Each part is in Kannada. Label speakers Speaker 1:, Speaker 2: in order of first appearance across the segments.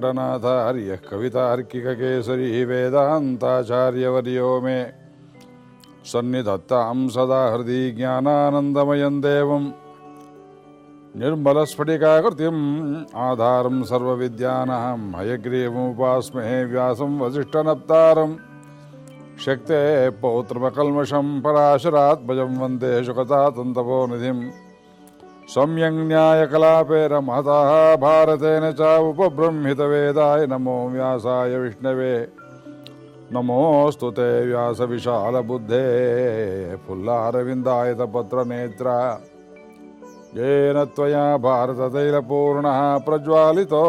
Speaker 1: ವೆಂಕಟನಾಥಾರ್ಯಃ ಕವಿತಾರ್ಕಿಕಕೇಸರಿ ವೇದಾಂತಾಚಾರ್ಯವರ್ಯೋ ಮೇ ಸನ್ನಿಧತ್ತಾಂ ಸದಾ ಹೃದಯ ಜ್ಞಾನಾನಂದಮಯಂ ದೇವಂ. ನಿರ್ಮಲಸ್ಫಟಿಕಾಕೃತಿಂ ಆಧಾರಂ ಸರ್ವವಿದ್ಯಾನಹಂ ಹಯಗ್ರೀವముపాస్మహే ವ್ಯಾಸಂ ವಸಿಷ್ಠನಪ್ತಾರಂ. ಶಕ್ತೆ ಪೌತ್ರಮಕಲ್ಮಷಂ ಪರಾಶರಾತ್ಮಜಂ ವಂದೇ ಶುಕತಾತಂತಪೋನಿಧಿಂ शुकतातन्तपोनिधिम् सम्यङ् न्यायकलापेन महतः भारतेन च उपबृंहितवेदाय नमो व्यासाय विष्णवे नमोऽस्तु ते व्यासविशालबुद्धे फुल्लारविन्दायतपत्रनेत्र येन त्वया भारततैलपूर्णः प्रज्वालितो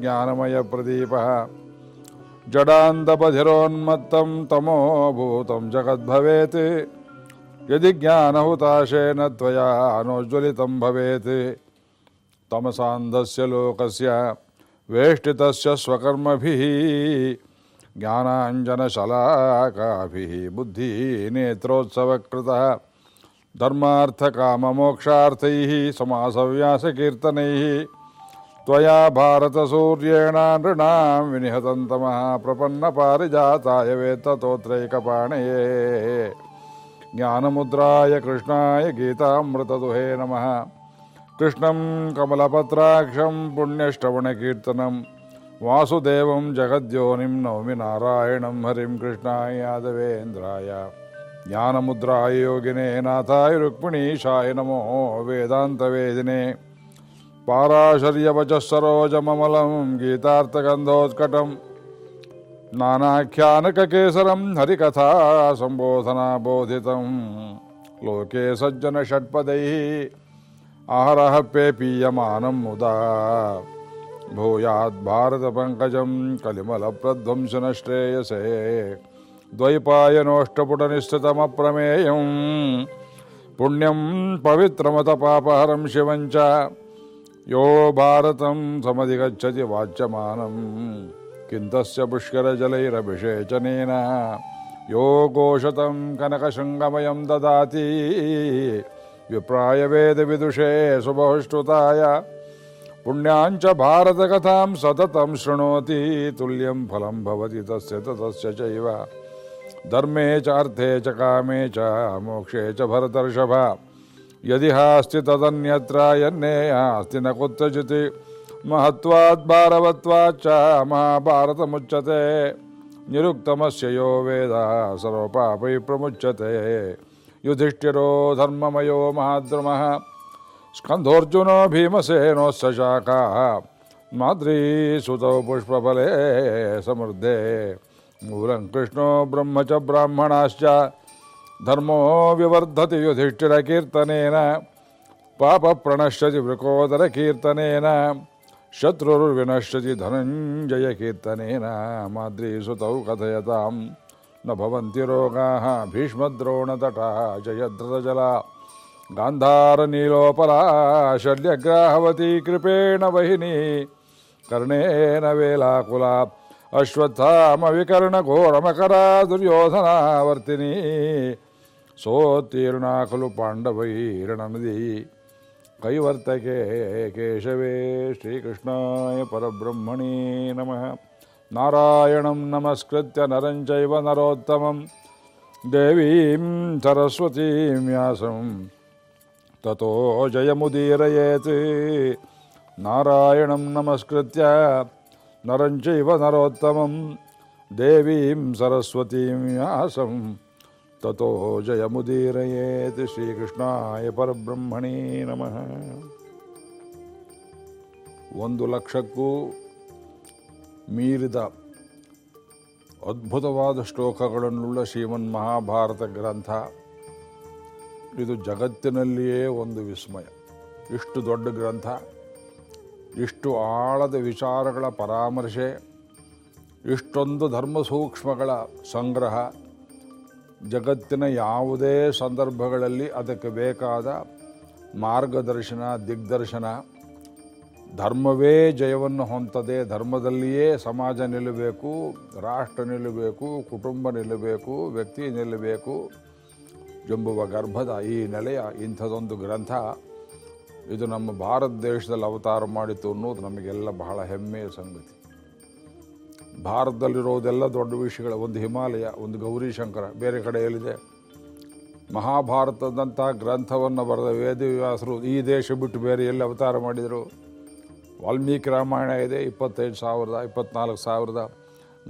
Speaker 1: ज्ञानमयप्रदीपः जडान्दबधिरोन्मत्तं तमोभूतं जगद्भवेत् यदि ज्ञानहुताशेन त्वया नोज्ज्वलितं भवेत्। तमसान्धस्य लोकस्य वेष्टितस्य स्वकर्मभिः, ज्ञानाञ्जनशलाकाभिः, बुद्धिनेत्रोत्सवकृतः, धर्मार्थकाममोक्षार्थैः, समासव्यासकीर्तनैः, त्वया भारतसूर्येण नृणां विनिहतं तमः प्रपन्नपारिजाताय वेत्ततोत्रैकपाणये। ज्ञानमुद्राय कृष्णाय गीतामृतदुहे नमः कृष्णं कमलपत्राक्षं पुण्यश्रवणकीर्तनं वासुदेवं जगद्योनिं नौमि नारायणं हरिं कृष्णाय यादवेन्द्राय ज्ञानमुद्राय योगिने नाथाय रुक्मिणीशाय नमो वेदान्तवेदिने पाराशर्यवचः सरोजममलं गीतार्थगन्धोत्कटम् नानाख्यानककेसरं हरिकथा सम्बोधनाबोधितं लोके सज्जनषट्पदैः आहरः पेपीयमानं मुदा भूयाद्भारतपङ्कजं कलिमलप्रध्वंसन श्रेयसे द्वैपायनोष्टपुटनिश्चितमप्रमेयं पुण्यं पवित्रमतपापहरं शिवं च यो भारतं समधिगच्छति वाच्यमानम् किन्तस्य पुष्करजलैरभिषेचनेन यो गोशतं कनकशृङ्गमयं ददाति। विप्राय वेदविदुषे सुबहुष्टुताय पुण्याञ्च भारतकथां सततं शृणोति। तुल्यं फलं भवति तस्य ततस्य चैव। धर्मे च, अर्थे च, कामे च, मोक्षे च भरतर्षभ। यदि हास्ति तदन्यत्र यन्नेयास्ति न कुत्रचित्। ಮಹತ್ವಾತ್ ಭಾರವತ್ವಾಚ ಮಹಾಭಾರತ ಮುಚ್ಚತೆ. ನಿರುಕ್ತಮಸ್ಯ ಯೋ ವೇದ ಸರ್ವಪಾಪೈ ಪ್ರಮುಚ್ಯತೆ ಯುಧಿಷ್ಠಿರೋ ಧರ್ಮಮಯೋ ಮಹಾದ್ರಮಃ. ಸ್ಕಂಧೋರ್ಜುನೋ ಭೀಮಸೇನೋಸ್ಸ ಶಾಖಾ. ಮಾದ್ರೀ ಸುತೌ ಪುಷ್ಪಫಲೇ ಸಮೃದ್ಧೆ. ಮೂಲಂ ಕೃಷ್ಣೋ ಬ್ರಹ್ಮ ಚ ಬ್ರಾಹ್ಮಣಾಶ್ಚ. ಧರ್ಮೋ ವಿವರ್ಧತಿ ಯುಧಿಷ್ಠಿರಕೀರ್ತನೇನ ಪಾಪ ಪ್ರಣಶ್ಯತಿ ವೃಕೋದರಕೀರ್ತನೇನ ಶತ್ರುರ್ವಿನಶ್ಯತಿ ಧನಂಜಯ ಕೀರ್ತನೇನ ಮಾದ್ರೀಸುತೌ ಕಥಯತಾಂ. ನ ಭವಂತಿ ರೋಗಾಃ ಭೀಷ್ಮದ್ರೋಣತಟಾ ಜಯದ್ರತಜಲ ಗಾಂಧಾರನೀಲೋಪಲಾ ಶಲ್ಯಗ್ರಾಹವತಿ ಕೃಪೇಣ ವಹಿನಿ. ಕರ್ಣೇನ ವೇಲಾಕುಲ ಅಶ್ವತ್ಥಾಮವಿಕರ್ಣಘೋರಮಕರಾ ದುರ್ಯೋಧನಾವರ್ತಿನಿ ಸೋತ್ತೀರ್ಣಾ ಖಲು ಪಾಂಡವೈರ್ಣನದಿ ಕೈವರ್ತಕೆ ಕೇಶವೇ ಶ್ರೀಕೃಷ್ಣಾಯ ಪರಬ್ರಹ್ಮಣೇ ನಮಃ. ನಾರಾಯಣಂ ನಮಸ್ಕೃತ್ಯ ನರಂಚೈವ ನರೋತ್ತಮಂ. ದೇವೀಂ ಸರಸ್ವತೀಂ ವ್ಯಾಸಂ. ತಥೋ ಜಯಮುದೀರಯೇತ್. ನಾರಾಯಣಂ ನಮಸ್ಕೃತ್ಯ ನರಂಚೈವ ನರೋತ್ತಮಂ. ದೇವೀಂ ಸರಸ್ವತೀಂ ವ್ಯಾಸಂ. ತಥೋ जयमुदीरयेत् ಶ್ರೀಕೃಷ್ಣಾಯ ಪರಬ್ರಹ್ಮಣೇ ನಮಃ ಒಂದು ಲಕ್ಷಕ್ಕೂ ಮೀರಿದ ಅದ್ಭುತವಾದ ಶ್ಲೋಕಗಳನ್ನುಳ್ಳ ಶ್ರೀಮನ್ ಮಹಾಭಾರತ ಗ್ರಂಥ, ಇದು ಜಗತ್ತಿನಲ್ಲಿಯೇ ಒಂದು ವಿಸ್ಮಯ. ಇಷ್ಟು ದೊಡ್ಡ ಗ್ರಂಥ, ಇಷ್ಟು ಆಳದ ವಿಚಾರಗಳ ಪರಾಮರ್ಶೆ, ಇಷ್ಟೊಂದು ಧರ್ಮ ಸೂಕ್ಷ್ಮಗಳ ಸಂಗ್ರಹ ಜಗತ್ತಿನ ಯಾವುದೇ ಸಂದರ್ಭಗಳಲ್ಲಿ ಅದಕ್ಕೆ ಬೇಕಾದ ಮಾರ್ಗದರ್ಶನ, ದಿಗ್ದರ್ಶನ, ಧರ್ಮವೇ ಜಯವನ್ನು ಹೊಂತದೆ ಧರ್ಮದಲ್ಲಿಯೇ ಸಮಾಜ ನಿಲ್ಲಬೇಕು, ರಾಷ್ಟ್ರ ನಿಲ್ಲಬೇಕು, ಕುಟುಂಬ ನಿಲ್ಲಬೇಕು, ವ್ಯಕ್ತಿ ನಿಲ್ಲಬೇಕು ಎಂಬುವ ಗರ್ಭದ ಈ ನೆಲೆಯ ಇಂಥದೊಂದು ಗ್ರಂಥ ಇದು ನಮ್ಮ ಭಾರತ ದೇಶದಲ್ಲಿ ಅವತಾರ ಮಾಡಿತು ಅನ್ನೋದು ನಮಗೆಲ್ಲ ಬಹಳ ಹೆಮ್ಮೆಯ ಸಂಗತಿ. ಭಾರತದಲ್ಲಿರೋದೆಲ್ಲ ದೊಡ್ಡ ವಿಷಯಗಳ. ಒಂದು ಹಿಮಾಲಯ, ಒಂದು ಗೌರಿಶಂಕರ, ಬೇರೆ ಕಡೆ ಎಲ್ಲಿದೆ ಮಹಾಭಾರತದಂಥ ಗ್ರಂಥವನ್ನು ಬರೆದ ವೇದವ್ಯಾಸರು ಈ ದೇಶ ಬಿಟ್ಟು ಬೇರೆ ಎಲ್ಲಿ ಅವತಾರ ಮಾಡಿದರು? ವಾಲ್ಮೀಕಿ ರಾಮಾಯಣ ಇದೆ, ಇಪ್ಪತ್ತೈದು ಸಾವಿರದ, ಇಪ್ಪತ್ನಾಲ್ಕು ಸಾವಿರದ.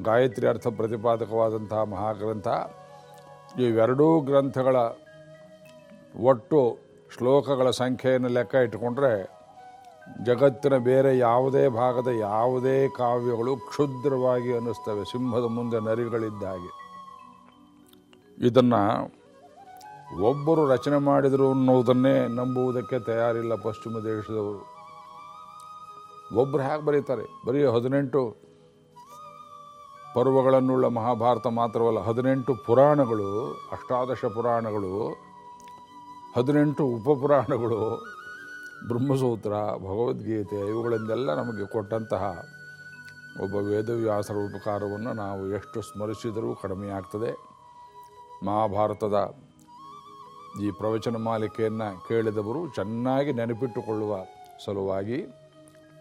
Speaker 1: ಗಾಯತ್ರಿ ಅರ್ಥ ಪ್ರತಿಪಾದಕವಾದಂತಹ ಮಹಾಗ್ರಂಥ. ಇವೆರಡೂ ಗ್ರಂಥಗಳ ಒಟ್ಟು ಶ್ಲೋಕಗಳ ಸಂಖ್ಯೆಯನ್ನು ಲೆಕ್ಕ ಇಟ್ಟುಕೊಂಡ್ರೆ ಜಗತ್ತಿನ ಬೇರೆ ಯಾವುದೇ ಭಾಗದ ಯಾವುದೇ ಕಾವ್ಯಗಳು ಕ್ಷುದ್ರವಾಗಿ ಅನ್ನಿಸ್ತವೆ. ಸಿಂಹದ ಮುಂದೆ ನರಿಗಳಿದ್ದ ಹಾಗೆ ಇದನ್ನು ಒಬ್ಬರು ರಚನೆ ಮಾಡಿದರು ಅನ್ನೋದನ್ನೇ ನಂಬುವುದಕ್ಕೆ ತಯಾರಿಲ್ಲ ಪಶ್ಚಿಮ ದೇಶದವರು. ಒಬ್ಬರು ಹೇಗೆ ಬರೀತಾರೆ? ಬರೀ ಹದಿನೆಂಟು ಪರ್ವಗಳನ್ನುಳ್ಳ ಮಹಾಭಾರತ ಮಾತ್ರವಲ್ಲ, ಹದಿನೆಂಟು ಪುರಾಣಗಳು, ಅಷ್ಟಾದಶ ಪುರಾಣಗಳು, ಹದಿನೆಂಟು ಉಪಪುರಾಣಗಳು ಬ್ರಹ್ಮಸೂತ್ರ, ಭಗವದ್ಗೀತೆ ಇವುಗಳಿಂದೆಲ್ಲ ನಮಗೆ ಕೊಟ್ಟಂತಹ ಒಬ್ಬ ವೇದವ್ಯಾಸರ ಉಪಕಾರವನ್ನು ನಾವು ಎಷ್ಟು ಸ್ಮರಿಸಿದರೂ ಕಡಿಮೆಯಾಗ್ತದೆ ಮಹಾಭಾರತದ ಈ ಪ್ರವಚನ ಮಾಲಿಕೆಯನ್ನು ಕೇಳಿದವರು ಚೆನ್ನಾಗಿ ನೆನಪಿಟ್ಟುಕೊಳ್ಳುವ ಸಲುವಾಗಿ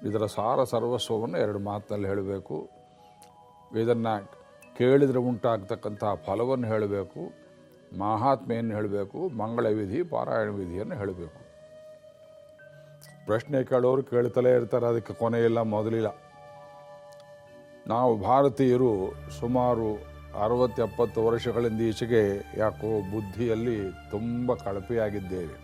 Speaker 1: ಇದರ ಸಾರ ಸರ್ವಸ್ವವನ್ನು ಎರಡು ಮಾತಿನಲ್ಲಿ ಹೇಳಬೇಕು. ಇದನ್ನು ಕೇಳಿದರೆ ಉಂಟಾಗ್ತಕ್ಕಂಥ ಫಲವನ್ನು ಹೇಳಬೇಕು. ಮಹಾತ್ಮೆಯನ್ನು ಹೇಳಬೇಕು. ಮಂಗಳ ವಿಧಿ ಪಾರಾಯಣ ವಿಧಿಯನ್ನು ಹೇಳಬೇಕು. ಪ್ರಶ್ನೆ ಕೇಳೋರು ಕೇಳ್ತಲೇ ಇರ್ತಾರೆ, ಅದಕ್ಕೆ ಕೊನೆಯಿಲ್ಲ ಮೊದಲಿಲ್ಲ. ನಾವು ಭಾರತೀಯರು ಸುಮಾರು ಅರವತ್ತೆಪ್ಪತ್ತು ವರ್ಷಗಳಿಂದ ಈಚೆಗೆ ಯಾಕೋ ಬುದ್ಧಿಯಲ್ಲಿ ತುಂಬ ಕಳಪೆಯಾಗಿದ್ದೇವೆ.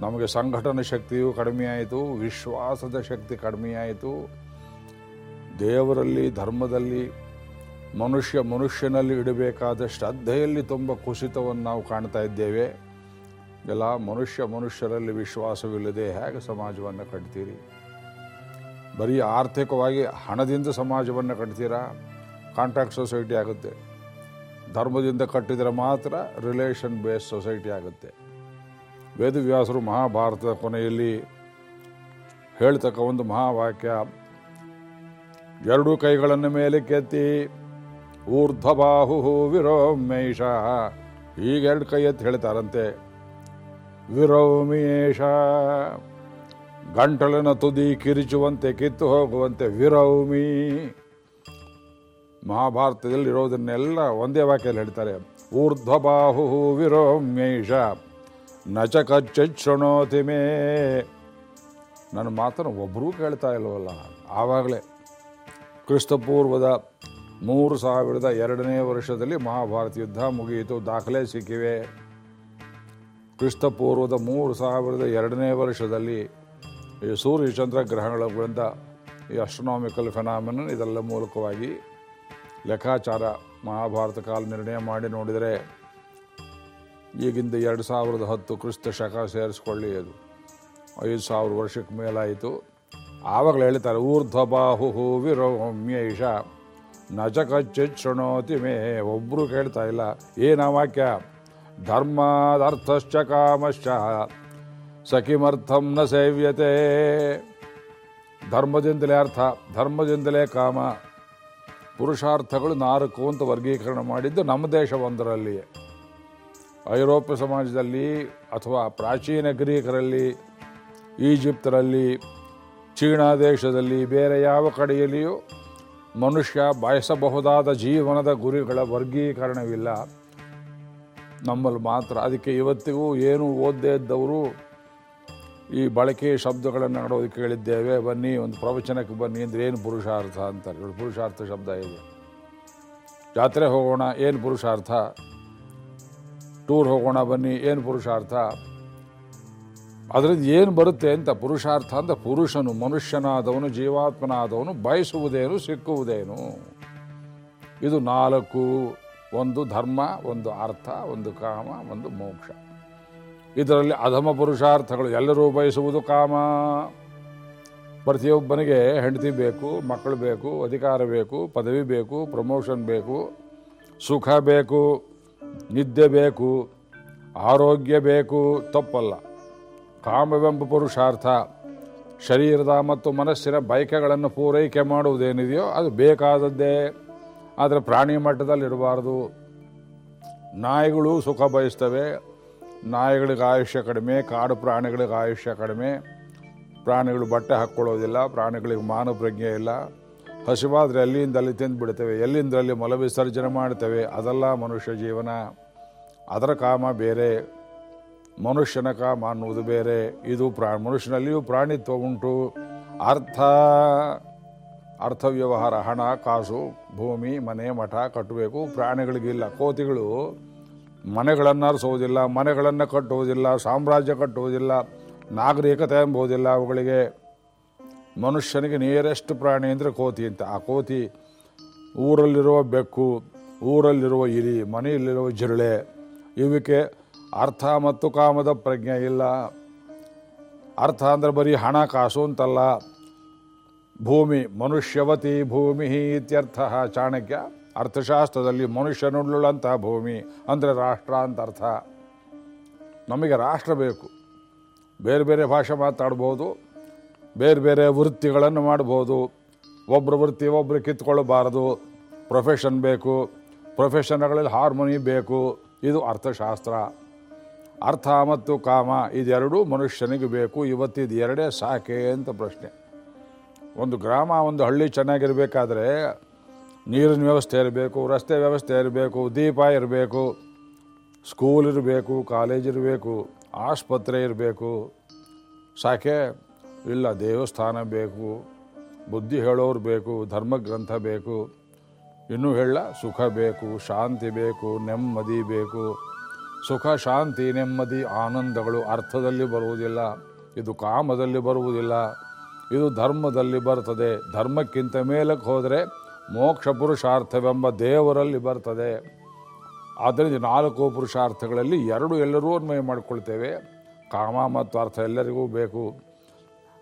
Speaker 1: ನಮಗೆ ಸಂಘಟನೆ ಶಕ್ತಿಯು ಕಡಿಮೆಯಾಯಿತು, ವಿಶ್ವಾಸದ ಶಕ್ತಿ ಕಡಿಮೆಯಾಯಿತು. ದೇವರಲ್ಲಿ, ಧರ್ಮದಲ್ಲಿ, ಮನುಷ್ಯ ಮನುಷ್ಯನಲ್ಲಿ ಇಡಬೇಕಾದ ಶ್ರದ್ಧೆಯಲ್ಲಿ ತುಂಬ ಕುಸಿತವನ್ನು ನಾವು ಕಾಣ್ತಾ ಇದ್ದೇವೆ. ಎಲ್ಲ ಮನುಷ್ಯ ಮನುಷ್ಯರಲ್ಲಿ ವಿಶ್ವಾಸವಿಲ್ಲದೆ ಹೇಗೆ ಸಮಾಜವನ್ನು ಕಟ್ತೀರಿ? ಬರೀ ಆರ್ಥಿಕವಾಗಿ ಹಣದಿಂದ ಸಮಾಜವನ್ನು ಕಟ್ತೀರಾ? ಕಾಂಟ್ರಾಕ್ಟ್ ಸೊಸೈಟಿ ಆಗುತ್ತೆ. ಧರ್ಮದಿಂದ ಕಟ್ಟಿದರೆ ಮಾತ್ರ ರಿಲೇಷನ್ ಬೇಸ್ ಸೊಸೈಟಿ ಆಗುತ್ತೆ. ವೇದವ್ಯಾಸರು ಮಹಾಭಾರತದ ಕೊನೆಯಲ್ಲಿ ಹೇಳ್ತಕ್ಕ ಒಂದು ಮಹಾವಾಕ್ಯ, ಎರಡೂ ಕೈಗಳನ್ನು ಮೇಲೆ ಕೆತ್ತಿ ಊರ್ಧ್ವಬಾಹು ವಿರೋಮೇಶ ಈಗ ಎರಡು ಕೈ ಎತ್ತಿ ಹೇಳ್ತಾರಂತೆ. ವಿರೌಮಿಯೇಷ ಗಂಟಲಿನ ತುದಿ ಕಿರಿಚುವಂತೆ ಕಿತ್ತು ಹೋಗುವಂತೆ ವಿರೌಮಿ. ಮಹಾಭಾರತದಲ್ಲಿ ಇರೋದನ್ನೆಲ್ಲ ಒಂದೇ ವಾಕ್ಯಲ್ಲಿ ಹೇಳ್ತಾರೆ. ಊರ್ಧ್ವಬಾಹು ವಿರೋಮ್ಯೈಷ. ನಚ ಕಚ್ಚ ಶೃಣೋತಿ ಮೇ. ನನ್ನ ಮಾತನ್ನು ಒಬ್ಬರೂ ಕೇಳ್ತಾ ಇಲ್ವಲ್ಲ, ಆವಾಗಲೇ. ಕ್ರಿಸ್ತಪೂರ್ವದ ಮೂರು ಸಾವಿರದ ಎರಡನೇ ವರ್ಷದಲ್ಲಿ ಮಹಾಭಾರತ ಯುದ್ಧ ಮುಗಿಯಿತು, ದಾಖಲೆ ಸಿಕ್ಕಿವೆ. ಕ್ರಿಸ್ತಪೂರ್ವದ ಮೂರು ಸಾವಿರದ ಎರಡನೇ ವರ್ಷದಲ್ಲಿ ಈ ಸೂರ್ಯ ಚಂದ್ರ ಗ್ರಹಗಳಿಂದ ಈ ಅಸ್ಟ್ರನಾಮಿಕಲ್ ಫೆನಾಮಿನನ್ ಇದೆಲ್ಲ ಮೂಲಕವಾಗಿ ಲೆಕ್ಕಾಚಾರ ಮಹಾಭಾರತ ಕಾಲ ನಿರ್ಣಯ ಮಾಡಿ ನೋಡಿದರೆ ಈಗಿಂದ ಎರಡು ಸಾವಿರದ ಹತ್ತು ಕ್ರಿಸ್ತ ಶಕ ಸೇರಿಸ್ಕೊಳ್ಳಿ ಅದು. ಐದು ಸಾವಿರ ವರ್ಷಕ್ಕೆ ಮೇಲಾಯಿತು. ಆವಾಗಲೇ ಹೇಳ್ತಾರೆ ಊರ್ಧ್ವಬಾಹು ವಿರೋಮ್ಯೈಷ ನಚ ಕಚ್ಚಿತ್ ಶೃಣೋತಿ ಮೇ ಒಬ್ಬರು ಕೇಳ್ತಾ ಇಲ್ಲ, ಏನ ವಾಕ್ಯ? ಧರ್ಮಾದರ್ಥಶ್ಚ ಕಾಮಶ್ಚ. ಸಖಿಮರ್ಥಂ ನ ಸೇವ್ಯತೆ. ಧರ್ಮದಿಂದಲೇ ಅರ್ಥ, ಧರ್ಮದಿಂದಲೇ ಕಾಮ. ಪುರುಷಾರ್ಥಗಳು ನಾಲ್ಕು ಅಂತ ವರ್ಗೀಕರಣ ಮಾಡಿದ್ದು ನಮ್ಮ ದೇಶವೊಂದರಲ್ಲಿಯೇ. ಐರೋಪ್ಯ ಸಮಾಜದಲ್ಲಿ ಅಥವಾ ಪ್ರಾಚೀನ ಗ್ರೀಕರಲ್ಲಿ, ಈಜಿಪ್ತರಲ್ಲಿ, ಚೀನಾ ದೇಶದಲ್ಲಿ ಬೇರೆ ಯಾವ ಕಡೆಯಲ್ಲಿಯೂ ಮನುಷ್ಯ ಬಯಸಬಹುದಾದ ಜೀವನದ ಗುರಿಗಳ ವರ್ಗೀಕರಣವಿಲ್ಲ. ನಮ್ಮಲ್ಲಿ ಮಾತ್ರ. ಅದಕ್ಕೆ ಇವತ್ತಿಗೂ ಏನು ಓದದೇ ಇದ್ದವರು ಈ ಬಳಕೆ ಶಬ್ದಗಳನ್ನು ನೋಡೋದು ಹೇಳಿದ್ದೇವೆ. ಬನ್ನಿ, ಒಂದು ಪ್ರವಚನಕ್ಕೆ ಬನ್ನಿ ಅಂದರೆ ಏನು ಪುರುಷಾರ್ಥ ಅಂತಾರೆ ಹೇಳಿ. ಪುರುಷಾರ್ಥ ಶಬ್ದ ಇದೆ ಜಾತ್ರೆ ಹೋಗೋಣ, ಏನು ಪುರುಷಾರ್ಥ? ಟೂರ್ ಹೋಗೋಣ, ಬನ್ನಿ, ಏನು ಪುರುಷಾರ್ಥ? ಅದರಿಂದ ಏನು ಬರುತ್ತೆ ಅಂತ ಪುರುಷಾರ್ಥ ಅಂತ ಪುರುಷನು, ಮನುಷ್ಯನಾದವನು, ಜೀವಾತ್ಮನಾದವನು, ಬಯಸುವುದೇನು, ಸಿಕ್ಕುವುದೇನು? ಇದು ನಾಲ್ಕು. ಒಂದು ಧರ್ಮ, ಒಂದು ಅರ್ಥ, ಒಂದು ಕಾಮ, ಒಂದು ಮೋಕ್ಷ. ಇದರಲ್ಲಿ ಅಧಮ ಪುರುಷಾರ್ಥಗಳು ಎಲ್ಲರೂ ಬಯಸುವುದು ಕಾಮ. ಪ್ರತಿಯೊಬ್ಬನಿಗೆ ಹೆಂಡತಿ ಬೇಕು, ಮಕ್ಕಳು ಬೇಕು, ಅಧಿಕಾರ ಬೇಕು, ಪದವಿ ಬೇಕು ಪ್ರಮೋಷನ್ ಬೇಕು, ಸುಖ ಬೇಕು, ನಿದ್ದೆ ಬೇಕು, ಆರೋಗ್ಯ ಬೇಕು, ತಪ್ಪಲ್ಲ. ಕಾಮವೆಂಬ ಪುರುಷಾರ್ಥ, ಶರೀರದ ಮತ್ತು ಮನಸ್ಸಿನ ಬಯಕೆಗಳನ್ನು ಪೂರೈಕೆ ಮಾಡುವುದೇನಿದೆಯೋ ಅದು ಬೇಕಾದದ್ದೇ. ಆದರೆ ಪ್ರಾಣಿ ಮಟ್ಟದಲ್ಲಿ ಇರಬಾರ್ದು ನಾಯಿಗಳು ಸುಖ ಬಯಸ್ತವೆ. ನಾಯಿಗಳಿಗೆ ಆಯುಷ್ಯ ಕಡಿಮೆ, ಕಾಡು ಪ್ರಾಣಿಗಳಿಗೆ ಆಯುಷ್ಯ ಕಡಿಮೆ. ಪ್ರಾಣಿಗಳು ಬಟ್ಟೆ ಹಾಕ್ಕೊಳ್ಳೋದಿಲ್ಲ, ಪ್ರಾಣಿಗಳಿಗೆ ಮಾನ ಪ್ರಜ್ಞೆ ಇಲ್ಲ. ಹಸಿವಾದರೆ ಅಲ್ಲಿಂದ ಅಲ್ಲಿ ತಿಂದು ಬಿಡ್ತೇವೆ ಎಲ್ಲಿಂದ ಅಲ್ಲಿ ಮಲ ವಿಸರ್ಜನೆ ಮಾಡ್ತೇವೆ, ಅದೆಲ್ಲ ಮನುಷ್ಯ ಜೀವನ. ಅದರ ಕಾಮ ಬೇರೆ, ಮನುಷ್ಯನ ಕಾಮ ಅನ್ನುವುದು ಬೇರೆ. ಇದು ಪ್ರಾ ಮನುಷ್ಯನಲ್ಲಿಯೂ ಪ್ರಾಣಿತ್ವ ಉಂಟು. ಅರ್ಥ. ಅರ್ಥ ವ್ಯವಹಾರ ಹಣ, ಕಾಸು, ಭೂಮಿ, ಮನೆ, ಮಠ ಕಟ್ಟಬೇಕು. ಪ್ರಾಣಿಗಳಿಗಿಲ್ಲ ಕೋತಿಗಳು ಮನೆಗಳನ್ನು ಅರಸೋದಿಲ್ಲ ಮನೆಗಳನ್ನು ಕಟ್ಟುವುದಿಲ್ಲ, ಸಾಮ್ರಾಜ್ಯ ಕಟ್ಟುವುದಿಲ್ಲ, ನಾಗರಿಕತೆ ಎಂಬುವುದಿಲ್ಲ. ಅವುಗಳಿಗೆ ಮನುಷ್ಯನಿಗೆ ನಿಯರೆಸ್ಟ್ ಪ್ರಾಣಿ ಅಂದರೆ ಕೋತಿ ಅಂತ. ಆ ಕೋತಿ ಊರಲ್ಲಿರುವ ಬೆಕ್ಕು, ಊರಲ್ಲಿರುವ ಇಲಿ, ಮನೆಯಲ್ಲಿರುವ ಜಿರಳೆ, ಇವಕ್ಕೆ ಅರ್ಥ ಮತ್ತು ಕಾಮದ ಪ್ರಜ್ಞೆ ಇಲ್ಲ. ಅರ್ಥ ಅಂದರೆ ಬರೀ ಹಣ, ಕಾಸು ಅಂತಲ್ಲ. ಭೂಮಿ ಮನುಷ್ಯವತಿ ಭೂಮಿ ಇತ್ಯರ್ಥ ಚಾಣಕ್ಯ. ಅರ್ಥಶಾಸ್ತ್ರದಲ್ಲಿ ಮನುಷ್ಯನುಳ್ಳುಳ್ಳಂತಹ ಭೂಮಿ ಅಂದರೆ ರಾಷ್ಟ್ರ ಅಂತ ಅರ್ಥ ನಮಗೆ ರಾಷ್ಟ್ರ ಬೇಕು. ಬೇರೆ ಬೇರೆ ಭಾಷೆ ಮಾತಾಡ್ಬೋದು. ಬೇರೆ ಬೇರೆ ವೃತ್ತಿಗಳನ್ನು ಮಾಡ್ಬೋದು. ಒಬ್ಬರು ವೃತ್ತಿ ಒಬ್ಬರು ಕಿತ್ಕೊಳ್ಳಬಾರದು ಪ್ರೊಫೆಷನ್ ಬೇಕು. ಪ್ರೊಫೆಷನ್ಗಳಲ್ಲಿ ಹಾರ್ಮೋನಿ ಬೇಕು. ಇದು ಅರ್ಥಶಾಸ್ತ್ರ. ಅರ್ಥ ಮತ್ತು ಕಾಮ ಇದೆರಡೂ ಮನುಷ್ಯನಿಗೆ ಬೇಕು. ಇವತ್ತಿದು ಎರಡೇ ಸಾಕೆ ಅಂತ ಪ್ರಶ್ನೆ. ಒಂದು ಗ್ರಾಮ, ಒಂದು ಹಳ್ಳಿ ಚೆನ್ನಾಗಿರಬೇಕಾದ್ರೆ ನೀರಿನ ವ್ಯವಸ್ಥೆ ಇರಬೇಕು, ರಸ್ತೆ ವ್ಯವಸ್ಥೆ ಇರಬೇಕು, ದೀಪ ಇರಬೇಕು ಸ್ಕೂಲ್ ಇರಬೇಕು ಕಾಲೇಜ್ ಇರಬೇಕು, ಆಸ್ಪತ್ರೆ ಇರಬೇಕು. ಸಾಕೆ ಇಲ್ಲ, ದೇವಸ್ಥಾನ ಬೇಕು, ಬುದ್ಧಿ ಹೇಳೋರು ಬೇಕು, ಧರ್ಮಗ್ರಂಥ ಬೇಕು. ಇನ್ನೂ ಹೇಳ, ಸುಖ ಬೇಕು, ಶಾಂತಿ ಬೇಕು, ನೆಮ್ಮದಿ ಬೇಕು. ಸುಖ, ಶಾಂತಿ, ನೆಮ್ಮದಿ, ಆನಂದಗಳು ಅರ್ಥದಲ್ಲಿ ಬರುವುದಿಲ್ಲ, ಇದು ಕಾಮದಲ್ಲಿ ಬರುವುದಿಲ್ಲ. ಇದು ಧರ್ಮದಲ್ಲಿ ಬರ್ತದೆ ಧರ್ಮಕ್ಕಿಂತ ಮೇಲಕ್ಕೆ ಹೋದರೆ ಮೋಕ್ಷ ಪುರುಷಾರ್ಥವೆಂಬ ದೇವರಲ್ಲಿ ಬರ್ತದೆ. ಆದ್ದರಿಂದ ನಾಲ್ಕು ಪುರುಷಾರ್ಥಗಳಲ್ಲಿ ಎರಡು ಎಲ್ಲರೂ ಅನ್ವಯ ಮಾಡಿಕೊಳ್ತೇವೆ. ಕಾಮ ಮತ್ತು ಅರ್ಥ ಎಲ್ಲರಿಗೂ ಬೇಕು.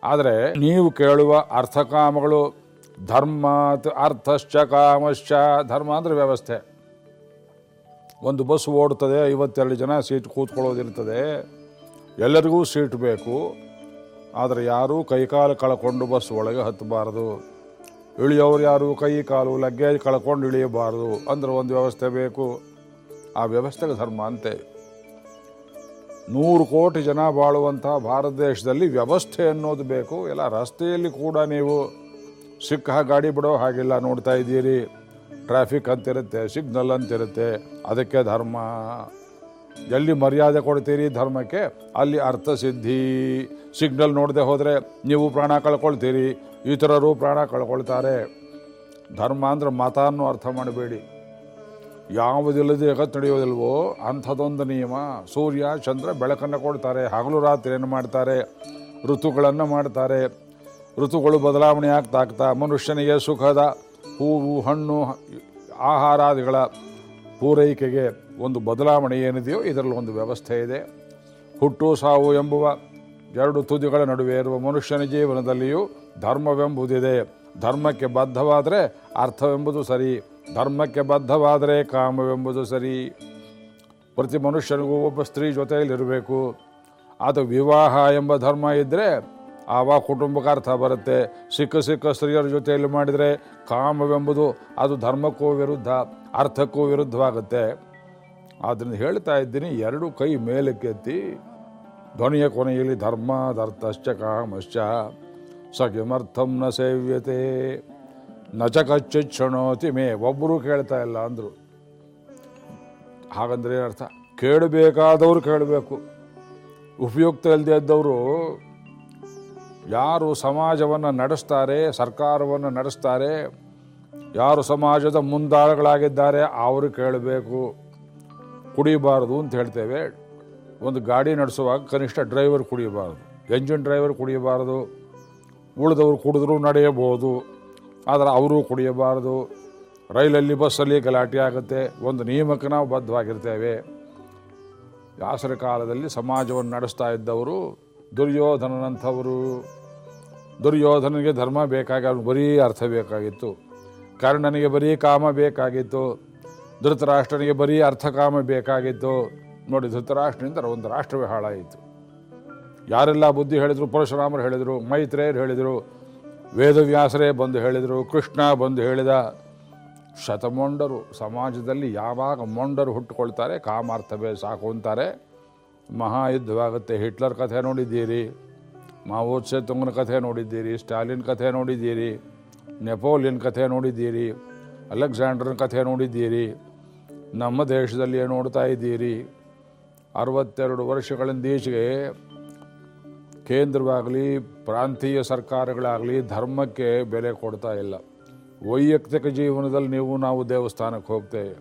Speaker 1: ಆದರೆ ನೀವು ಕೇಳುವ ಅರ್ಥಕಾಮಗಳು ಧರ್ಮ ಅರ್ಥಶ್ಚ ಕಾಮಶ್ಚ ಧರ್ಮ ಅಂದರೆ ವ್ಯವಸ್ಥೆ. ಒಂದು ಬಸ್ ಓಡ್ತದೆ ಐವತ್ತೆರಡು ಜನ ಸೀಟ್ ಕೂತ್ಕೊಳ್ಳೋದಿರ್ತದೆ ಎಲ್ಲರಿಗೂ ಸೀಟ್ ಬೇಕು. ಆದರೆ ಯಾರೂ ಕೈಕಾಲು ಕಳ್ಕೊಂಡು ಬಸ್ ಒಳಗೆ ಹತ್ತಬಾರದು ಇಳಿಯೋರು ಯಾರು ಕೈ ಕಾಲು ಲಗ್ಗೇಜ್ ಕಳ್ಕೊಂಡು ಇಳಿಯಬಾರದು ಅಂದ್ರೆ ಒಂದು ವ್ಯವಸ್ಥೆ ಬೇಕು. ಆ ವ್ಯವಸ್ಥೆಗೆ ಧರ್ಮ ಅಂತೆ. ನೂರು ಕೋಟಿ ಜನ ಬಾಳುವಂಥ ಭಾರತ ದೇಶದಲ್ಲಿ ವ್ಯವಸ್ಥೆ ಅನ್ನೋದು ಬೇಕು. ಎಲ್ಲ ರಸ್ತೆಯಲ್ಲಿ ಕೂಡ ನೀವು ಸಿಕ್ಕ ಗಾಡಿ ಬಿಡೋ ಹಾಗಿಲ್ಲ ನೋಡ್ತಾ ಇದ್ದೀರಿ. ಟ್ರಾಫಿಕ್ ಅಂತಿರುತ್ತೆ, ಸಿಗ್ನಲ್ ಅಂತಿರುತ್ತೆ. ಅದಕ್ಕೆ ಧರ್ಮ. ಎಲ್ಲಿ ಮರ್ಯಾದೆ ಕೊಡ್ತೀರಿ ಧರ್ಮಕ್ಕೆ? ಅಲ್ಲಿ ಅರ್ಥ ಸಿದ್ಧಿ. ಸಿಗ್ನಲ್ ನೋಡದೆ ಹೋದರೆ ನೀವು ಪ್ರಾಣ ಕಳ್ಕೊಳ್ತೀರಿ. ಇತರರು ಪ್ರಾಣ ಕಳ್ಕೊಳ್ತಾರೆ. ಧರ್ಮ ಅಂದ್ರೆ ಮತ ಅನ್ನೋ ಅರ್ಥ ಮಾಡಬೇಡಿ. ಯಾವುದಿಲ್ಲದೆ ಜಗತ್ತು ನಡೆಯೋದಿಲ್ವೋ ಅಂಥದ್ದೊಂದು ನಿಯಮ. ಸೂರ್ಯ, ಚಂದ್ರ ಬೆಳಕನ್ನು ಕೊಡ್ತಾರೆ. ಹಗಲು ರಾತ್ರಿಯನ್ನು ಮಾಡ್ತಾರೆ? ಋತುಗಳನ್ನು ಮಾಡ್ತಾರೆ. ಋತುಗಳು ಬದಲಾವಣೆ ಆಗ್ತಾ ಆಗ್ತಾ ಮನುಷ್ಯನಿಗೆ ಸುಖದ ಹೂವು, ಹಣ್ಣು, ಆಹಾರಾದಿಗಳ ಪೂರೈಕೆಗೆ ಒಂದು ಬದಲಾವಣೆ ಏನಿದೆಯೋ ಇದರಲ್ಲಿ ಒಂದು ವ್ಯವಸ್ಥೆ ಇದೆ. ಹುಟ್ಟು ಸಾವು ಎಂಬುವ ಎರಡು ತುದಿಗಳ ನಡುವೆ ಇರುವ ಮನುಷ್ಯನ ಜೀವನದಲ್ಲಿಯೂ ಧರ್ಮವೆಂಬುದಿದೆ. ಧರ್ಮಕ್ಕೆ ಬದ್ಧವಾದರೆ ಅರ್ಥವೆಂಬುದು ಸರಿ, ಧರ್ಮಕ್ಕೆ ಬದ್ಧವಾದರೆ ಕಾಮವೆಂಬುದು ಸರಿ. ಪ್ರತಿ ಮನುಷ್ಯನಿಗೂ ಒಬ್ಬ ಸ್ತ್ರೀ ಜೊತೆಯಲ್ಲಿರಬೇಕು. ಅದು ವಿವಾಹ ಎಂಬ ಧರ್ಮ ಇದ್ದರೆ ಆವಾಗ ಅರ್ಥ ಬರುತ್ತೆ. ಸಿಕ್ಕ ಸಿಕ್ಕ ಸ್ತ್ರೀಯರ ಜೊತೆಯಲ್ಲಿ ಮಾಡಿದರೆ ಕಾಮವೆಂಬುದು ಅದು ಧರ್ಮಕ್ಕೂ ವಿರುದ್ಧ, ಅರ್ಥಕ್ಕೂ ವಿರುದ್ಧವಾಗುತ್ತೆ. ಆದ್ದರಿಂದ ಹೇಳ್ತಾ ಇದ್ದೀನಿ, ಎರಡು ಕೈ ಮೇಲಕ್ಕೆತ್ತಿ, ಧ್ವನಿಯ ಕೊನೆಯಲ್ಲಿ ಧರ್ಮಾದರ್ಥಶ್ಚ ಕಾಮಶ್ಚ ಸ ಕಿಮರ್ಥಂ ನ ಸೇವ್ಯತೆ ನಚ ಕಚ್ಚುಚ್ಛಣೋತಿ ಮೇ ಒಬ್ಬರು ಕೇಳ್ತಾ ಇಲ್ಲ ಅಂದರು. ಹಾಗಂದ್ರೆ ಅರ್ಥ, ಕೇಳಬೇಕಾದವರು ಕೇಳಬೇಕು. ಉಪಯುಕ್ತ ಇಲ್ಲದೆ ಇದ್ದವರು ಯಾರು ಸಮಾಜವನ್ನು ನಡೆಸ್ತಾರೆ, ಸರ್ಕಾರವನ್ನು ನಡೆಸ್ತಾರೆ, ಯಾರು ಸಮಾಜದ ಮುಂದಾಳುಗಳಾಗಿದ್ದಾರೆ ಅವರು ಕೇಳಬೇಕು. ಕುಡಿಬಾರದು ಅಂತ ಹೇಳ್ತೇವೆ. ಒಂದು ಗಾಡಿ ನಡೆಸುವಾಗ ಕನಿಷ್ಠ ಡ್ರೈವರ್ ಕುಡಿಯಬಾರದು. ಎಂಜಿನ್ ಡ್ರೈವರ್ ಕುಡಿಯಬಾರದು. ಉಳಿದವರು ಕುಡಿದ್ರೂ ನಡೆಯಬಹುದು. ಆದರೆ ಅವರು ಕುಡಿಯಬಾರದು. ರೈಲಲ್ಲಿ, ಬಸ್ಸಲ್ಲಿ ಗಲಾಟೆ ಆಗುತ್ತೆ. ಒಂದು ನಿಯಮಕ್ಕೆ ನಾವು ಬದ್ಧವಾಗಿರ್ತೇವೆ. ಯಾಸರ ಕಾಲದಲ್ಲಿ ಸಮಾಜವನ್ನು ನಡೆಸ್ತಾ ಇದ್ದವರು ದುರ್ಯೋಧನನಂಥವರು ದುರ್ಯೋಧನಿಗೆ ಧರ್ಮ ಬೇಕಾಗಿ ಅವ್ನಿಗೆ ಬರೀ ಅರ್ಥ ಬೇಕಾಗಿತ್ತು. ಕರ್ಣನಿಗೆ ಬರೀ ಕಾಮ ಬೇಕಾಗಿತ್ತು. ಧೃತರಾಷ್ಟ್ರನಿಗೆ ಬರೀ ಅರ್ಥಕಾಮ ಬೇಕಾಗಿತ್ತು. ನೋಡಿ, ಧೃತರಾಷ್ಟ್ರನಿಂದ ಒಂದು ರಾಷ್ಟ್ರವೇ ಹಾಳಾಯಿತು. ಯಾರೆಲ್ಲ ಬುದ್ಧಿ ಹೇಳಿದರು, ಪರಶುರಾಮರು ಹೇಳಿದರು, ಮೈತ್ರೇಯರು ಹೇಳಿದರು, ವೇದವ್ಯಾಸರೇ ಬಂದು ಹೇಳಿದರು, ಕೃಷ್ಣ ಬಂದು ಹೇಳಿದ, ಶತಮೊಂಡರು, ಸಮಾಜದಲ್ಲಿ ಯಾವಾಗ ಮೊಂಡರು ಹುಟ್ಟುಕೊಳ್ತಾರೆ, ಕಾಮಾರ್ಥವೇ ಸಾಕು ಅಂತಾರೆ. ಮಹಾಯುದ್ಧವಾಗುತ್ತೆ. ಹಿಟ್ಲರ್ ಕಥೆ ನೋಡಿದ್ದೀರಿ ಮಾವೋ ತುಂಗನ ಕಥೆ ನೋಡಿದ್ದೀರಿ, ಸ್ಟಾಲಿನ್ ಕಥೆ ನೋಡಿದ್ದೀರಿ, ನೆಪೋಲಿಯನ್ ಕಥೆ ನೋಡಿದ್ದೀರಿ, ಅಲೆಕ್ಸಾಂಡ್ರನ್ ಕಥೆ ನೋಡಿದ್ದೀರಿ, ನಮ್ಮ ದೇಶದಲ್ಲಿ ನೋಡ್ತಾ ಇದ್ದೀರಿ. ಅರವತ್ತೆರಡು ವರ್ಷಗಳಿಂದ ಈಚೆಗೆ ಕೇಂದ್ರವಾಗಲಿ, ಪ್ರಾಂತೀಯ ಸರ್ಕಾರಗಳಾಗಲಿ ಧರ್ಮಕ್ಕೆ ಬೆಲೆ ಕೊಡ್ತಾ ಇಲ್ಲ. ವೈಯಕ್ತಿಕ ಜೀವನದಲ್ಲಿ ನೀವು ನಾವು ದೇವಸ್ಥಾನಕ್ಕೆ ಹೋಗ್ತೇವೆ.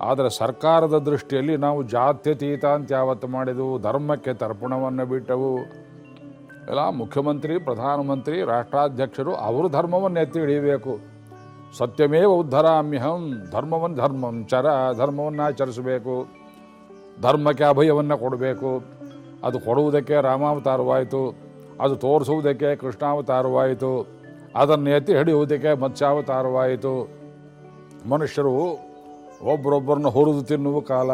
Speaker 1: ಆದರೆ ಸರ್ಕಾರದ ದೃಷ್ಟಿಯಲ್ಲಿ ನಾವು ಜಾತ್ಯತೀತ ಅಂತ ಯಾವತ್ತು ಮಾಡಿದೆವು, ಧರ್ಮಕ್ಕೆ ತರ್ಪಣವನ್ನು ಬಿಟ್ಟವು. ಎಲ್ಲ ಮುಖ್ಯಮಂತ್ರಿ, ಪ್ರಧಾನಮಂತ್ರಿ, ರಾಷ್ಟ್ರಾಧ್ಯಕ್ಷರು ಅವರು ಧರ್ಮವನ್ನು ಎತ್ತಿ ಹಿಡಿಯಬೇಕು. ಸತ್ಯಮೇವ ಉದ್ಧರಾಮ್ಯಹಂ ಧರ್ಮವನ್ನು ಧರ್ಮಂ ಚರ, ಧರ್ಮವನ್ನು ಆಚರಿಸಬೇಕು. ಧರ್ಮಕ್ಕೆ ಅಭಯವನ್ನು ಕೊಡಬೇಕು. ಅದು ಕೊಡುವುದಕ್ಕೆ ರಾಮಾವತಾರವಾಯಿತು, ಅದು ತೋರಿಸುವುದಕ್ಕೆ ಕೃಷ್ಣಾವತಾರವಾಯಿತು, ಅದನ್ನು ಎತ್ತಿ ಹಿಡಿಯುವುದಕ್ಕೆ ಮತ್ಸ್ಯಾವತಾರವಾಯಿತು. ಮನುಷ್ಯರು ಒಬ್ಬರೊಬ್ಬರನ್ನು ಹುರಿದು ತಿನ್ನುವ ಕಾಲ.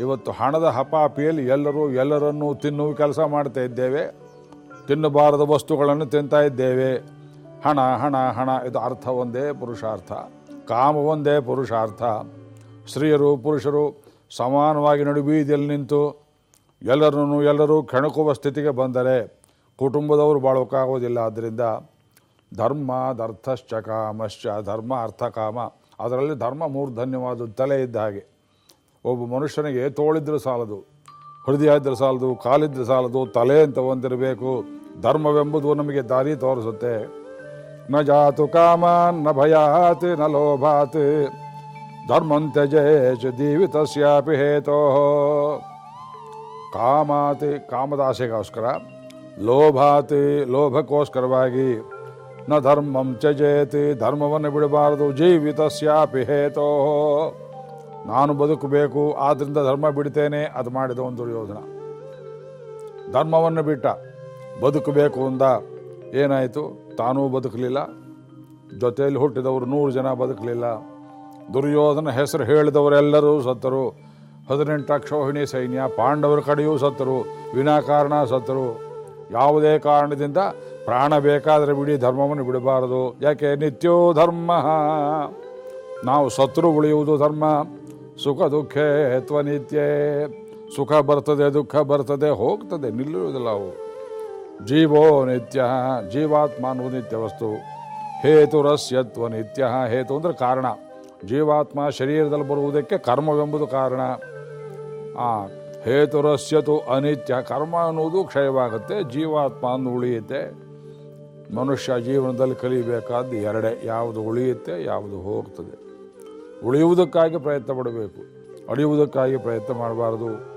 Speaker 1: ಇವತ್ತು ಹಣದ ಹಪಾಪಿಯಲ್ಲಿ ಎಲ್ಲರೂ ಎಲ್ಲರನ್ನೂ ತಿನ್ನುವ ಕೆಲಸ ಮಾಡ್ತಾ ಇದ್ದೇವೆ. ತಿನ್ನಬಾರದ ವಸ್ತುಗಳನ್ನು ತಿಂತಾ ಇದ್ದೇವೆ. ಹಣ ಹಣ ಹಣ, ಇದು ಅರ್ಥ ಒಂದೇ, ಪುರುಷಾರ್ಥ. ಕಾಮ ಒಂದೇ, ಪುರುಷಾರ್ಥ. ಸ್ತ್ರೀಯರು, ಪುರುಷರು ಸಮಾನವಾಗಿ ನಡುಬೀದಿಯಲ್ಲಿ ನಿಂತು ಎಲ್ಲರನ್ನು ಎಲ್ಲರೂ ಕೆಣಕುವ ಸ್ಥಿತಿಗೆ ಬಂದರೆ ಕುಟುಂಬದವರು ಬಾಳೋಕ್ಕಾಗೋದಿಲ್ಲ ಆದ್ದರಿಂದ ಧರ್ಮ ದರ್ಥಶ್ಚ ಕಾಮಶ್ಚ, ಧರ್ಮ, ಅರ್ಥ, ಕಾಮ. ಅದರಲ್ಲಿ ಧರ್ಮ ಮೂರ್ಧನ್ಯವಾದ ತಲೆ ಇದ್ದ ಹಾಗೆ. ಒಬ್ಬ ಮನುಷ್ಯನಿಗೆ ತೋಳಿದ್ರೆ ಸಾಲದು, ಹೃದಯ ಸಾಲದು, ಕಾಲಿದ್ರೆ ಸಾಲದು, ತಲೆ ಅಂತ ಒಂದಿರಬೇಕು. ಧರ್ಮವೆಂಬುದು ನಮಗೆ ದಾರಿ ತೋರಿಸುತ್ತೆ. ನ ಜಾತು ಕಾಮಾನ್, ನ ಭಯಾತ್, ನ ಲೋಭಾತ್. ಧರ್ಮಂ ತ್ಯಜೇಚ ಜೀವಿತಸ್ಯಾಪಿ ಹೇತೋ. ಕಾಮಾತ್, ಕಾಮದಾಸೆಗೋಸ್ಕರ, ಲೋಭಾತ್, ಲೋಭಕ್ಕೋಸ್ಕರವಾಗಿ ನ ಧರ್ಮಂ ತ್ಯಜೇತಿ, ಧರ್ಮವನ್ನು ಬಿಡಬಾರದು, ಜೀವಿತಸ್ಯಾಪಿ ಹೇತೋ. ನಾನು ಬದುಕಬೇಕು ಆದ್ದರಿಂದ ಧರ್ಮ ಬಿಡ್ತೇನೆ, ಅದು ಮಾಡಿದ ಒಂದು ದುರ್ಯೋಧನ. ಧರ್ಮವನ್ನು ಬಿಟ್ಟ, ಬದುಕಬೇಕು ಅಂದ, ಏನಾಯಿತು? ತಾನೂ ಬದುಕಲಿಲ್ಲ. ಜೊತೆಯಲ್ಲಿ ಹುಟ್ಟಿದವರು ನೂರು ಜನ ಬದುಕಲಿಲ್ಲ. ದುರ್ಯೋಧನ ಹೆಸರು ಹೇಳಿದವರೆಲ್ಲರೂ ಸತ್ತರು. ಹದಿನೆಂಟು ಅಕ್ಷೋಹಿಣಿ ಸೈನ್ಯ, ಪಾಂಡವರ ಕಡೆಯೂ ಸತ್ತರು. ವಿನಾಕಾರಣ ಸತ್ತರು. ಯಾವುದೇ ಕಾರಣದಿಂದ ಪ್ರಾಣ ಬೇಕಾದರೆ ಬಿಡಿ, ಧರ್ಮವನ್ನು ಬಿಡಬಾರದು. ಯಾಕೆ? ನಿತ್ಯೋ ಧರ್ಮ. ನಾವು ಸತ್ರು ಉಳಿಯುವುದು ಧರ್ಮ. ಸುಖ ದುಃಖೇ ತ್ವನಿತ್ಯೇ. ಸುಖ ಬರ್ತದೆ, ದುಃಖ ಬರ್ತದೆ, ಹೋಗ್ತದೆ, ನಿಲ್ಲುವುದಿಲ್ಲ ಅವು. ಜೀವೋ ನಿತ್ಯ, ಜೀವಾತ್ಮ ಅನ್ನೋ ನಿತ್ಯ ವಸ್ತು. ಹೇತುರಸ್ಯತ್ವ ನಿತ್ಯ ಹೇತು ಅಂದರೆ ಕಾರಣ. ಜೀವಾತ್ಮ ಶರೀರದಲ್ಲಿ ಬರುವುದಕ್ಕೆ ಕರ್ಮವೆಂಬುದು ಕಾರಣ. ಆ ಹೇತುರಸ್ಯತು ಅನಿತ್ಯ. ಕರ್ಮ ಅನ್ನುವುದು ಕ್ಷಯವಾಗುತ್ತೆ, ಜೀವಾತ್ಮ ಅಂದು ಉಳಿಯುತ್ತೆ. ಮನುಷ್ಯ ಜೀವನದಲ್ಲಿ ಕಲಿಬೇಕಾದ್ದು ಎರಡೇ. ಯಾವುದು ಉಳಿಯುತ್ತೆ, ಯಾವುದು ಹೋಗ್ತದೆ. ಉಳಿಯುವುದಕ್ಕಾಗಿ ಪ್ರಯತ್ನ ಪಡಬೇಕು. ಅಳಿಯುವುದಕ್ಕಾಗಿ ಪ್ರಯತ್ನ ಮಾಡಬಾರದು.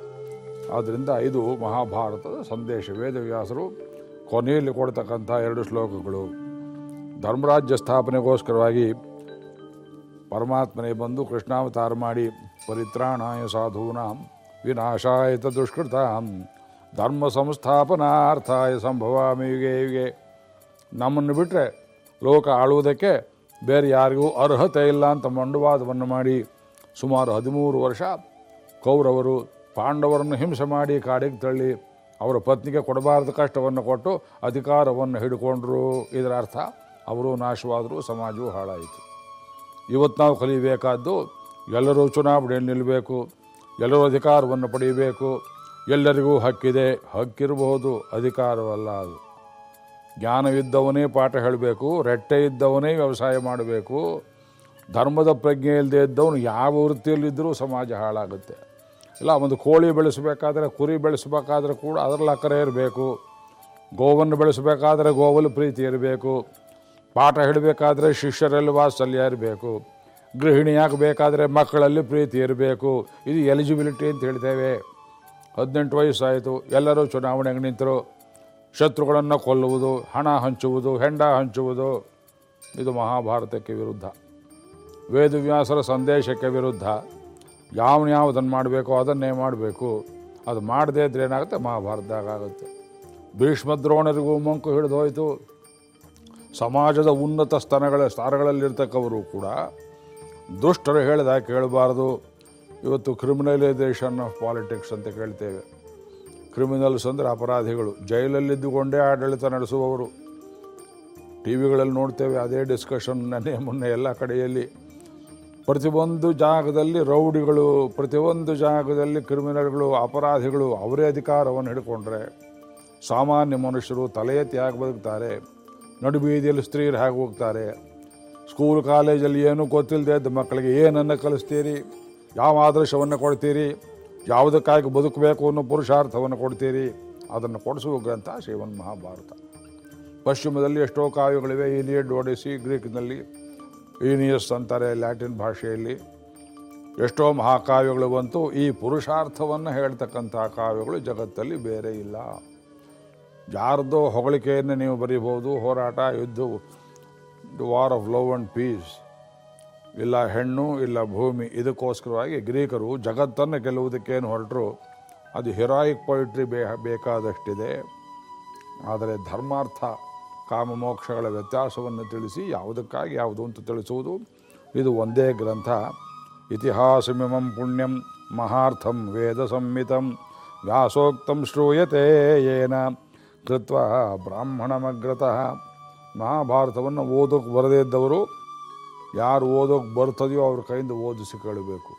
Speaker 1: ಆದ್ದರಿಂದ ಇದು ಮಹಾಭಾರತದ ಸಂದೇಶ. ವೇದವ್ಯಾಸರು ಕೊನೆಯಲ್ಲಿ ಕೊಡ್ತಕ್ಕಂಥ ಎರಡು ಶ್ಲೋಕಗಳು. ಧರ್ಮರಾಜ್ಯ ಸ್ಥಾಪನೆಗೋಸ್ಕರವಾಗಿ ಪರಮಾತ್ಮನೇ ಬಂದು ಕೃಷ್ಣಾವತಾರ ಮಾಡಿ, ಪರಿತ್ರಾಣಾಯ ಸಾಧೂನಾಂ ವಿನಾಶಾಯತ ದುಷ್ಕೃತಾಂ ಧರ್ಮ ಸಂಸ್ಥಾಪನಾರ್ಥಾಯ ಸಂಭವಾಮಿ ಯುಗೆ ಯುಗೆ. ನಮ್ಮನ್ನು ಬಿಟ್ಟರೆ ಲೋಕ ಆಳುವುದಕ್ಕೆ ಬೇರೆ ಯಾರಿಗೂ ಅರ್ಹತೆ ಇಲ್ಲ ಅಂತ ಮಂಡುವಾದವನ್ನು ಮಾಡಿ ಸುಮಾರು ಹದಿಮೂರು ವರ್ಷ ಕೌರವರು ಪಾಂಡವರನ್ನು ಹಿಂಸೆ ಮಾಡಿ ಕಾಡಿಗೆ ತಳ್ಳಿ ಅವರ ಪತ್ನಿಗೆ ಕೊಡಬಾರದ ಕಷ್ಟವನ್ನು ಕೊಟ್ಟು ಅಧಿಕಾರವನ್ನು ಹಿಡ್ಕೊಂಡ್ರು. ಇದರ ಅರ್ಥ, ಅವರು ನಾಶವಾದರೂ ಸಮಾಜವು ಹಾಳಾಯಿತು. ಇವತ್ತು ನಾವು ಕಲಿಯಬೇಕಾದ್ದು ಎಲ್ಲರೂ ಚುನಾವಣೆಯಲ್ಲಿ ನಿಲ್ಲಬೇಕು ಎಲ್ಲರೂ ಅಧಿಕಾರವನ್ನು ಪಡೆಯಬೇಕು, ಎಲ್ಲರಿಗೂ ಹಕ್ಕಿದೆ, ಹಕ್ಕಿರಬಹುದು, ಅಧಿಕಾರವಲ್ಲ ಅದು. ಜ್ಞಾನವಿದ್ದವನೇ ಪಾಠ ಹೇಳಬೇಕು, ರೆಟ್ಟೆ ಇದ್ದವನೇ ವ್ಯವಸಾಯ ಮಾಡಬೇಕು, ಧರ್ಮದ ಪ್ರಜ್ಞೆ ಇಲ್ಲದೆ ಇದ್ದವನು ಯಾವ ವೃತ್ತಿಯಲ್ಲಿದ್ದರೂ ಸಮಾಜ ಹಾಳಾಗುತ್ತೆ. ಇಲ್ಲ, ಒಂದು ಕೋಳಿ ಬೆಳೆಸಬೇಕಾದ್ರೆ ಕುರಿ ಬೆಳೆಸಬೇಕಾದ್ರೆ ಕೂಡ ಅದರಲ್ಲಿ ಅಕ್ಕರೆ ಇರಬೇಕು. ಗೋವನ್ನು ಬೆಳೆಸಬೇಕಾದ್ರೆ ಗೋವಲ್ಲಿ ಪ್ರೀತಿ ಇರಬೇಕು. ಪಾಠ ಹೇಳಬೇಕಾದ್ರೆ ಶಿಷ್ಯರಲ್ಲಿ ವಾತ್ಸಲ್ಯ ಇರಬೇಕು. ಗೃಹಿಣಿಯಾಗಬೇಕಾದ್ರೆ ಮಕ್ಕಳಲ್ಲಿ ಪ್ರೀತಿ ಇರಬೇಕು. ಇದು ಎಲಿಜಿಬಿಲಿಟಿ ಅಂತ ಹೇಳ್ತೇವೆ. ಹದಿನೆಂಟು ವಯಸ್ಸಾಯಿತು. ಎಲ್ಲರೂ ಚುನಾವಣೆಗೆ ನಿಂತರು. ಶತ್ರುಗಳನ್ನು ಕೊಲ್ಲುವುದು, ಹಣ ಹಂಚುವುದು, ಹೆಂಡ ಹಂಚುವುದು, ಇದು ಮಹಾಭಾರತಕ್ಕೆ ವಿರುದ್ಧ. ವೇದವ್ಯಾಸರ ಸಂದೇಶಕ್ಕೆ ವಿರುದ್ಧ. ಯಾವನ್ಯಾವುದನ್ನು ಮಾಡಬೇಕೋ ಅದನ್ನೇ ಮಾಡಬೇಕು. ಅದು ಮಾಡದೇ ಇದ್ರೆ ಏನಾಗುತ್ತೆ? ಮಹಾಭಾರತದಾಗ ಆಗುತ್ತೆ ಭೀಷ್ಮ ದ್ರೋಣರಿಗೂ ಮಂಕು ಹಿಡಿದು ಸಮಾಜದ ಉನ್ನತ ಸ್ಥಾನಗಳ ಸ್ಥಾನಗಳಲ್ಲಿರ್ತಕ್ಕವರು ಕೂಡ ದುಷ್ಟರು ಹೇಳಿದ ಕೇಳಬಾರ್ದು. ಇವತ್ತು ಕ್ರಿಮಿನಲೈಸೇಷನ್ ಆಫ್ ಪಾಲಿಟಿಕ್ಸ್ ಅಂತ ಕೇಳ್ತೇವೆ. ಕ್ರಿಮಿನಲ್ಸ್ ಅಂದರೆ ಅಪರಾಧಿಗಳು. ಜೈಲಲ್ಲಿದ್ದುಕೊಂಡೇ ಆಡಳಿತ ನಡೆಸುವವರು. ಟಿ ವಿಗಳಲ್ಲಿ ನೋಡ್ತೇವೆ ಅದೇ ಡಿಸ್ಕಷನ್ ನೆನೆ ಮೊನ್ನೆ ಎಲ್ಲ ಕಡೆಯಲ್ಲಿ. ಪ್ರತಿಯೊಂದು ಜಾಗದಲ್ಲಿ ರೌಡಿಗಳು ಪ್ರತಿಯೊಂದು ಜಾಗದಲ್ಲಿ ಕ್ರಿಮಿನಲ್ಗಳು, ಅಪರಾಧಿಗಳು ಅವರೇ ಅಧಿಕಾರವನ್ನು ಹಿಡ್ಕೊಂಡ್ರೆ ಸಾಮಾನ್ಯ ಮನುಷ್ಯರು ತಲೆ ಎತ್ತಿ ಬದುಕ್ತಾರೆ? ನಡುಬೀದಿಯಲ್ಲಿ ಸ್ತ್ರೀಯರು ಹಾಗೆ ಹೋಗ್ತಾರೆ? ಸ್ಕೂಲ್, ಕಾಲೇಜಲ್ಲಿ ಏನೂ ಗೊತ್ತಿಲ್ಲದೆ ಇದ್ದ ಮಕ್ಕಳಿಗೆ ಏನನ್ನು ಕಲಿಸ್ತೀರಿ? ಯಾವ ಆದರ್ಶವನ್ನು ಕೊಡ್ತೀರಿ? ಯಾವುದಕ್ಕಾಗಿ ಬದುಕಬೇಕು ಅನ್ನೋ ಪುರುಷಾರ್ಥವನ್ನು ಕೊಡ್ತೀರಿ? ಅದನ್ನು ಕೊಡಿಸುವ ಗ್ರಂಥ ಶ್ರೀಮನ್ ಮಹಾಭಾರತ. ಪಶ್ಚಿಮದಲ್ಲಿ ಎಷ್ಟೋ ಕಾವ್ಯಗಳಿವೆ. ಈನಿಯಡ್ ಒಡಿಸಿ ಗ್ರೀಕ್ನಲ್ಲಿ ಈನಿಯಸ್ ಅಂತಾರೆ ಲ್ಯಾಟಿನ್ ಭಾಷೆಯಲ್ಲಿ. ಎಷ್ಟೋ ಮಹಾಕಾವ್ಯಗಳು ಬಂತು. ಈ ಪುರುಷಾರ್ಥವನ್ನು ಹೇಳ್ತಕ್ಕಂಥ ಕಾವ್ಯಗಳು ಜಗತ್ತಲ್ಲಿ ಬೇರೆ ಇಲ್ಲ. ಯಾರ್ದೋ ಹೊಗಳಿಕೆಯನ್ನು ನೀವು ಬರೀಬೋದು ಹೋರಾಟ ಯುದ್ಧ war of love and peace. ಇಲ್ಲ ಹೆಣ್ಣು, ಇಲ್ಲ ಭೂಮಿ, ಇದಕ್ಕೋಸ್ಕರವಾಗಿ ಗ್ರೀಕರು ಜಗತ್ತನ್ನು ಗೆಲ್ಲುವುದಕ್ಕೇನು ಹೊರಟರು, ಅದು ಹಿರಾಯಿಕ್ ಪೊಯಿಟ್ರಿ ಬೇ, ಬೇಕಾದಷ್ಟಿದೆ. ಆದರೆ ಧರ್ಮಾರ್ಥ, ಕಾಮಮೋಕ್ಷಗಳ ವ್ಯತ್ಯಾಸವನ್ನು ತಿಳಿಸಿ ಯಾವುದಕ್ಕಾಗಿ ಯಾವುದು ಅಂತ ತಿಳಿಸುವುದು, ಇದು ಒಂದೇ ಗ್ರಂಥ. ಇತಿಹಾಸಮಿಮಂ ಪುಣ್ಯಂ ಮಹಾರ್ಥಂ ವೇದ ಸಂಹಿತಂ ವ್ಯಾಸೋಕ್ತಂ ಶ್ರೂಯತೆ ಏನ ಕೃತ್ವ ಬ್ರಾಹ್ಮಣಮಗ್ರತಃ. ಮಹಾಭಾರತವನ್ನು ಓದೋಕೆ ಬರದೇ ಇದ್ದವರು ಯಾರು ಓದೋಕೆ ಬರ್ತದೆಯೋ ಅವ್ರ ಕೈಯಿಂದ ಓದಿಸಿ ಕೇಳಬೇಕು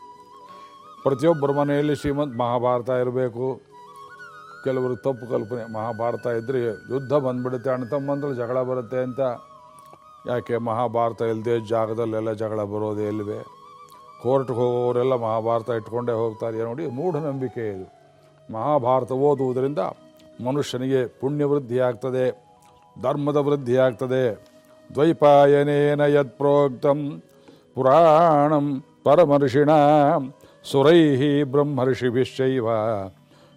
Speaker 1: ಪ್ರತಿಯೊಬ್ಬರ ಮನೆಯಲ್ಲಿ ಶ್ರೀಮಂತ ಮಹಾಭಾರತ ಇರಬೇಕು. ಕೆಲವರು ತಪ್ಪು ಕಲ್ಪನೆ, ಮಹಾಭಾರತ ಇದ್ದರೆ ಯುದ್ಧ ಬಂದ್ಬಿಡುತ್ತೆ ಅಣ್ಣ ತಮ್ಮಂದ್ರೆ ಜಗಳ ಬರುತ್ತೆ ಅಂತ. ಯಾಕೆ ಮಹಾಭಾರತ ಇಲ್ಲದೆ ಜಾಗದಲ್ಲೆಲ್ಲ ಜಗಳ ಬರೋದೇ ಇಲ್ಲವೇ ಕೋರ್ಟ್ಗೆ ಹೋಗೋರೆಲ್ಲ ಮಹಾಭಾರತ ಇಟ್ಕೊಂಡೇ ಹೋಗ್ತಾರೆ. ನೋಡಿ, ಮೂಢನಂಬಿಕೆ ಇದು. ಮಹಾಭಾರತ ಓದುವುದರಿಂದ ಮನುಷ್ಯನಿಗೆ ಪುಣ್ಯ ವೃದ್ಧಿಯಾಗ್ತದೆ, ಧರ್ಮದ ವೃದ್ಧಿಯಾಗ್ತದೆ. ದ್ವೈಪಾಯನೇನ ಯತ್ ಪ್ರೋಕ್ತಂ ಪುರಾಣಂ ಪರಮರ್ಷಿಣ ಸುರೈ ಬ್ರಹ್ಮರ್ಷಿಭಿಶ್ಚೈವ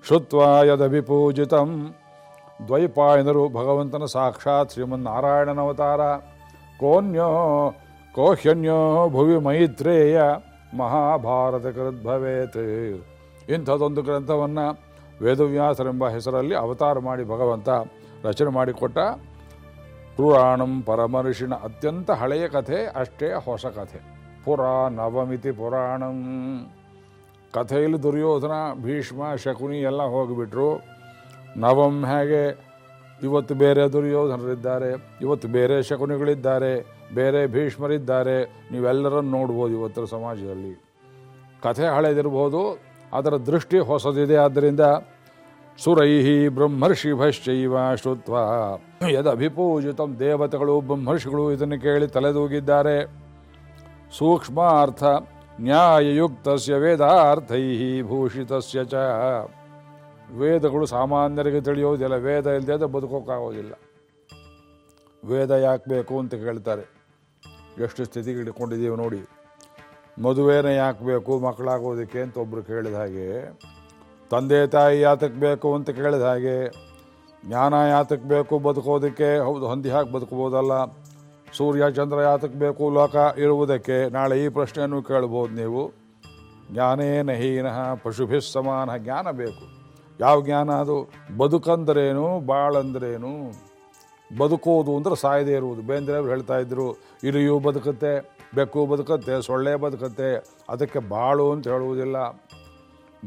Speaker 1: ಶುತ್ವಾ ಯದಭಿಪೂಜಿತಂ. ದ್ವೈಪಾಯನರು ಭಗವಂತನ ಸಾಕ್ಷಾತ್ ಶ್ರೀಮನ್ನಾರಾಯಣನವತಾರ. ಕೋನ್ಯೋ ಕೋಹ್ಯನ್ಯೋ ಭುವಿ ಮೈತ್ರೇಯ ಮಹಾಭಾರತ ಕೃದ್ಭವೇತ್. ಇಂಥದ್ದೊಂದು ಗ್ರಂಥವನ್ನು ವೇದವ್ಯಾಸರೆಂಬ ಹೆಸರಲ್ಲಿ ಅವತಾರ ಮಾಡಿ ಭಗವಂತ ರಚನೆ ಮಾಡಿಕೊಟ್ಟ ಪುರಾಣಂ ಪರಮರ್ಷಿಣ ಅತ್ಯಂತ ಹಳೆಯ ಕಥೆ, ಅಷ್ಟೇ ಹೊಸ ಕಥೆ. ಪುರಾ ನವಮಿತಿ ಪುರಾಣಂ. ಕಥೆಯಲ್ಲಿ ದುರ್ಯೋಧನ, ಭೀಷ್ಮ, ಶಕುನಿ ಎಲ್ಲ ಹೋಗಿಬಿಟ್ರು. ನವಂ ಹೇಗೆ? ಇವತ್ತು ಬೇರೆ ದುರ್ಯೋಧನರಿದ್ದಾರೆ, ಇವತ್ತು ಬೇರೆ ಶಕುನಿಗಳಿದ್ದಾರೆ, ಬೇರೆ ಭೀಷ್ಮರಿದ್ದಾರೆ. ನೀವೆಲ್ಲರನ್ನು ನೋಡ್ಬೋದು ಇವತ್ತರ ಸಮಾಜದಲ್ಲಿ. ಕಥೆ ಹಳೆದಿರ್ಬೋದು, ಅದರ ದೃಷ್ಟಿ ಹೊಸದಿದೆ. ಆದ್ದರಿಂದ ಸುರೈಹಿ ಬ್ರಹ್ಮರ್ಷಿಭಶ್ಚೈವ ಶ್ರುತ್ವ. ಯದಭಿಪೂಜಿತಂ ದೇವತೆಗಳು ಬ್ರಹ್ಮರ್ಷಿಗಳು ಇದನ್ನು ಕೇಳಿ ತಲೆದೂಗಿದ್ದಾರೆ. ಸೂಕ್ಷ್ಮಾರ್ಥ ನ್ಯಾಯಯುಕ್ತಸ್ಯ ವೇದಾರ್ಥೈ ಭೂಷಿತಸ್ಯ ಚ. ವೇದಗಳು ಸಾಮಾನ್ಯರಿಗೆ ತಿಳಿಯೋದಿಲ್ಲ, ವೇದ ಇಲ್ಲದೆ ಬದುಕೋಕ್ಕಾಗೋದಿಲ್ಲ. ವೇದ ಯಾಕೆ ಬೇಕು ಅಂತ ಕೇಳ್ತಾರೆ. ಎಷ್ಟು ಸ್ಥಿತಿಗೆ ಇಟ್ಕೊಂಡಿದ್ದೀವಿ ನೋಡಿ. ಮದುವೆನೇ ಯಾಕೆ ಬೇಕು, ಮಕ್ಕಳಾಗೋದಕ್ಕೆ ಅಂತ ಒಬ್ಬರು ಕೇಳಿದ ಹಾಗೆ ತಂದೆ ತಾಯಿ ಯಾತಕ್ಕೆ ಬೇಕು ಅಂತ ಕೇಳಿದ ಹಾಗೆ ಜ್ಞಾನ ಯಾತಕ್ಕೆ ಬೇಕು ಬದುಕೋದಕ್ಕೆ ಹೌದು, ಹೊಂದಿ ಹಾಕಿ ಬದುಕ್ಬೋದಲ್ಲ ಸೂರ್ಯ, ಚಂದ್ರ ಯಾತಕ್ಕೆ ಬೇಕು ಲೋಕ ಇರುವುದಕ್ಕೆ ನಾಳೆ ಈ ಪ್ರಶ್ನೆಯನ್ನು ಕೇಳ್ಬೋದು ನೀವು. ಜ್ಞಾನೇನ ಹೀನಃ ಪಶುಭಿಸ್ ಸಮಾನ ಜ್ಞಾನ ಬೇಕು. ಯಾವ ಜ್ಞಾನ ಅದು? ಬದುಕಂದ್ರೇನು, ಬಾಳಂದ್ರೇನು? ಬದುಕೋದು ಅಂದ್ರೆ ಸಾಯದೇ ಇರುವುದು. ಬೇಂದ್ರೆ ಅವ್ರು ಹೇಳ್ತಾ ಇದ್ರು, ಇಲಿಯೂ ಬದುಕುತ್ತೆ, ಬೆಕ್ಕು ಬದುಕುತ್ತೆ, ಸೊಳ್ಳೆ ಬದುಕುತ್ತೆ, ಅದಕ್ಕೆ ಬಾಳು ಅಂತ ಹೇಳುವುದಿಲ್ಲ.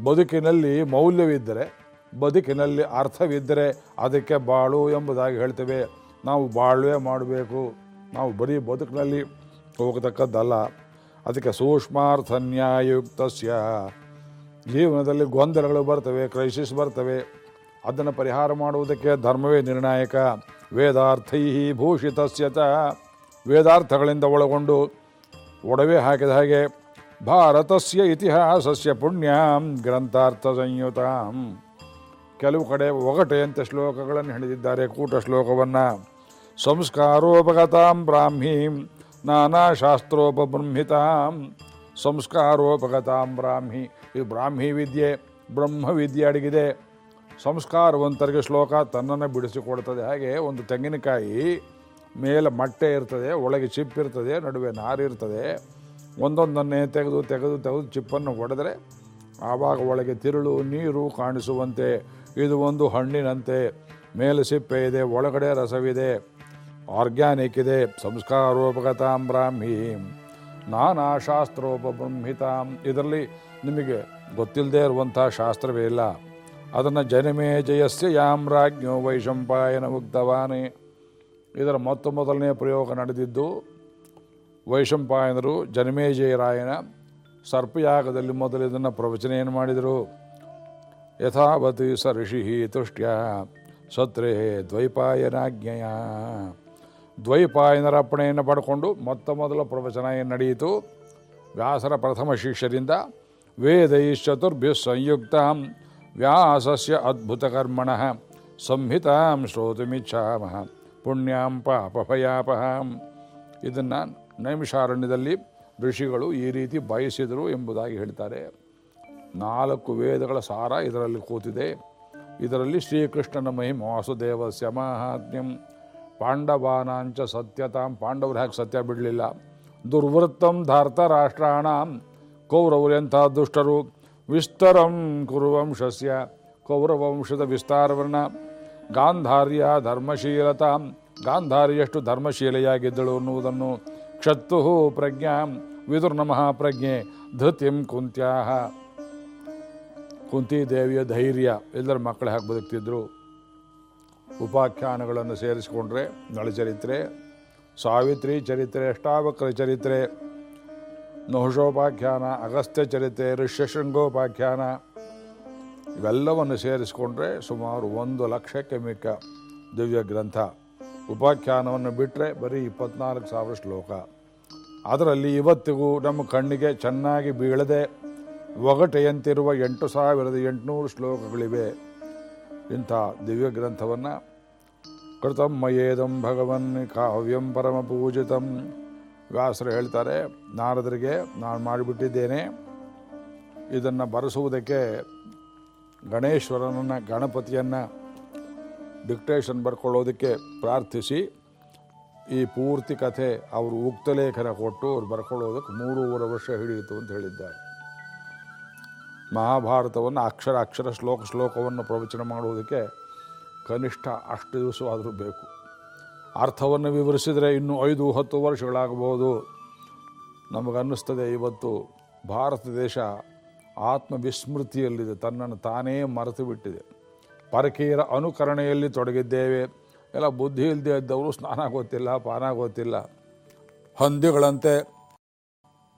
Speaker 1: ಬದುಕಿನಲ್ಲಿ ಮೌಲ್ಯವಿದ್ದರೆ, ಬದುಕಿನಲ್ಲಿ ಅರ್ಥವಿದ್ದರೆ ಅದಕ್ಕೆ ಬಾಳು ಎಂಬುದಾಗಿ ಹೇಳ್ತೇವೆ. ನಾವು ಬಾಳ್ವೆ ಮಾಡಬೇಕು. ನಾವು ಬರೀ ಬದುಕಿನಲ್ಲಿ ಹೋಗತಕ್ಕದ್ದಲ್ಲ. ಅದಕ್ಕೆ ಸೂಕ್ಷ್ಮಾರ್ಥ ನ್ಯಾಯಯುಕ್ತಸ್ಯ ಜೀವನದಲ್ಲಿ ಗೊಂದಲಗಳು ಬರ್ತವೆ ಕ್ರೈಸಿಸ್ ಬರ್ತವೆ. ಅದನ್ನು ಪರಿಹಾರ ಮಾಡುವುದಕ್ಕೆ ಧರ್ಮವೇ ನಿರ್ಣಾಯಕ. ವೇದಾರ್ಥೈ ಭೂಷಿತಸ್ಯತ ವೇದಾರ್ಥಗಳಿಂದ ಒಳಗೊಂಡು ಒಡವೆ ಹಾಕಿದ ಹಾಗೆ ಭಾರತಸ್ಯ ಇತಿಹಾಸಸ್ಯ ಪುಣ್ಯಾಂ ಗ್ರಂಥಾರ್ಥ ಸಂಯುತಾಂ. ಕೆಲವು ಕಡೆ ಒಗಟೆ ಅಂತ ಶ್ಲೋಕಗಳನ್ನು ಹಿಡಿದಿದ್ದಾರೆ ಕೂಟ ಶ್ಲೋಕವನ್ನು ಸಂಸ್ಕಾರೋಪಗತಾಂ ಬ್ರಾಹ್ಮೀಂ ನಾನಾ ಶಾಸ್ತ್ರೋಪಬ್ರಹ್ಮಿತಾಂ ಸಂಸ್ಕಾರೋಪಗತಾಂ ಬ್ರಾಹ್ಮಿ, ಇದು ಬ್ರಾಹ್ಮಿ ವಿದ್ಯೆ, ಬ್ರಹ್ಮ ವಿದ್ಯೆ ಅಡಗಿದೆ. ಸಂಸ್ಕಾರವಂತರಿಗೆ ಶ್ಲೋಕ ತನ್ನನ್ನು ಬಿಡಿಸಿಕೊಡ್ತದೆ. ಹಾಗೆ ಒಂದು ತೆಂಗಿನಕಾಯಿ, ಮೇಲೆ ಮಟ್ಟೆ ಇರ್ತದೆ, ಒಳಗೆ ಚಿಪ್ಪಿರ್ತದೆ, ನಡುವೆ ನಾರಿರ್ತದೆ. ಒಂದೊಂದನ್ನೇ ತೆಗೆದು ತೆಗೆದು ತೆಗೆದು ಚಿಪ್ಪನ್ನು ಹೊಡೆದರೆ ಆವಾಗ ಒಳಗೆ ತಿರುಳು ನೀರು ಕಾಣಿಸುವಂತೆ. ಇದು ಒಂದು ಹಣ್ಣಿನಂತೆ. ಮೇಲೆ ಸಿಪ್ಪೆ ಇದೆ, ಒಳಗಡೆ ರಸವಿದೆ. ಆರ್ಗ್ಯಾನಿಕ್ ಇದೆ. ಸಂಸ್ಕಾರೋಪಗತಾಂ ಬ್ರಾಹ್ಮಿ ನಾನಾ ಶಾಸ್ತ್ರೋಪಬ್ರಹ್ಮಿತಾಂ ಇದರಲ್ಲಿ ನಿಮಗೆ ಗೊತ್ತಿಲ್ಲದೆ ಇರುವಂಥ ಶಾಸ್ತ್ರವೇ ಇಲ್ಲ. ಅದನ್ನು ಜನಮೇ ಜಯಸ್ಯ ಯಾಂ ರಾಜ್ಞೋ ವೈಶಂಪಾಯನ ಮುಗ್ಧವಾನೆ. ಇದರ ಮೊತ್ತ ಮೊದಲನೇ ಪ್ರಯೋಗ ನಡೆದಿದ್ದು ವೈಶಂಪಾಯನರು ಜನಮೇಜಯರಾಯನ ಸರ್ಪಯಾಗದಲ್ಲಿ ಮೊದಲು ಇದನ್ನು ಪ್ರವಚನ ಏನು ಮಾಡಿದರು. ಯಥಾವತಿ ಸ ಋಷಿ ತುಷ್ಟ್ಯ ಸತ್ರೇ ದ್ವೈಪಾಯನಾಜ್ಞೆಯ. ದ್ವೈಪಾಯನರ ಅಪ್ಪಣೆಯನ್ನು ಪಡ್ಕೊಂಡು ಮೊತ್ತ ಮೊದಲ ಪ್ರವಚನ ಏನು ನಡೆಯಿತು? ವ್ಯಾಸರ ಪ್ರಥಮ ಶಿಷ್ಯರಿಂದ ವೇದೈಶ್ಚತುರ್ಭ್ಯ ಸಂಯುಕ್ತ ವ್ಯಾಸಸ್ಯ ಅದ್ಭುತಕರ್ಮಣ ಸಂಹಿತಾಂ ಶ್ರೋತುಮಿಚ್ಛಾಮಃ ಪುಣ್ಯಾಂ ಪಾಪಭಯಾಪಹಾಂ ಇದನ್ನು ನೈಮಿಷಾರಣ್ಯದಲ್ಲಿ ಋಷಿಗಳು ಈ ರೀತಿ ಬಯಸಿದರು ಎಂಬುದಾಗಿ ಹೇಳ್ತಾರೆ. ನಾಲ್ಕು ವೇದಗಳ ಸಾರ ಇದರಲ್ಲಿ ಕೂತಿದೆ. ಇದರಲ್ಲಿ ಶ್ರೀಕೃಷ್ಣನ ಮಹಿಮ ವಾಸುದೇವಸ್ಯ ಮಹಾತ್ಮ್ಯಂ ಪಾಂಡವಾನಾಂಚ ಸತ್ಯತಾಂ, ಪಾಂಡವರು ಹ್ಯಾಕೆ ಸತ್ಯ ಬಿಡಲಿಲ್ಲ? ದುರ್ವೃತ್ತಂ ಧಾರ್ತ ರಾಷ್ಟ್ರಾಣ ಕೌರವರು ಎಂಥ ದುಷ್ಟರು ವಿಸ್ತರಂ ಕುರುವಂಶಸ್ಯ, ಕೌರವಂಶದ ವಿಸ್ತಾರವನ್ನು ಗಾಂಧಾರ್ಯ ಧರ್ಮಶೀಲತಾ, ಗಾಂಧಾರಿಯಷ್ಟು ಧರ್ಮಶೀಲೆಯಾಗಿದ್ದಳು ಅನ್ನುವುದನ್ನು ಕ್ಷತ್ತು ಪ್ರಜ್ಞಾ ನಮಃ ಪ್ರಜ್ಞೆ ಧೃತಿಂ ಕುಂತ್ಯಾಹ ಕುಂತಿ ದೇವಿಯ ಧೈರ್ಯ, ಎಲ್ಲರ ಮಕ್ಕಳು ಹಾಕಿ ಬದುಕ್ತಿದ್ರು. ಉಪಾಖ್ಯಾನಗಳನ್ನು ಸೇರಿಸಿಕೊಂಡ್ರೆ ನಳಚರಿತ್ರೆ ಸಾವಿತ್ರಿ ಚರಿತ್ರೆ, ಅಷ್ಟಾವಕ್ರ ಚರಿತ್ರೆ, ನಹುಷೋಪಾಖ್ಯಾನ, ಅಗಸ್ತ್ಯ ಚರಿತ್ರೆ, ಋಷ್ಯಶೃಂಗೋಪಾಖ್ಯಾನ, ಇವೆಲ್ಲವನ್ನು ಸೇರಿಸಿಕೊಂಡ್ರೆ ಸುಮಾರು ಒಂದು ಲಕ್ಷಕ್ಕೆ ಮಿಕ್ಕ ದಿವ್ಯ ಗ್ರಂಥ. ಉಪಾಖ್ಯಾನವನ್ನು ಬಿಟ್ಟರೆ ಬರೀ ಇಪ್ಪತ್ನಾಲ್ಕು ಸಾವಿರ ಶ್ಲೋಕ. ಅದರಲ್ಲಿ ಇವತ್ತಿಗೂ ನಮ್ಮ ಕಣ್ಣಿಗೆ ಚೆನ್ನಾಗಿ ಬೀಳದೆ ಒಗಟೆಯಂತಿರುವ ಎಂಟು ಸಾವಿರದ ಎಂಟುನೂರು ಶ್ಲೋಕಗಳಿವೆ. ಇಂಥ ದಿವ್ಯ ಗ್ರಂಥವನ್ನು ಕೃತಂ ಮಯೇದಂ ಭಗವನ್ ಕಾವ್ಯಂ ಪರಮ ಪೂಜಿತಂ. ವ್ಯಾಸರು ಹೇಳ್ತಾರೆ, ನಾರದರಿಗೆ ನಾನು ಮಾಡಿಬಿಟ್ಟಿದ್ದೇನೆ. ಇದನ್ನು ಬರೆಸುವುದಕ್ಕೆ ಗಣೇಶ್ವರನನ್ನು, ಗಣಪತಿಯನ್ನು ಡಿಕ್ಟೇಷನ್ ಬರ್ಕೊಳ್ಳೋದಕ್ಕೆ ಪ್ರಾರ್ಥಿಸಿ. ಈ ಪೂರ್ತಿ ಕಥೆ ಅವರು ಉಕ್ತಲೇಖನ ಕೊಟ್ಟು ಅವ್ರು ಬರ್ಕೊಳ್ಳೋದಕ್ಕೆ ಮೂರೂವರೆ ವರ್ಷ ಹಿಡಿಯಿತು ಅಂತ ಹೇಳಿದ್ದಾರೆ. ಮಹಾಭಾರತವನ್ನು ಅಕ್ಷರ ಅಕ್ಷರ ಶ್ಲೋಕ ಶ್ಲೋಕವನ್ನು ಪ್ರವಚನ ಮಾಡುವುದಕ್ಕೆ ಕನಿಷ್ಠ ಅಷ್ಟು ದಿವಸವಾದರೂ ಬೇಕು. ಅರ್ಥವನ್ನು ವಿವರಿಸಿದರೆ ಇನ್ನೂ ಐದು ಹತ್ತು ವರ್ಷಗಳಾಗಬಹುದು. ನಮಗನ್ನಿಸ್ತದೆ ಇವತ್ತು ಭಾರತ ದೇಶ ಆತ್ಮವಿಸ್ಮೃತಿಯಲ್ಲಿದೆ. ತನ್ನನ್ನು ತಾನೇ ಮರೆತು ಬಿಟ್ಟಿದೆ ಪರಕೀಯರ ಅನುಕರಣೆಯಲ್ಲಿ ತೊಡಗಿದ್ದೇವೆ. ಎಲ್ಲ ಬುದ್ಧಿ ಇಲ್ಲದೆ ಇದ್ದವರು ಸ್ನಾನ ಗೊತ್ತಿಲ್ಲ, ಪಾನ ಗೊತ್ತಿಲ್ಲ. ಹಂದಿಗಳಂತೆ,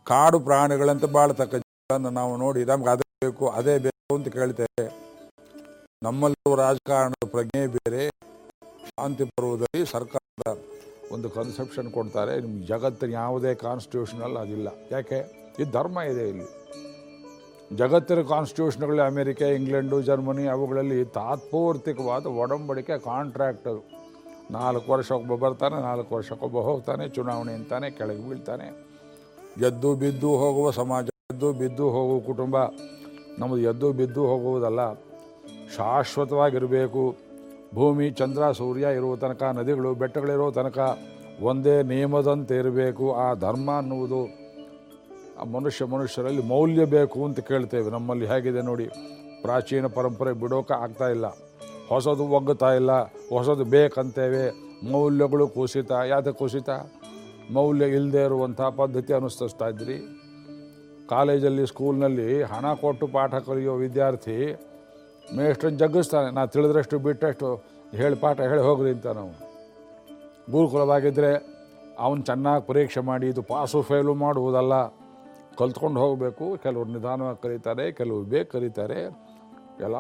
Speaker 1: ಕಾಡು ಪ್ರಾಣಿಗಳಂತೆ ಬಾಳ್ತಕ್ಕ ನಾವು ನೋಡಿ ನಮ್ಗೆ ಅದೇ ಬೇಕು ಅದೇ ಬೇಕು ಅಂತ ಕೇಳ್ತೇವೆ. ನಮ್ಮಲ್ಲೂ ರಾಜಕಾರಣದ ಪ್ರಜ್ಞೆ ಬೇರೆ. ಶಾಂತಿ ಬರುವುದರಲ್ಲಿ ಸರ್ಕಾರದ ಒಂದು ಕನ್ಸೆಪ್ಷನ್ ಕೊಡ್ತಾರೆ. ನಿಮ್ಮ ಜಗತ್ತಿನ ಯಾವುದೇ ಕಾನ್ಸ್ಟಿಟ್ಯೂಷನಲ್ ಅದಿಲ್ಲ. ಯಾಕೆ? ಇದು ಧರ್ಮ ಇದೆ ಇಲ್ಲಿ. ಜಗತ್ತಿನ ಕಾನ್ಸ್ಟಿಟ್ಯೂಷನ್ಗಳು ಅಮೆರಿಕ, ಇಂಗ್ಲೆಂಡು, ಜರ್ಮನಿ ಅವುಗಳಲ್ಲಿ ತಾತ್ಪೂರ್ತಿಕವಾದ ಒಡಂಬಡಿಕೆ ಕಾಂಟ್ರಾಕ್ಟರು ನಾಲ್ಕು ವರ್ಷಕ್ಕೊಬ್ಬ ಬರ್ತಾನೆ, ನಾಲ್ಕು ವರ್ಷಕ್ಕೊಬ್ಬ ಹೋಗ್ತಾನೆ, ಚುನಾವಣೆ ಅಂತಾನೆ, ಕೆಳಗೆ ಬೀಳ್ತಾನೆ. ಎದ್ದು ಬಿದ್ದು ಹೋಗುವ ಸಮಾಜ, ಎದ್ದು ಬಿದ್ದು ಹೋಗುವ ಕುಟುಂಬ. ನಮ್ಮದು ಎದ್ದು ಬಿದ್ದು ಹೋಗುವುದಲ್ಲ, ಶಾಶ್ವತವಾಗಿರಬೇಕು. ಭೂಮಿ, ಚಂದ್ರ, ಸೂರ್ಯ ಇರುವ ತನಕ, ನದಿಗಳು, ಬೆಟ್ಟಗಳಿರೋ ತನಕ ಒಂದೇ ನಿಯಮದಂತೆ ಇರಬೇಕು. ಆ ಧರ್ಮ ಅನ್ನುವುದು ಆ ಮನುಷ್ಯ ಮನುಷ್ಯರಲ್ಲಿ ಮೌಲ್ಯ ಬೇಕು ಅಂತ ಕೇಳ್ತೇವೆ. ನಮ್ಮಲ್ಲಿ ಹೇಗಿದೆ ನೋಡಿ, ಪ್ರಾಚೀನ ಪರಂಪರೆ ಬಿಡೋಕೆ ಆಗ್ತಾ ಇಲ್ಲ. ಹೊಸದು ಒಗ್ಗುತ್ತಾ ಇಲ್ಲ, ಹೊಸದು ಬೇಕಂತೇವೆ, ಮೌಲ್ಯಗಳು ಕುಸಿತ ಯಾಕೆ ಕುಸಿತ? ಮೌಲ್ಯ ಇಲ್ಲದೆ ಇರುವಂಥ ಪದ್ಧತಿ ಅನುಸರಿಸ್ತಾ ಇದ್ರಿ. ಕಾಲೇಜಲ್ಲಿ, ಸ್ಕೂಲ್ನಲ್ಲಿ ಹಣ ಕೊಟ್ಟು ಪಾಠ ಕಲಿಯೋ ವಿದ್ಯಾರ್ಥಿ ಮೇಷ್ಟ್ರನ್ನ ಜಗ್ಗಿಸ್ತಾನೆ. ನಾ ತಿಳಿದ್ರಷ್ಟು, ಬಿಟ್ಟಷ್ಟು ಹೇಳಿ ಪಾಠ ಹೇಳಿ ಹೋಗ್ರಿ ಅಂತ ನಾವು. ಗುರುಕುಲವಾಗಿದ್ದರೆ ಅವನು ಚೆನ್ನಾಗಿ ಪರೀಕ್ಷೆ ಮಾಡಿ, ಇದು ಪಾಸು ಫೇಲು ಮಾಡುವುದಲ್ಲ. ಕಲ್ತ್ಕೊಂಡು ಹೋಗಬೇಕು. ಕೆಲವರು ನಿಧಾನವಾಗಿ ಕರೀತಾರೆ ಕೆಲವರು ಬೇಗ ಕರೀತಾರೆ ಎಲ್ಲ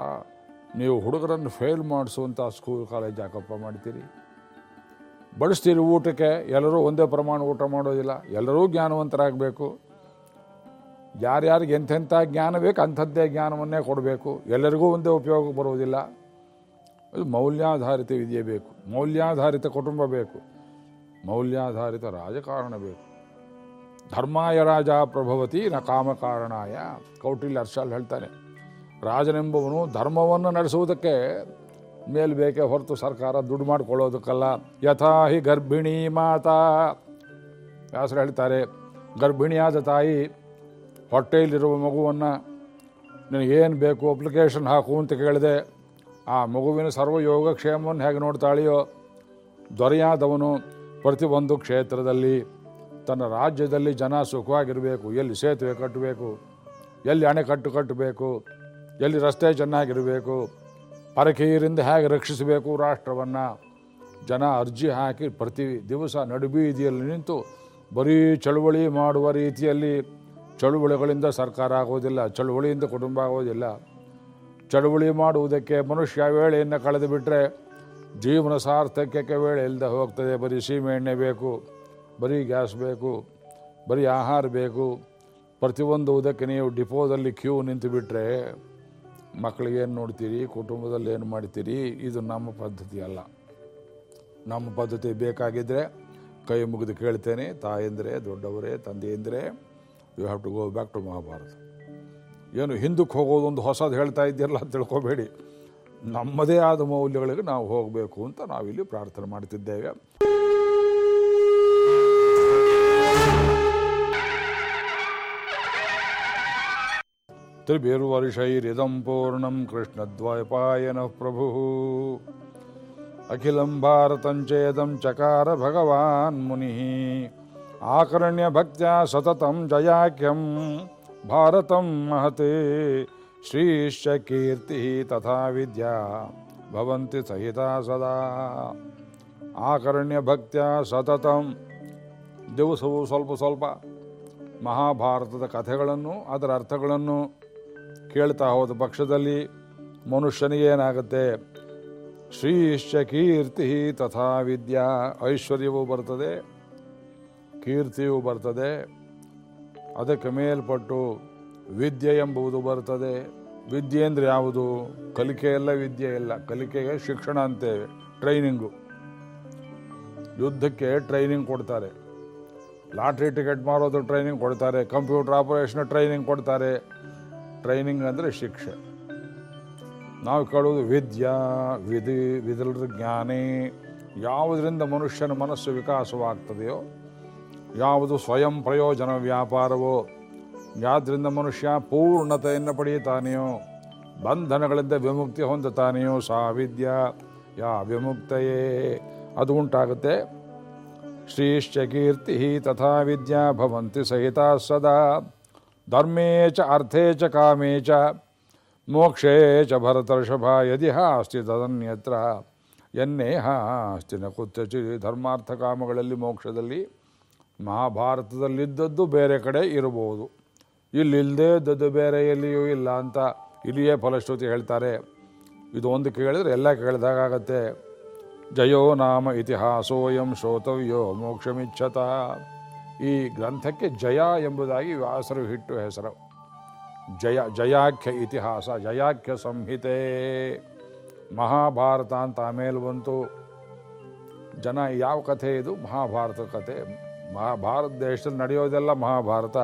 Speaker 1: ನೀವು ಹುಡುಗರನ್ನು ಫೇಲ್ ಮಾಡಿಸುವಂಥ ಸ್ಕೂಲ್ ಕಾಲೇಜ್ ಯಾಕಪ್ಪ ಮಾಡ್ತೀರಿ? ಬಳಸ್ತೀರಿ ಊಟಕ್ಕೆ, ಎಲ್ಲರೂ ಒಂದೇ ಪ್ರಮಾಣ ಊಟ ಮಾಡೋದಿಲ್ಲ, ಎಲ್ಲರೂ ಜ್ಞಾನವಂತರಾಗಬೇಕು. ಯಾರ್ಯಾರಿಗೆ ಎಂಥೆಂಥ ಜ್ಞಾನ ಬೇಕು, ಅಂಥದ್ದೇ ಜ್ಞಾನವನ್ನೇ ಕೊಡಬೇಕು. ಎಲ್ಲರಿಗೂ ಒಂದೇ ಉಪಯೋಗ ಬರುವುದಿಲ್ಲ. ಅದು ಮೌಲ್ಯಾಧಾರಿತ ವಿದ್ಯೆ ಬೇಕು. ಮೌಲ್ಯಾಧಾರಿತ ಕುಟುಂಬ ಬೇಕು. ಮೌಲ್ಯಾಧಾರಿತ ರಾಜಕಾರಣ ಬೇಕು. ಧರ್ಮಾಯ ರಾಜ ಪ್ರಭವತಿ ನ ಕಾಮಕಾರಣಾಯ ಕೌಟಿಲ್ಯ ಅರ್ಷಲ್ ಹೇಳ್ತಾನೆ ರಾಜನೆಂಬವನು ಧರ್ಮವನ್ನು ನಡೆಸುವುದಕ್ಕೆ ಮೇಲ್ ಬೇಕೇ ಹೊರತು ಸರ್ಕಾರ ದುಡ್ಡು ಮಾಡಿಕೊಳ್ಳೋದಕ್ಕಲ್ಲ. ಯಥಾ ಹಿ ಗರ್ಭಿಣಿ ಮಾತಾ. ವ್ಯಾಸರು ಹೇಳ್ತಾರೆ, ಗರ್ಭಿಣಿಯಾದ ತಾಯಿ ಹೊಟ್ಟೆಯಲ್ಲಿರುವ ಮಗುವನ್ನು ನಿನಗೇನು ಬೇಕು, ಅಪ್ಲಿಕೇಶನ್ ಹಾಕು ಅಂತ ಕೇಳಿದೆ. ಆ ಮಗುವಿನ ಸರ್ವ ಯೋಗಕ್ಷೇಮವನ್ನು ಹೇಗೆ ನೋಡ್ತಾಳೆಯೋ, ದೊರೆಯಾದವನು ಪ್ರತಿಯೊಂದು ಕ್ಷೇತ್ರದಲ್ಲಿ ತನ್ನ ರಾಜ್ಯದಲ್ಲಿ ಜನ ಸುಖವಾಗಿರಬೇಕು, ಎಲ್ಲಿ ಸೇತುವೆ ಕಟ್ಟಬೇಕು, ಎಲ್ಲಿ ಅಣೆಕಟ್ಟು ಕಟ್ಟಬೇಕು ಎಲ್ಲಿ ರಸ್ತೆ ಚೆನ್ನಾಗಿರಬೇಕು ಪರಕೀಯರಿಂದ ಹೇಗೆ ರಕ್ಷಿಸಬೇಕು ರಾಷ್ಟ್ರವನ್ನು? ಜನ ಅರ್ಜಿ ಹಾಕಿ ಪ್ರತಿ ದಿವಸ ನಡುಬೀದಿಯಲ್ಲಿ ನಿಂತು ಬರೀ ಚಳುವಳಿ ಮಾಡುವ ರೀತಿಯಲ್ಲಿ ಚಳುವಳಿಗಳಿಂದ ಸರ್ಕಾರ ಆಗೋದಿಲ್ಲ, ಚಳುವಳಿಯಿಂದ ಕುಟುಂಬ ಆಗೋದಿಲ್ಲ. ಚಳುವಳಿ ಮಾಡುವುದಕ್ಕೆ ಮನುಷ್ಯ ವೇಳೆಯನ್ನು ಕಳೆದು ಬಿಟ್ಟರೆ ಜೀವನ ಸಾರ್ಥಕ್ಯಕ್ಕೆ ವೇಳೆ ಇಲ್ಲದೆ ಹೋಗ್ತದೆ. ಬರೀ ಸೀಮೆ ಎಣ್ಣೆ ಬೇಕು, ಬರೀ ಗ್ಯಾಸ್ ಬೇಕು, ಬರೀ ಆಹಾರ ಬೇಕು. ಪ್ರತಿಯೊಂದು ಉದಕ್ಕೆ ನೀವು ಡಿಪೋದಲ್ಲಿ ಕ್ಯೂ ನಿಂತು ಬಿಟ್ಟರೆ ಮಕ್ಕಳಿಗೇನು ನೋಡ್ತೀರಿ, ಕುಟುಂಬದಲ್ಲಿ ಏನು ಮಾಡ್ತೀರಿ, ಇದು ನಮ್ಮ ಪದ್ಧತಿ ಅಲ್ಲ. ನಮ್ಮ ಪದ್ಧತಿ ಬೇಕಾಗಿದ್ದರೆ ಕೈ ಮುಗಿದು ಕೇಳ್ತೇನೆ, ತಾಯಂದರೆ, ದೊಡ್ಡವರೇ, ತಂದೆಯಂದರೆ you have to go back to Mahabharata ಏನು ಹಿಂದಕ್ಕೆ ಹೋಗೋದು ಒಂದು ಹೊಸದು ಹೇಳ್ತಾ ಇದ್ದೀರಲ್ಲ ಅಂತ ತಿಳ್ಕೊಬೇಡಿ. ನಮ್ಮದೇ ಆದ ಮೌಲ್ಯಗಳಿಗೆ ನಾವು ಹೋಗಬೇಕು ಅಂತ ನಾವಿಲ್ಲಿ ಪ್ರಾರ್ಥನೆ ಮಾಡ್ತಿದ್ದೇವೆ. ತ್ರಿಭಿರ್ವರ್ಷೈರಿದಂ ಪೂರ್ಣಂ ಕೃಷ್ಣದ್ವೈಪಾಯನ ಪ್ರಭು. ಅಖಿಲಂ ಭಾರತಂಚೇದಂ ಚಕಾರ ಭಗವಾನ್ ಮುನಿ. ಆಕರ್ಣ್ಯ ಭಕ್ತ್ಯಾ ಸತತಂ ಜಯಾಖ್ಯಂ ಭಾರತಂ ಮಹತೆ. श्रीश्च ಕೀರ್ತಿ ತಥಾ ವಿದ್ಯಾ ಭವಂತಿ ಸಹಿತ ಸದಾ. ಆಕರ್ಣ್ಯ ಭಕ್ತ್ಯಾ ಸತತಂ ದಿವಸವೂ ಸ್ವಲ್ಪ ಸ್ವಲ್ಪ ಮಹಾಭಾರತದ ಕಥೆಗಳನ್ನು ಅದರ ಅರ್ಥಗಳನ್ನು ಕೇಳ್ತಾ ಹೋದ ಪಕ್ಷದಲ್ಲಿ ಮನುಷ್ಯನಿಗೇನಾಗುತ್ತೆ ಶ್ರೀಶ್ಚ ಕೀರ್ತಿ ತಥಾ ವಿದ್ಯಾ. ಐಶ್ವರ್ಯವೂ ಬರ್ತದೆ, ಕೀರ್ತಿಯೂ ಬರ್ತದೆ, ಅದಕ್ಕೆ ಮೇಲ್ಪಟ್ಟು ವಿದ್ಯೆ ಎಂಬುದು ಬರ್ತದೆ. ವಿದ್ಯೆ ಅಂದರೆ ಯಾವುದು? ಕಲಿಕೆಯಲ್ಲ ವಿದ್ಯೆ ಇಲ್ಲ. ಕಲಿಕೆಗೆ ಶಿಕ್ಷಣ ಅಂತೇವೆ, ಟ್ರೈನಿಂಗು. ಯುದ್ಧಕ್ಕೆ ಟ್ರೈನಿಂಗ್ ಕೊಡ್ತಾರೆ. ಲಾಟ್ರಿ ಟಿಕೆಟ್ ಮಾರೋದು ಟ್ರೈನಿಂಗ್ ಕೊಡ್ತಾರೆ, ಕಂಪ್ಯೂಟರ್ ಆಪರೇಷನ್ ಟ್ರೈನಿಂಗ್ ಕೊಡ್ತಾರೆ. ಟ್ರೈನಿಂಗ್ ಅಂದರೆ ಶಿಕ್ಷೆ. ನಾವು ಕೇಳೋದು ವಿದ್ಯಾ, ವಿಧಿ, ವಿಧಲ್ರ ಜ್ಞಾನೇ, ಯಾವುದರಿಂದ ಮನುಷ್ಯನ ಮನಸ್ಸು ವಿಕಾಸವಾಗ್ತದೆಯೋ, ಯಾವುದು ಸ್ವಯಂ ಪ್ರಯೋಜನ ವ್ಯಾಪಾರವೋ, ಯಾದ್ರಿಂದ ಮನುಷ್ಯ ಪೂರ್ಣತೆಯನ್ನು ಪಡೆಯುತ್ತಾನೆಯೋ ಬಂಧನಗಳಿಂದ ವಿಮುಕ್ತಿ ಹೊಂದುತ್ತಾನೆಯೋ ಸಾ ವಿದ್ಯಾ, ಯಾ ವಿಮುಕ್ತಯೇ. ಅದು ಉಂಟಾಗುತ್ತೆ. ಶ್ರೀಶ್ಚ ಕೀರ್ತಿ ತಥಾ ವಿದ್ಯಾ ಭವಂತಿ ಸಹಿತ ಸದಾ. ಧರ್ಮೇ ಚ ಅರ್ಥೇ ಚ ಕಾಮೇ ಚ ಮೋಕ್ಷೇ ಚ ಭರತರ್ಷಭ ಯದಿ ಅಸ್ತಿ ತದನ್ಯತ್ರ ಎನ್ನೇಹ ಅಸ್ತಿ ನ ಕುತ್ತಚಿ ಧರ್ಮಾರ್ಥ ಕಾಮಗಳಲ್ಲಿ ಮೋಕ್ಷದಲ್ಲಿ, ಮಹಾಭಾರತದಲ್ಲಿದ್ದದ್ದು ಬೇರೆ ಕಡೆ ಇರಬಹುದು. ಇಲ್ಲಿಲ್ಲದೆ ಇದ್ದದ್ದು ಬೇರೆ ಎಲ್ಲಿಯೂ ಇಲ್ಲ ಅಂತ ಇಲ್ಲಿಯೇ ಫಲಶ್ರುತಿ ಹೇಳ್ತಾರೆ. ಇದು ಒಂದು ಕೇಳಿದ್ರೆ ಎಲ್ಲ ಕೇಳಿದಾಗತ್ತೆ ಜಯೋ ನಾಮ ಇತಿಹಾಸೋಯಂ ಶ್ರೋತವ್ಯೋ ಮೋಕ್ಷಮಿಚ್ಛತ. ಈ ಗ್ರಂಥಕ್ಕೆ ಜಯ ಎಂಬುದಾಗಿ ವ್ಯಾಸರು ಹಿಟ್ಟು ಹೆಸರು. ಜಯ, ಜಯಾಖ್ಯ ಇತಿಹಾಸ, ಜಯಾಖ್ಯ ಸಂಹಿತೆ. ಮಹಾಭಾರತ ಅಂತ ಆಮೇಲೆ ಬಂತು. ಜನ ಯಾವ ಕಥೆ ಇದು? ಮಹಾಭಾರತ ಕಥೆ. ಮಹಾಭಾರತ ದೇಶದಲ್ಲಿ ನಡೆಯೋದೆಲ್ಲ ಮಹಾಭಾರತ.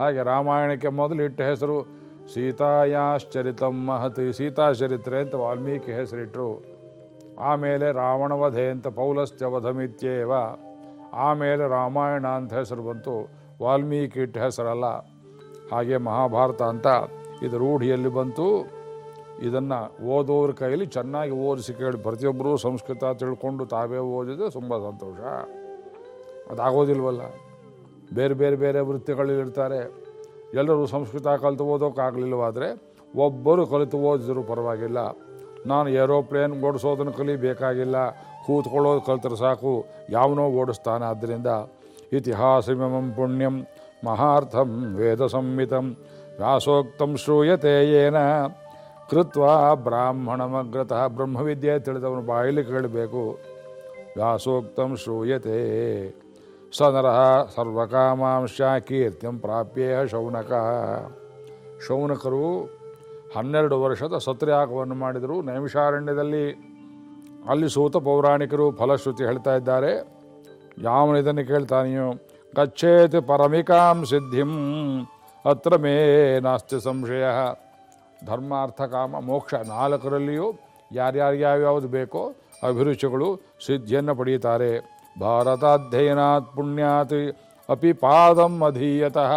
Speaker 1: ಹಾಗೆ ರಾಮಾಯಣಕ್ಕೆ ಮೊದಲು ಇಟ್ಟ ಹೆಸರು ಸೀತಾಯಾಶ್ಚರಿತಂ ಮಹತಿ, ಸೀತಾಚರಿತ್ರೆ ಅಂತ ವಾಲ್ಮೀಕಿ ಹೆಸರಿಟ್ಟರು ಆಮೇಲೆ ರಾವಣವಧೆ ಅಂತ ಪೌಲಸ್ತ್ಯ ವಧಮಿತ್ಯೇವ ಆಮೇಲೆ ರಾಮಾಯಣ ಅಂತ ಹೆಸರು ಬಂತು. ವಾಲ್ಮೀಕಿ ಇಟ್ಟ ಹೆಸರಲ್ಲ. ಹಾಗೆ ಮಹಾಭಾರತ ಅಂತ ಇದು ರೂಢಿಯಲ್ಲಿ ಬಂತು. ಇದನ್ನು ಓದೋರ ಕೈಯಲ್ಲಿ ಚೆನ್ನಾಗಿ ಓದಿಸಿ ಕೇಳಿ. ಪ್ರತಿಯೊಬ್ಬರೂ ಸಂಸ್ಕೃತ ತಿಳ್ಕೊಂಡು ತಾವೇ ಓದಿದ್ರೆ ತುಂಬ ಸಂತೋಷ. ಅದಾಗೋದಿಲ್ವಲ್ಲ? ಬೇರೆ ಬೇರೆ ಬೇರೆ ವೃತ್ತಿಗಳಲ್ಲಿರ್ತಾರೆ ಎಲ್ಲರೂ ಸಂಸ್ಕೃತ ಕಲಿತು ಓದೋಕ್ಕಾಗಲಿಲ್ಲವಾದರೆ ಒಬ್ಬರು ಕಲಿತು ಓದಿದ್ರು ಪರವಾಗಿಲ್ಲ. ನಾನು ಏರೋಪ್ಲೇನ್ ಓಡಿಸೋದನ್ನು ಕಲಿಬೇಕಾಗಿಲ್ಲ. ಕೂತ್ಕೊಳ್ಳೋದು ಕಲ್ತರೆ ಸಾಕು. ಯಾವನೋ ಓಡಿಸ್ತಾನೆ. ಆದ್ದರಿಂದ ಇತಿಹಾಸಮಿಮಂ ಪುಣ್ಯಂ ಮಹಾರ್ಥಂ ವೇದ ಸಂಹಿತಂ ವ್ಯಾಸೋಕ್ತಂ ಶ್ರೂಯತೆ ಏನ. ಕೃತ್ವ ಬ್ರಾಹ್ಮಣಮಗ್ರತಃ ಬ್ರಹ್ಮವಿದ್ಯೆ ತಿಳಿದವನು ಬಾಯಲ್ಲಿ ಕೇಳಬೇಕು. ವ್ಯಾಸೋಕ್ತಂ ಶ್ರೂಯತೆ. ಸ ನರಃ ಸರ್ವಕಾಮಾಂಶ ಕೀರ್ತಿಂ ಪ್ರಾಪ್ಯೇಹ ಶೌನಕ. ಶೌನಕರು ಹನ್ನೆರಡು ವರ್ಷದ ಸತ್ರ್ಯಾಗವನ್ನು ಮಾಡಿದರು. ನೈಮಿಷಾರಣ್ಯದಲ್ಲಿ ಅಲ್ಲಿ ಸೂತ ಪೌರಾಣಿಕರು ಫಲಶ್ರುತಿ ಹೇಳ್ತಾ ಇದ್ದಾರೆ. ಯಾವನು ಇದನ್ನು ಕೇಳ್ತಾನೆಯೋ? ಕಚ್ಚೇತ್ ಪರಮಿಕಾಂ ಸಿದ್ಧಿಂ, ಅತ್ರ ಮೇ ನಾಸ್ತಿ ಸಂಶಯ. ಧರ್ಮಾರ್ಥ ಕಾಮ, ಮೋಕ್ಷ ನಾಲ್ಕರಲ್ಲಿಯೂ ಯಾರ್ಯಾರಿಗೆ ಯಾವ್ಯಾವುದು ಬೇಕೋ ಅಭಿರುಚಿಗಳು ಸಿದ್ಧಿಯನ್ನು ಪಡೆಯುತ್ತಾರೆ. ಭಾರತಾಧ್ಯಯನಾತ್ ಪುಣ್ಯಾತ್ ಅಪಿ ಪಾದಂ ಅಧೀಯತಃ.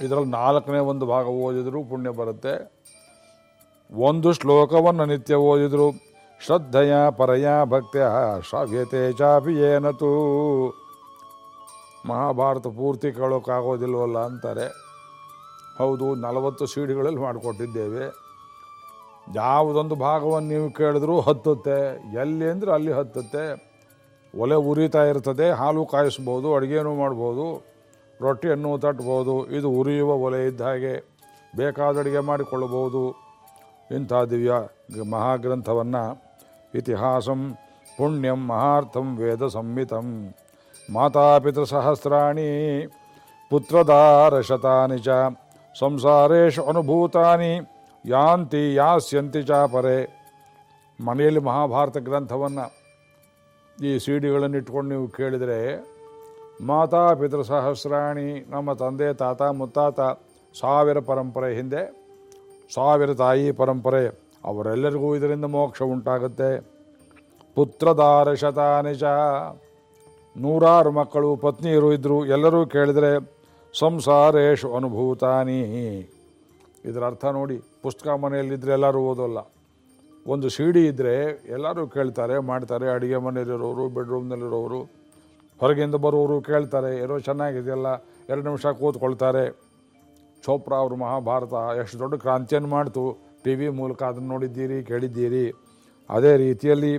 Speaker 1: ಇದರಲ್ಲಿ ನಾಲ್ಕನೇ ಒಂದು ಭಾಗ ಓದಿದರೂ ಪುಣ್ಯ ಬರುತ್ತೆ. ಒಂದು ಶ್ಲೋಕವನ್ನು ನಿತ್ಯ ಓದಿದ್ರು. ಶ್ರದ್ಧೆಯ ಪರಯ ಭಕ್ತಿಯ ಶ್ರಾವ್ಯತೆ ಚಾಪಿ ಏನತು ಮಹಾಭಾರತ ಪೂರ್ತಿ ಕೇಳೋಕ್ಕಾಗೋದಿಲ್ವಲ್ಲ ಅಂತಾರೆ. ಹೌದು, ನಲವತ್ತು ಸೀಡಿಗಳಲ್ಲಿ ಮಾಡಿಕೊಟ್ಟಿದ್ದೇವೆ. ಯಾವುದೊಂದು ಭಾಗವನ್ನು ನೀವು ಕೇಳಿದ್ರೂ ಹತ್ತುತ್ತೆ. ಎಲ್ಲಿ ಅಂದರೆ ಅಲ್ಲಿ ಹತ್ತುತ್ತೆ. ಒಲೆ ಉರಿತಾ ಇರ್ತದೆ, ಹಾಲು ಕಾಯಿಸ್ಬೋದು, ಅಡುಗೆನೂ ಮಾಡ್ಬೋದು, ರೊಟ್ಟಿಯನ್ನು ತಟ್ಬೋದು, ಇದು ಉರಿಯುವ ಒಲೆ ಇದ್ದ ಹಾಗೆ ಬೇಕಾದ ಅಡುಗೆ ಮಾಡಿಕೊಳ್ಳಬಹುದು. ಇಂಥ ದಿವ್ಯ ಮಹಾ ಮಹಾಗ್ರಂಥವನ್ನು ಇತಿಹಾಸಂ, ಪುಣ್ಯಂ, ಮಹಾರ್ಥಂ ವೇದ ಸಂಹಿತಂ ಮಾತಾಪಿತೃಸಹಸ್ರಾಣಿ ಪುತ್ರದಾರಶತಾನಿ ಚ, ಸಂಸಾರೇಶು ಅನುಭೂತಾನಿ, ಯಾಂತಿ ಯಾಸ್ಯಂತಿ ಚ ಪರೆ. ಮನೆಯಲ್ಲಿ ಮಹಾಭಾರತ ಗ್ರಂಥವನ್ನು ಈ ಸಿ ಡಿಗಳನ್ನು ಇಟ್ಕೊಂಡು ನೀವು ಕೇಳಿದರೆ ಮಾತಾ ಪಿತೃ ಸಹಸ್ರಾಣಿ ನಮ್ಮ ತಂದೆ, ತಾತ, ಮುತ್ತಾತ, ಸಾವಿರ ಪರಂಪರೆ ಹಿಂದೆ ಸಾವಿರ ತಾಯಿ ಪರಂಪರೆ, ಅವರೆಲ್ಲರಿಗೂ ಇದರಿಂದ ಮೋಕ್ಷ ಉಂಟಾಗುತ್ತೆ. ಪುತ್ರದಾರ ಶತಾನಿಜ. ನೂರಾರು ಮಕ್ಕಳು, ಪತ್ನಿಯರು ಇದ್ದರು ಎಲ್ಲರೂ ಕೇಳಿದರೆ, ಸಂಸಾರೇಶು ಅನುಭೂತಾನಿ. ಇದರ ಅರ್ಥ ನೋಡಿ, ಪುಸ್ತಕ ಮನೆಯಲ್ಲಿದ್ದರೆ ಎಲ್ಲರೂ ಓದೋಲ್ಲ. ಒಂದು ಸಿ ಡಿ ಇದ್ದರೆ ಎಲ್ಲರೂ ಕೇಳ್ತಾರೆ, ಮಾಡ್ತಾರೆ, ಅಡುಗೆ ಮನೆಯಲ್ಲಿರೋರು, ಬೆಡ್ರೂಮ್ನಲ್ಲಿರೋರು. ಹೊರಗಿಂದ ಬರೋರು ಕೇಳ್ತಾರೆ, ಏನೋ ಚೆನ್ನಾಗಿದೆಯಲ್ಲ, ಎರಡು ನಿಮಿಷ ಕೂತ್ಕೊಳ್ತಾರೆ. ಚೋಪ್ರಾ ಅವರು ಮಹಾಭಾರತ ಎಷ್ಟು ದೊಡ್ಡ ಕ್ರಾಂತಿಯನ್ನು ಮಾಡ್ತು. ಟಿ ವಿ ಮೂಲಕ ಅದನ್ನು ನೋಡಿದ್ದೀರಿ, ಕೇಳಿದ್ದೀರಿ. ಅದೇ ರೀತಿಯಲ್ಲಿ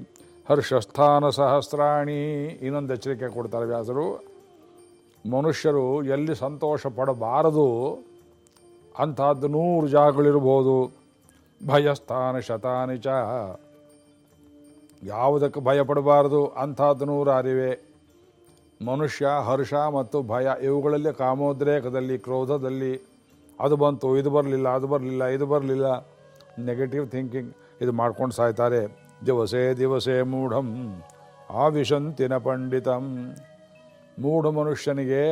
Speaker 1: ಹರ್ಷಸ್ಥಾನ ಸಹಸ್ರಾಣಿ ಇನ್ನೊಂದು ಎಚ್ಚರಿಕೆ ಕೊಡ್ತಾರೆ ವ್ಯಾಸರು. ಮನುಷ್ಯರು ಎಲ್ಲಿ ಸಂತೋಷ ಪಡಬಾರದು, ಅಂಥದ್ದು ನೂರು ಜಾಗಗಳಿರ್ಬೋದು. ಭಯಸ್ಥಾನ ಶತಾನಿ ಚ. ಯಾವುದಕ್ಕೆ ಭಯ ಪಡಬಾರದು, ಅಂಥದ್ದು ನೂರಾರಿವೆ ಮನುಷ್ಯ, ಹರ್ಷ ಮತ್ತು ಭಯ ಇವುಗಳಲ್ಲಿ ಕಾಮೋದ್ರೇಕದಲ್ಲಿ, ಕ್ರೋಧದಲ್ಲಿ ಅದು ಬಂತು, ಇದು ಬರಲಿಲ್ಲ, ಅದು ಬರಲಿಲ್ಲ, ಇದು ಬರಲಿಲ್ಲ. ನೆಗೆಟಿವ್ ಥಿಂಕಿಂಗ್ ಇದು ಮಾಡ್ಕೊಂಡು ಸಾಯ್ತಾರೆ. ದಿವಸೇ ದಿವಸೇ ಮೂಢಂ, ಆವಿಶಂತಿನ ಪಂಡಿತಂ. ಮೂಢ ಮನುಷ್ಯನಿಗೆ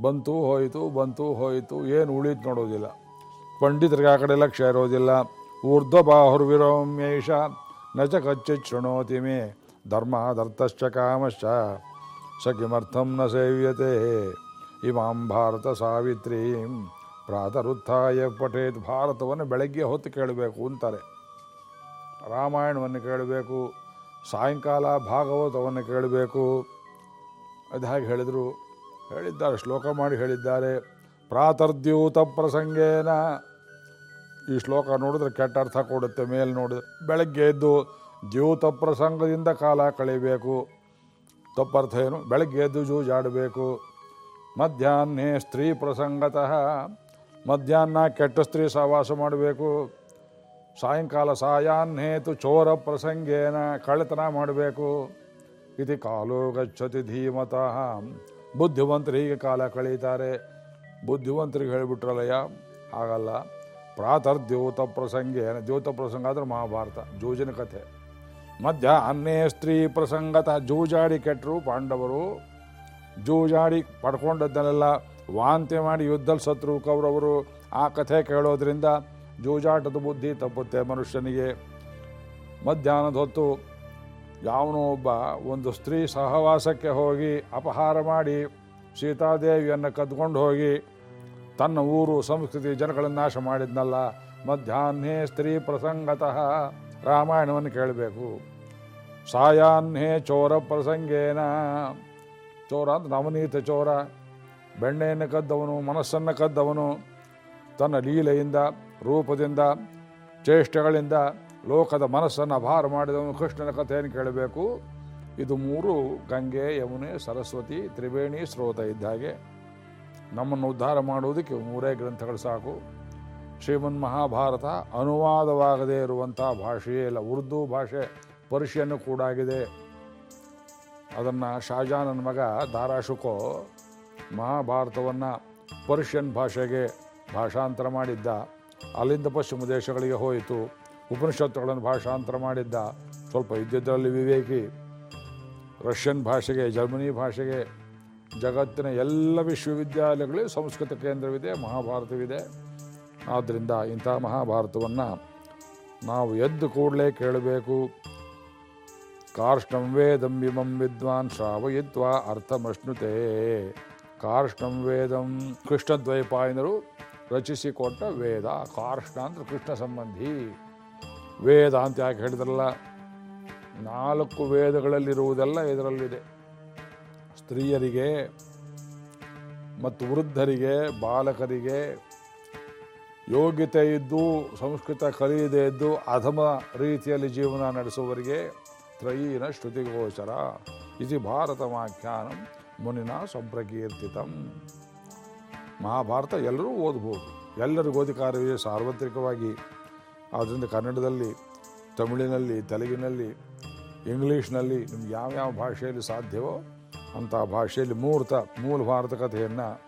Speaker 1: ಬಂತು ಹೋಯಿತು ಬಂತು ಹೋಯಿತು, ಏನು ಉಳಿತು ನೋಡೋದಿಲ್ಲ. ಪಂಡಿತರಿಗೆ ಆ ಕಡೆ ಲಕ್ಷ್ಯ ಇರೋದಿಲ್ಲ. ಊರ್ಧ್ವಬಾಹುರ್ವಿರೋಮ್ಯೇಷ ನ ನಚ ಕಚ್ಚಿ ಶೃಣೋತಿ ಮೇ ಧರ್ಮಾದರ್ಥಶ್ಚ ಕಾಮಶ್ಚ, ಸ ಕಿಮರ್ಥಂ ನ ಸೇವ್ಯತೆ. ಇಮಾಂ ಭಾರತ ಸಾವಿತ್ರೀಂ. ಪ್ರಾತರುತ್ಥಾಯ ಪಠೇತ್, ಭಾರತವನ್ನು ಬೆಳಗ್ಗೆ ಹೊತ್ತು ಕೇಳಬೇಕು ಅಂತಾರೆ. ರಾಮಾಯಣವನ್ನು ಕೇಳಬೇಕು, ಸಾಯಂಕಾಲ ಭಾಗವತವನ್ನು ಕೇಳಬೇಕು. ಅದು ಹಾಗೆ ಹೇಳಿದರು. ಹೇಳಿದ್ದಾರೆ, ಶ್ಲೋಕ ಮಾಡಿ ಹೇಳಿದ್ದಾರೆ. ಪ್ರಾತರ್ದ್ಯೂತ ಪ್ರಸಂಗೇನ. ಈ ಶ್ಲೋಕ ನೋಡಿದ್ರೆ ಕೆಟ್ಟ ಅರ್ಥ ಕೊಡುತ್ತೆ, ಮೇಲೆ ನೋಡಿದ್ರೆ. ಬೆಳಗ್ಗೆ ಎದ್ದು ದ್ಯೂತ ಪ್ರಸಂಗದಿಂದ ಕಾಲ ಕಳೀಬೇಕು ತಪ್ಪರ್ಥ ಏನು? ಬೆಳಗ್ಗೆ ಎದ್ದು ಜೂಜಾಡಬೇಕು. ಮಧ್ಯಾಹ್ನೇ ಸ್ತ್ರೀ ಪ್ರಸಂಗತಃ ಮಧ್ಯಾಹ್ನ ಕೆಟ್ಟ ಸ್ತ್ರೀ ಸಹವಾಸ ಮಾಡಬೇಕು. ಸಾಯಂಕಾಲ ಸಾಯಾಹ್ನೇತು ಚೋರ ಪ್ರಸಂಗೇನ ಕಳ್ಳತನ ಮಾಡಬೇಕು. ಇದು ಕಾಲು ಗಚ್ಚತಿ ಧೀಮತಃ. ಬುದ್ಧಿವಂತರು ಹೀಗೆ ಕಾಲ ಕಳೀತಾರೆ ಬುದ್ಧಿವಂತರಿಗೆ ಹೇಳಿಬಿಟ್ರಲ್ಲಯ್ಯ, ಹಾಗಲ್ಲ. ಪ್ರಾತರ್ದ್ಯೂತ ಪ್ರಸಂಗೇನ, ದ್ಯೂತ ಪ್ರಸಂಗ ಆದರೆ ಮಹಾಭಾರತ, ಜೂಜಿನ ಕಥೆ. ಮಧ್ಯ ಅನ್ನೇ ಸ್ತ್ರೀ ಪ್ರಸಂಗತ ಜೂಜಾಡಿ ಕೆಟ್ಟರು ಪಾಂಡವರು. ಜೂಜಾಡಿ ಪಡ್ಕೊಂಡದ್ದನ್ನೆಲ್ಲ ವಾಂತಿ ಮಾಡಿ ಯುದ್ಧದಲ್ಲಿ ಸತ್ರು ಕೌರವರು ಆ ಕಥೆ ಕೇಳೋದ್ರಿಂದ ಜೂಜಾಟದ ಬುದ್ಧಿ ತಪ್ಪುತ್ತೆ ಮನುಷ್ಯನಿಗೆ. ಮಧ್ಯಾಹ್ನದ ಹೊತ್ತು ಯಾವನೋ ಒಬ್ಬ ಒಂದು ಸ್ತ್ರೀ ಸಹವಾಸಕ್ಕೆ ಹೋಗಿ ಅಪಹಾರ ಮಾಡಿ ಸೀತಾದೇವಿಯನ್ನು ಕದ್ಕೊಂಡು ಹೋಗಿ ತನ್ನ ಊರು ಸಂಸ್ಕೃತಿ ಜನಗಳನ್ನು ನಾಶ ಮಾಡಿದ್ನಲ್ಲ, ಮಧ್ಯಾಹ್ನೇ ಸ್ತ್ರೀ ಪ್ರಸಂಗತಃ ರಾಮಾಯಣವನ್ನು ಕೇಳಬೇಕು. ಸಾಯಾಹ್ನೇ ಚೋರ ಪ್ರಸಂಗೇನ, ಚೋರ ಅಂದ್ರೆ ನವನೀತ ಚೋರ. ಬೆಣ್ಣೆಯನ್ನು ಕದ್ದವನು, ಮನಸ್ಸನ್ನು ಕದ್ದವನು. ತನ್ನ ಲೀಲೆಯಿಂದ, ರೂಪದಿಂದ, ಚೇಷ್ಟೆಗಳಿಂದ ಲೋಕದ ಮನಸ್ಸನ್ನು ಅಭಾರ ಮಾಡಿದವನು ಕೃಷ್ಣನ ಕಥೆಯನ್ನು ಕೇಳಬೇಕು. ಇದು ಮೂರು, ಗಂಗೆ, ಯಮುನೆ, ಸರಸ್ವತಿ, ತ್ರಿವೇಣಿ ಸ್ರೋತ ಇದ್ದ ಹಾಗೆ. ನಮ್ಮನ್ನು ಉದ್ಧಾರ ಮಾಡುವುದಕ್ಕೆ ಮೂರೇ ಗ್ರಂಥಗಳು ಸಾಕು. ಶ್ರೀಮನ್ ಮಹಾಭಾರತ ಅನುವಾದವಾಗದೇ ಇರುವಂಥ ಭಾಷೆಯೇ ಇಲ್ಲ, ಉರ್ದು ಭಾಷೆ, ಪರ್ಷಿಯನ್ನು ಕೂಡ ಆಗಿದೆ. ಅದನ್ನು ಶಾಜಾನನ ಮಗ ದಾರಾಶುಕೋ ಮಹಾಭಾರತವನ್ನು ಪರ್ಷಿಯನ್ ಭಾಷೆಗೆ ಭಾಷಾಂತರ ಮಾಡಿದ್ದ. ಅಲ್ಲಿಂದ ಪಶ್ಚಿಮ ದೇಶಗಳಿಗೆ ಹೋಯಿತು. ಉಪನಿಷತ್ತುಗಳನ್ನು ಭಾಷಾಂತರ ಮಾಡಿದ್ದ. ಸ್ವಲ್ಪ ಇದ್ದಿದ್ದರಲ್ಲಿ ವಿವೇಕಿ. ರಷ್ಯನ್ ಭಾಷೆಗೆ, ಜರ್ಮನಿ ಭಾಷೆಗೆ, ಜಗತ್ತಿನ ಎಲ್ಲ ವಿಶ್ವವಿದ್ಯಾಲಯಗಳಲ್ಲಿ ಸಂಸ್ಕೃತ ಕೇಂದ್ರವಿದೆ, ಮಹಾಭಾರತವಿದೆ. ಆದ್ದರಿಂದ ಇಂಥ ಮಹಾಭಾರತವನ್ನು ನಾವು ಎದ್ದು ಕೂಡಲೇ ಕೇಳಬೇಕು. ಕಾರ್ಷ್ಣಂ ವೇದಂ ವಿಮಂ ವಿದ್ವಾನ್ ಶ್ರಾವಯಿತ್ವ ಅರ್ಥಮಶ್ನುತೆ. ಕಾರ್ಷ್ಣಂ ವೇದಂ. ಕೃಷ್ಣದ್ವೈಪಾಯನರು ರಚಿಸಿಕೊಟ್ಟ ವೇದ, ಕಾರ್ಷ್ಣ ಅಂದ್ರೆ ಕೃಷ್ಣ ಸಂಬಂಧಿ. ವೇದ ಅಂತ ಯಾಕೆ ಹೇಳಿದ್ರಲ್ಲ? ನಾಲ್ಕು ವೇದಗಳಲ್ಲಿರುವುದೆಲ್ಲ ಇದರಲ್ಲಿದೆ. ಸ್ತ್ರೀಯರಿಗೆ ಮತ್ತು ವೃದ್ಧರಿಗೆ, ಬಾಲಕರಿಗೆ ಯೋಗ್ಯತೆ ಇದ್ದು, ಸಂಸ್ಕೃತ ಕಲಿಯದೇ ಇದ್ದು, ಅಧಮ ರೀತಿಯಲ್ಲಿ ಜೀವನ ನಡೆಸುವವರಿಗೆ ತ್ರಯೀನ ಶ್ರುತಿಗೋಚರ. ಇದು ಭಾರತಮಾಖ್ಯಾನಂ ಮುನಿನ ಸಂಪ್ರಕೀರ್ತಿತಂ ಮಹಾಭಾರತ ಎಲ್ಲರೂ ಓದ್ಬೋದು. ಎಲ್ಲರಿಗೂ ಓದಿಕಾರವಿದೆ ಸಾರ್ವತ್ರಿಕವಾಗಿ. ಆದ್ದರಿಂದ ಕನ್ನಡದಲ್ಲಿ, ತಮಿಳಿನಲ್ಲಿ, ತೆಲುಗಿನಲ್ಲಿ, ಇಂಗ್ಲೀಷ್ನಲ್ಲಿ ನಿಮ್ಗೆ ಯಾವ ಭಾಷೆಯಲ್ಲಿ ಸಾಧ್ಯವೋ ಅಂಥ ಭಾಷೆಯಲ್ಲಿ ಮೂರ್ತ, ಮೂಲ ಭಾರತ ಕಥೆಯನ್ನು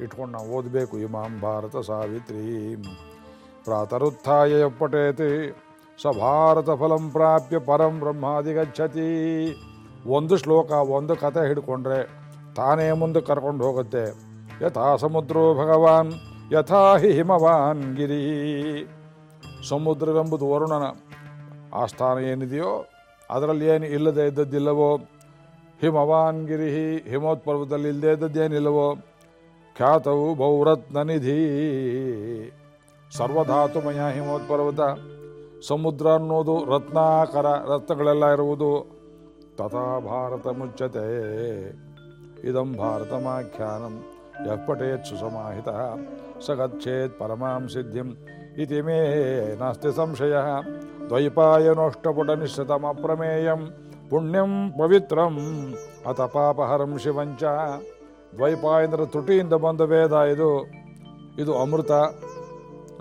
Speaker 1: ಇಟ್ಕೊಂಡು ನಾವು ಓದಬೇಕು. ಇಮಾಂ ಭಾರತ ಸಾವಿತ್ರಿ. ಪ್ರಾತರುತ್ಥಾಯ ಪಟೇತಿ ಸ ಭಾರತ ಫಲಂ ಪ್ರಾಪ್ಯ ಪರಂ ಬ್ರಹ್ಮಾದಿ ಗಚ್ಚತಿ. ಒಂದು ಶ್ಲೋಕ, ಒಂದು ಕಥೆ ಹಿಡ್ಕೊಂಡ್ರೆ ತಾನೇ ಮುಂದೆ ಕರ್ಕೊಂಡು ಹೋಗುತ್ತೆ. ಯಥಾ ಸಮುದ್ರೋ ಭಗವಾನ್, ಯಥಾ ಹಿ ಹಿಮವಾನ್ ಗಿರಿ. ಸಮುದ್ರವೆಂಬುದು ವರುಣನ ಆಸ್ಥಾನ ಏನಿದೆಯೋ, ಅದರಲ್ಲಿ ಏನು ಇಲ್ಲದೆ ಇದ್ದದ್ದಿಲ್ಲವೋ? ಹಿಮವಾನ್ ಗಿರಿ, ಹಿಮೋತ್ಪರ್ವದಲ್ಲಿ ಇಲ್ಲದೆ ಇದ್ದದ್ದೇನಿಲ್ಲವೋ? ಖ್ಯಾತವು ಬಹುರತ್ನ ನಿಧಿ. ಸರ್ವಧಾತುಮಯ ಹಿಮೋತ್ಪರ್ವತ. ಸಮುದ್ರ ಅನ್ನೋದು ರತ್ನಾಕರ ರತ್ನಗಳೆಲ್ಲ ಇರುವುದು. ಭಾರತ ಮುಚ್ಚತೆ ಇದಂ ಭಾರತಮಾಖ್ಯಾನಂ ಯಃ ಪಠೇತ್ ಸುಸಮಾಹಿತ ಸ ಗಚ್ಚೇತ್ ಪರಮಾಂ ಸಿದ್ಧಿಂ ಇತಿ ಮೇ ನಾಸ್ತಿ ಸಂಶಯ ದ್ವೈಪಾಯನೋಷ್ಟಪುಟ ಪುಣ್ಯಂ ಪವಿತ್ರಂ ಅತ ಪಾಪಹರಂ ಶಿವಂಚ ದ್ವೈಪಾಯನರ ತುಟಿಯಿಂದ ಬಂದ ವೇದ ಇದು ಇದು ಅಮೃತ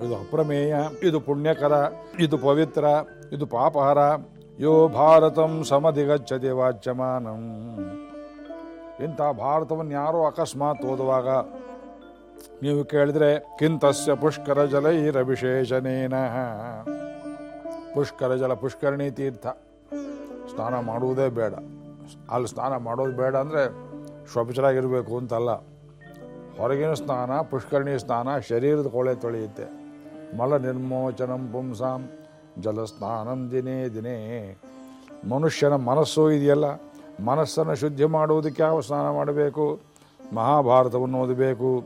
Speaker 1: ಇದು ಅಪ್ರಮೇಯ ಇದು ಪುಣ್ಯಕರ ಇದು ಪವಿತ್ರ ಇದು ಪಾಪಹರ ಯೋ ಭಾರತಂ ಸಮಧಿಗಚ್ಚತಿ ವಾಚ್ಯಮಾನಂ. ಇಂಥ ಭಾರತವನ್ನು ಯಾರೋ ಅಕಸ್ಮಾತ್ ಓದುವಾಗ ನೀವು ಕೇಳಿದ್ರೆ, ಕಿಂತಸ್ಯ ಪುಷ್ಕರ ಜಲೈರಭಿಷೇಚನೇನ ಪುಷ್ಕರ ಜಲ ಪುಷ್ಕರಣಿ ತೀರ್ಥ. ಸ್ನಾನ ಮಾಡುವುದೇ ಬೇಡ. ಅಲ್ಲಿ ಸ್ನಾನ ಮಾಡೋದು ಬೇಡ ಅಂದರೆ ಶೋಭಿತರಾಗಿರಬೇಕು ಅಂತಲ್ಲ. ಹೊರಗಿನ ಸ್ನಾನ, ಪುಷ್ಕರಣಿ ಸ್ನಾನ, ಶರೀರದ ಕೊಳೆ ತೊಳೆಯುತ್ತೆ. ಮಲ ನಿರ್ಮೋಚನಂ ಪುಂಸಾಂ. ಜಲಸ್ನಾನಂ ದಿನೇ ದಿನೇ. ಮನುಷ್ಯನ ಮನಸ್ಸು ಇದೆಯಲ್ಲ, ಮನಸ್ಸನ್ನು ಶುದ್ಧಿ ಮಾಡುವುದಕ್ಕೆ ಯಾವ ಸ್ನಾನ ಮಾಡಬೇಕು? ಮಹಾಭಾರತವನ್ನು ಓದಬೇಕು.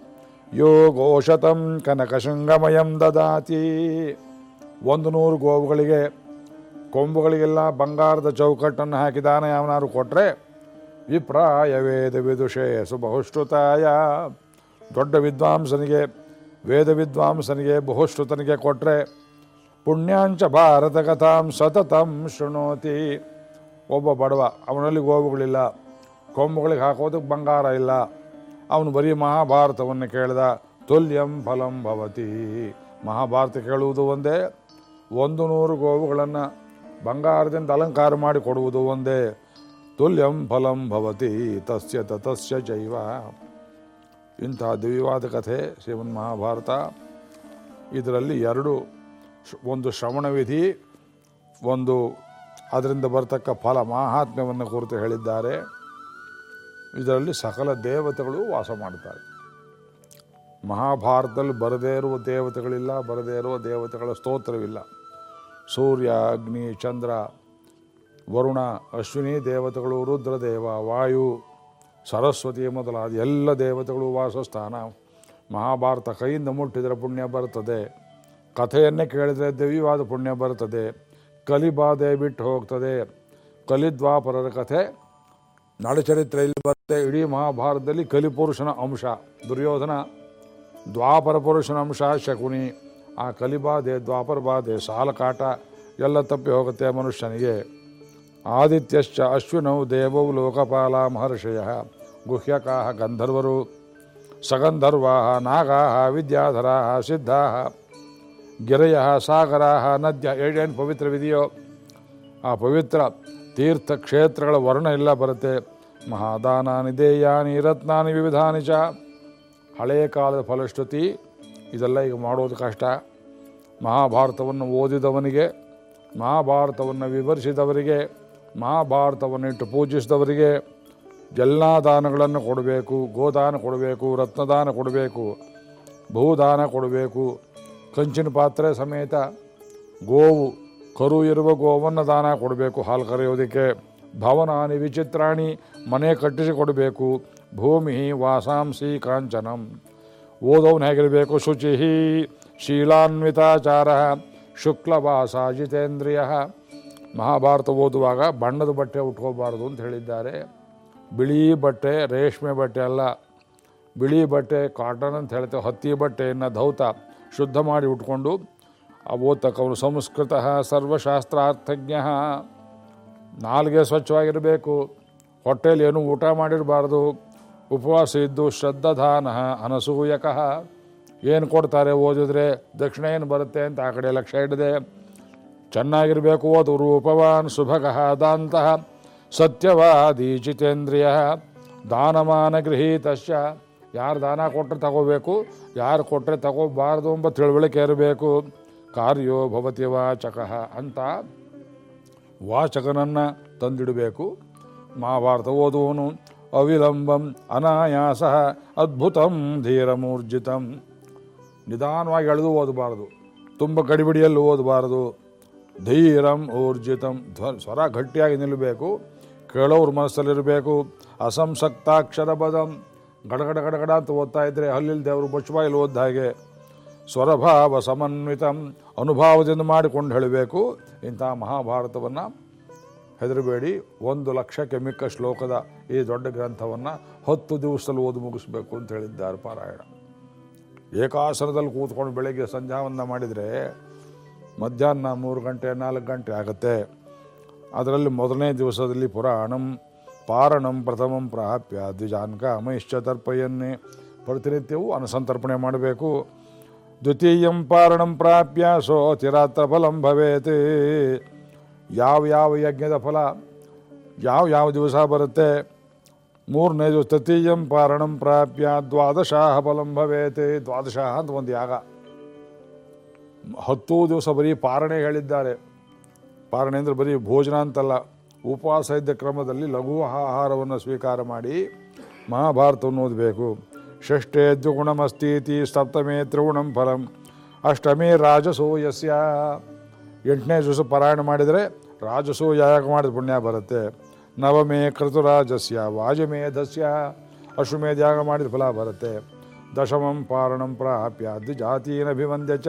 Speaker 1: ಯೋಗೋಶತಂ ಕನಕಶೃಂಗಮಯಂ ದದಾತಿ. ಒಂದು ನೂರು ಗೋವುಗಳಿಗೆ, ಕೊಂಬುಗಳಿಗೆಲ್ಲ ಬಂಗಾರದ ಚೌಕಟ್ಟನ್ನು ಹಾಕಿದಾನ ಯಾವನಾರು ಕೊಟ್ಟರೆ ವಿಪ್ರಾಯ ವೇದ ವಿದುಷೆ ಸುಬಹುಶ್ರುತಾಯ. ದೊಡ್ಡ ವಿದ್ವಾಂಸನಿಗೆ, ವೇದ ವಿದ್ವಾಂಸನಿಗೆ ಬಹುಶ್ರುತನಿಗೆ ಕೊಟ್ಟರೆ ಪುಣ್ಯಾಂಚ ಭಾರತ ಕಥಾಂ ಸತತಂ ಶೃಣೋತಿ. ಒಬ್ಬ ಬಡವ ಅವನಲ್ಲಿ ಗೋವುಗಳಿಲ್ಲ ಕೊಂಬುಗಳಿಗೆ ಹಾಕೋದಕ್ಕೆ ಬಂಗಾರ ಇಲ್ಲ. ಅವನು ಬರೀ ಮಹಾಭಾರತವನ್ನು ಕೇಳಿದ. ತುಲ್ಯಂ ಫಲಂ ಭವತಿ. ಮಹಾಭಾರತ ಕೇಳುವುದು ಒಂದೇ, ಒಂದು ನೂರು ಗೋವುಗಳನ್ನು ಬಂಗಾರದಿಂದ ಅಲಂಕಾರ ಮಾಡಿ ಕೊಡುವುದು ಒಂದೇ. ತುಲ್ಯಂ ಫಲಂ ಭವತಿ, ತಸ್ಯ ತತಸ್ಯ ಜೈವ. ಇಂಥ ದಿವ್ಯವಾದ ಕಥೆ ಶ್ರೀಮನ್ ಮಹಾಭಾರತ. ಇದರಲ್ಲಿ ಎರಡು ಒಂದು ಶ್ರವಣ ವಿಧಿ, ಒಂದು ಅದರಿಂದ ಬರ್ತಕ್ಕ ಫಲ ಮಾಹಾತ್ಮ್ಯವನ್ನು ಕುರಿತು ಹೇಳಿದ್ದಾರೆ. ಇದರಲ್ಲಿ ಸಕಲ ದೇವತೆಗಳು ವಾಸ ಮಾಡ್ತಾರೆ ಮಹಾಭಾರತದಲ್ಲಿ ಬರದೇ ಇರುವ ದೇವತೆಗಳಿಲ್ಲ, ಬರದೇ ಇರುವ ದೇವತೆಗಳ ಸ್ತೋತ್ರವಿಲ್ಲ. ಸೂರ್ಯ, ಅಗ್ನಿ, ಚಂದ್ರ, ವರುಣ, ಅಶ್ವಿನಿ, ದೇವತೆಗಳು, ರುದ್ರದೇವ, ವಾಯು, ಸರಸ್ವತಿ ಮೊದಲಾದ ಎಲ್ಲ ದೇವತೆಗಳು ವಾಸಸ್ಥಾನ ಮಹಾಭಾರತ ಕೈಯಿಂದ ಮುಟ್ಟಿದರೆ ಪುಣ್ಯ ಬರ್ತದೆ ಕಥೆಯನ್ನೇ ಕೇಳಿದರೆ ದಿವ್ಯವಾದ ಪುಣ್ಯ ಬರುತ್ತದೆ. ಕಲಿಬಾಧೆ ಬಿಟ್ಟು ಹೋಗ್ತದೆ. ಕಲಿದ್ವಾಪರರ ಕಥೆ. ನಾಡಚರಿತ್ರೆಯಲ್ಲಿ ಬರುತ್ತೆ ಇಡೀ ಮಹಾಭಾರತದಲ್ಲಿ ಕಲಿಪುರುಷನ ಅಂಶ, ದುರ್ಯೋಧನ ದ್ವಾಪರ ಪುರುಷನ ಅಂಶ, ಶಕುನಿ. ಆ ಕಲಿಬಾಧೆ ದ್ವಾಪರ ಬಾಧೆ ಸಾಲಕಾಟ ಎಲ್ಲ ತಪ್ಪಿ ಹೋಗುತ್ತೆ ಮನುಷ್ಯನಿಗೆ. ಆದಿತ್ಯಶ್ಚ ಅಶ್ವಿನೌ ದೇವೌ ಲೋಕಪಾಲ ಮಹರ್ಷಯ. ಗುಹ್ಯಕಾಹ ಗಂಧರ್ವರು ಸಗಂಧರ್ವಾ ನಾಗಾಹ ವಿದ್ಯಾಧರಾ ಸಿದ್ಧಾ ಗಿರಯ ಸಾಗರ ನದ್ಯ ಏಳೇನು ಪವಿತ್ರವಿದೆಯೋ ಆ ಪವಿತ್ರ ತೀರ್ಥ ಕ್ಷೇತ್ರಗಳ ವರ್ಣ ಎಲ್ಲ ಬರುತ್ತೆ. ಮಹಾದಾನಾನಿ, ದೇಯಾನಿ, ರತ್ನಾನಿ ವಿವಿಧಾನಿ ಚ. ಹಳೆಯ ಕಾಲದ ಫಲಶ್ರುತಿ, ಇದೆಲ್ಲ ಈಗ ಮಾಡೋದು ಕಷ್ಟ. ಮಹಾಭಾರತವನ್ನು ಓದಿದವನಿಗೆ, ಮಹಾಭಾರತವನ್ನು ವಿವರಿಸಿದವರಿಗೆ ಮಹಾಭಾರತವನ್ನು ಇಟ್ಟು ಪೂಜಿಸಿದವರಿಗೆ ಎಲ್ಲ ದಾನಗಳನ್ನು ಕೊಡಬೇಕು. ಗೋದಾನ ಕೊಡಬೇಕು, ರತ್ನದಾನ ಕೊಡಬೇಕು, ಭೂದಾನ ಕೊಡಬೇಕು. ಕಂಚಿನ ಪಾತ್ರೆ ಸಮೇತ ಗೋವು, ಕರು ಇರುವ ಗೋವನ್ನು ದಾನ ಕೊಡಬೇಕು, ಹಾಲು ಕರೆಯೋದಕ್ಕೆ. ಭವನಾನಿ ವಿಚಿತ್ರಾಣಿ, ಮನೆ ಕಟ್ಟಿಸಿ ಕೊಡಬೇಕು. ಭೂಮಿ ವಾಸಾಂಸಿ ಕಾಂಚನಂ. ಓದೋನು ಹೇಗಿರಬೇಕು? ಶುಚಿ ಶೀಲಾನ್ವಿತಾಚಾರ ಶುಕ್ಲವಾಸ ಜಿತೇಂದ್ರಿಯ ಮಹಾಭಾರತ ಓದುವಾಗ ಬಣ್ಣದ ಬಟ್ಟೆ ಉಟ್ಕೋಬಾರ್ದು ಅಂತ ಹೇಳಿದ್ದಾರೆ. ಬಿಳಿ ಬಟ್ಟೆ, ರೇಷ್ಮೆ ಬಟ್ಟೆ ಅಲ್ಲ. ಬಿಳಿ ಬಟ್ಟೆ ಕಾಟನ್ ಅಂತ ಹೇಳ್ತೇವೆ. ಹತ್ತಿ ಬಟ್ಟೆಯನ್ನು ಧೌತ. ಶುದ್ಧ ಮಾಡಿ ಉಟ್ಕೊಂಡು ಆ ಓದ್ತಕ್ಕವನು ಸಂಸ್ಕೃತ ಸರ್ವಶಾಸ್ತ್ರಾರ್ಥಜ್ಞ, ನಾಲ್ಗೆ ಸ್ವಚ್ಛವಾಗಿರಬೇಕು, ಹೊಟ್ಟೆಯಲ್ಲಿ ಏನೂ ಊಟ ಮಾಡಿರಬಾರ್ದು, ಉಪವಾಸ ಇದ್ದು ಶ್ರದ್ಧಾನ ಅನಸೂಯಕ. ಏನು ಕೊಡ್ತಾರೆ ಓದಿದ್ರೆ, ದಕ್ಷಿಣ ಏನು ಬರುತ್ತೆ ಅಂತ ಆ ಕಡೆ ಲಕ್ಷ್ಯ ಇಡದೆ ಚೆನ್ನಾಗಿರಬೇಕು ಓದು, ರೂಪವಾನ್ ಸುಭಗಃ ದಾಂತಃ, ಸತ್ಯವಾದಿ ಜಿತೇಂದ್ರಿಯ, ದಾನಮಾನ ಗೃಹೀತಶ್ಚ. ಯಾರು ದಾನ ಕೊಟ್ಟರೆ ತಗೋಬೇಕು, ಯಾರು ಕೊಟ್ಟರೆ ತಗೋಬಾರ್ದು ಎಂಬ ತಿಳುವಳಿಕೆ ಇರಬೇಕು. ಕಾರ್ಯೋ ಭವತಿ ವಾಚಕಃ ಅಂತ ವಾಚಕನನ್ನು ತಂದಿಡಬೇಕು. ಮಹಾಭಾರತ ಓದುವನು, ಅವಿಲಂಬಂ ಅನಾಯಾಸ ಅದ್ಭುತಂ ಧೀರಮೂರ್ಜಿತಂ. ನಿಧಾನವಾಗಿ ಎಳೆದು ಓದಬಾರ್ದು, ತುಂಬ ಗಡಿಬಿಡಿಯಲ್ಲಿ ಓದಬಾರ್ದು. ಧೀರಂ ಊರ್ಜಿತಂ ಧ್ವ ಸ್ವರ ಗಟ್ಟಿಯಾಗಿ ನಿಲ್ಲಬೇಕು. ಕೇಳೋರ ಮನಸ್ಸಲ್ಲಿರಬೇಕು. ಅಸಂಸಕ್ತಾಕ್ಷರ ಪದಂ. ಗಡಗಡ ಗಡಗಡ ಅಂತ ಓದ್ತಾ ಇದ್ದರೆ ಹಲ್ಲಿಲ್ ದೇವರು ಬಚ್ಚಬಾಯಲ್ಲಿ ಓದ್ದ ಹಾಗೆ ಸ್ವರಭಾವ ಸಮನ್ವಿತಂ ಅನುಭಾವದಿಂದ ಮಾಡಿಕೊಂಡು ಹೇಳಬೇಕು. ಇಂಥ ಮಹಾಭಾರತವನ್ನು ಹೆದರಬೇಡಿ. ಒಂದು ಲಕ್ಷಕ್ಕೆ ಮಿಕ್ಕ ಶ್ಲೋಕದ ಈ ದೊಡ್ಡ ಗ್ರಂಥವನ್ನು ಹತ್ತು ದಿವಸದಲ್ಲಿ ಓದಿ ಮುಗಿಸ್ಬೇಕು ಅಂತ ಹೇಳಿದ್ದಾರೆ ಪಾರಾಯಣ. ಏಕಾಸನದಲ್ಲಿ ಕೂತ್ಕೊಂಡು ಬೆಳಗ್ಗೆ ಸಂಧ್ಯಾವನ್ನ ಮಾಡಿದರೆ ಮಧ್ಯಾಹ್ನ ಮೂರು ಗಂಟೆ ನಾಲ್ಕು ಗಂಟೆ ಆಗುತ್ತೆ. ಅದರಲ್ಲಿ ಮೊದಲನೇ ದಿವಸದಲ್ಲಿ ಪುರಾಣಂ ಪಾರಣಂ ಪ್ರಥಮಂ ಪ್ರಾಪ್ಯ ದ್ವಿಜಾನ್ಕ ಅಮೈಶ್ಚ ತರ್ಪಯನ್ನೇ. ಪ್ರತಿನಿತ್ಯವೂ ಅನಸಂತರ್ಪಣೆ ಮಾಡಬೇಕು. ದ್ವಿತೀಯಂ ಪಾರಣಂ ಪ್ರಾಪ್ಯ ಸೋ ತಿರಾತ್ರ ಫಲಂ ಭವೇತ್. ಯಾವ ಯಾವ ಯಜ್ಞದ ಫಲ? ಯಾವ ಯಾವ ದಿವಸ ಬರುತ್ತೆ? ಮೂರನೇ ದಿವಸ ತೃತೀಯಂ ಪಾರಣಂ ಪ್ರಾಪ್ಯ ದ್ವಾದಶಾಹ ಫಲಂ ಭವೇತ್. ದ್ವಾದಶಾಹ ಅಂತ ಒಂದು ಯಾಗ. ಹತ್ತು ದಿವಸ ಬರೀ ಪಾರಣೆ ಹೇಳಿದ್ದಾರೆ. ಪಾರಣೆ ಅಂದರೆ ಬರೀ ಭೋಜನ ಅಂತಲ್ಲ. ಉಪವಾಸ ಇದ್ದ ಕ್ರಮದಲ್ಲಿ ಲಘು ಆಹಾರವನ್ನು ಸ್ವೀಕಾರ ಮಾಡಿ ಮಹಾಭಾರತವನ್ನು ಓದಬೇಕು. ಷಷ್ಠೇ ದ್ವಿಗುಣಮಸ್ತೀತಿ ಸಪ್ತಮೇ ತ್ರಿಗುಣಂ ಫಲಂ. ಅಷ್ಟಮೇ ರಾಜಸೂಯಸ್ಯ. ಎಂಟನೇ ದಿವಸ ಪಾರಾಯಣ ಮಾಡಿದರೆ ರಾಜಸೋ ಯಾಗ ಮಾಡಿದ ಪುಣ್ಯ ಬರುತ್ತೆ. ನವಮೇ ಕೃತುರಾಜಸ್ಯ ವಾಜಮೇಧಸ್ಯ ಅಶ್ವಮೇಧ ಯಾಗ ಮಾಡಿದ ಫಲ ಬರುತ್ತೆ. ದಶಮಂ ಪಾರಣಂ ಪ್ರಾಪ್ಯ ದ್ವಿಜಾತೀನಭಿವಂದ್ಯ ಚ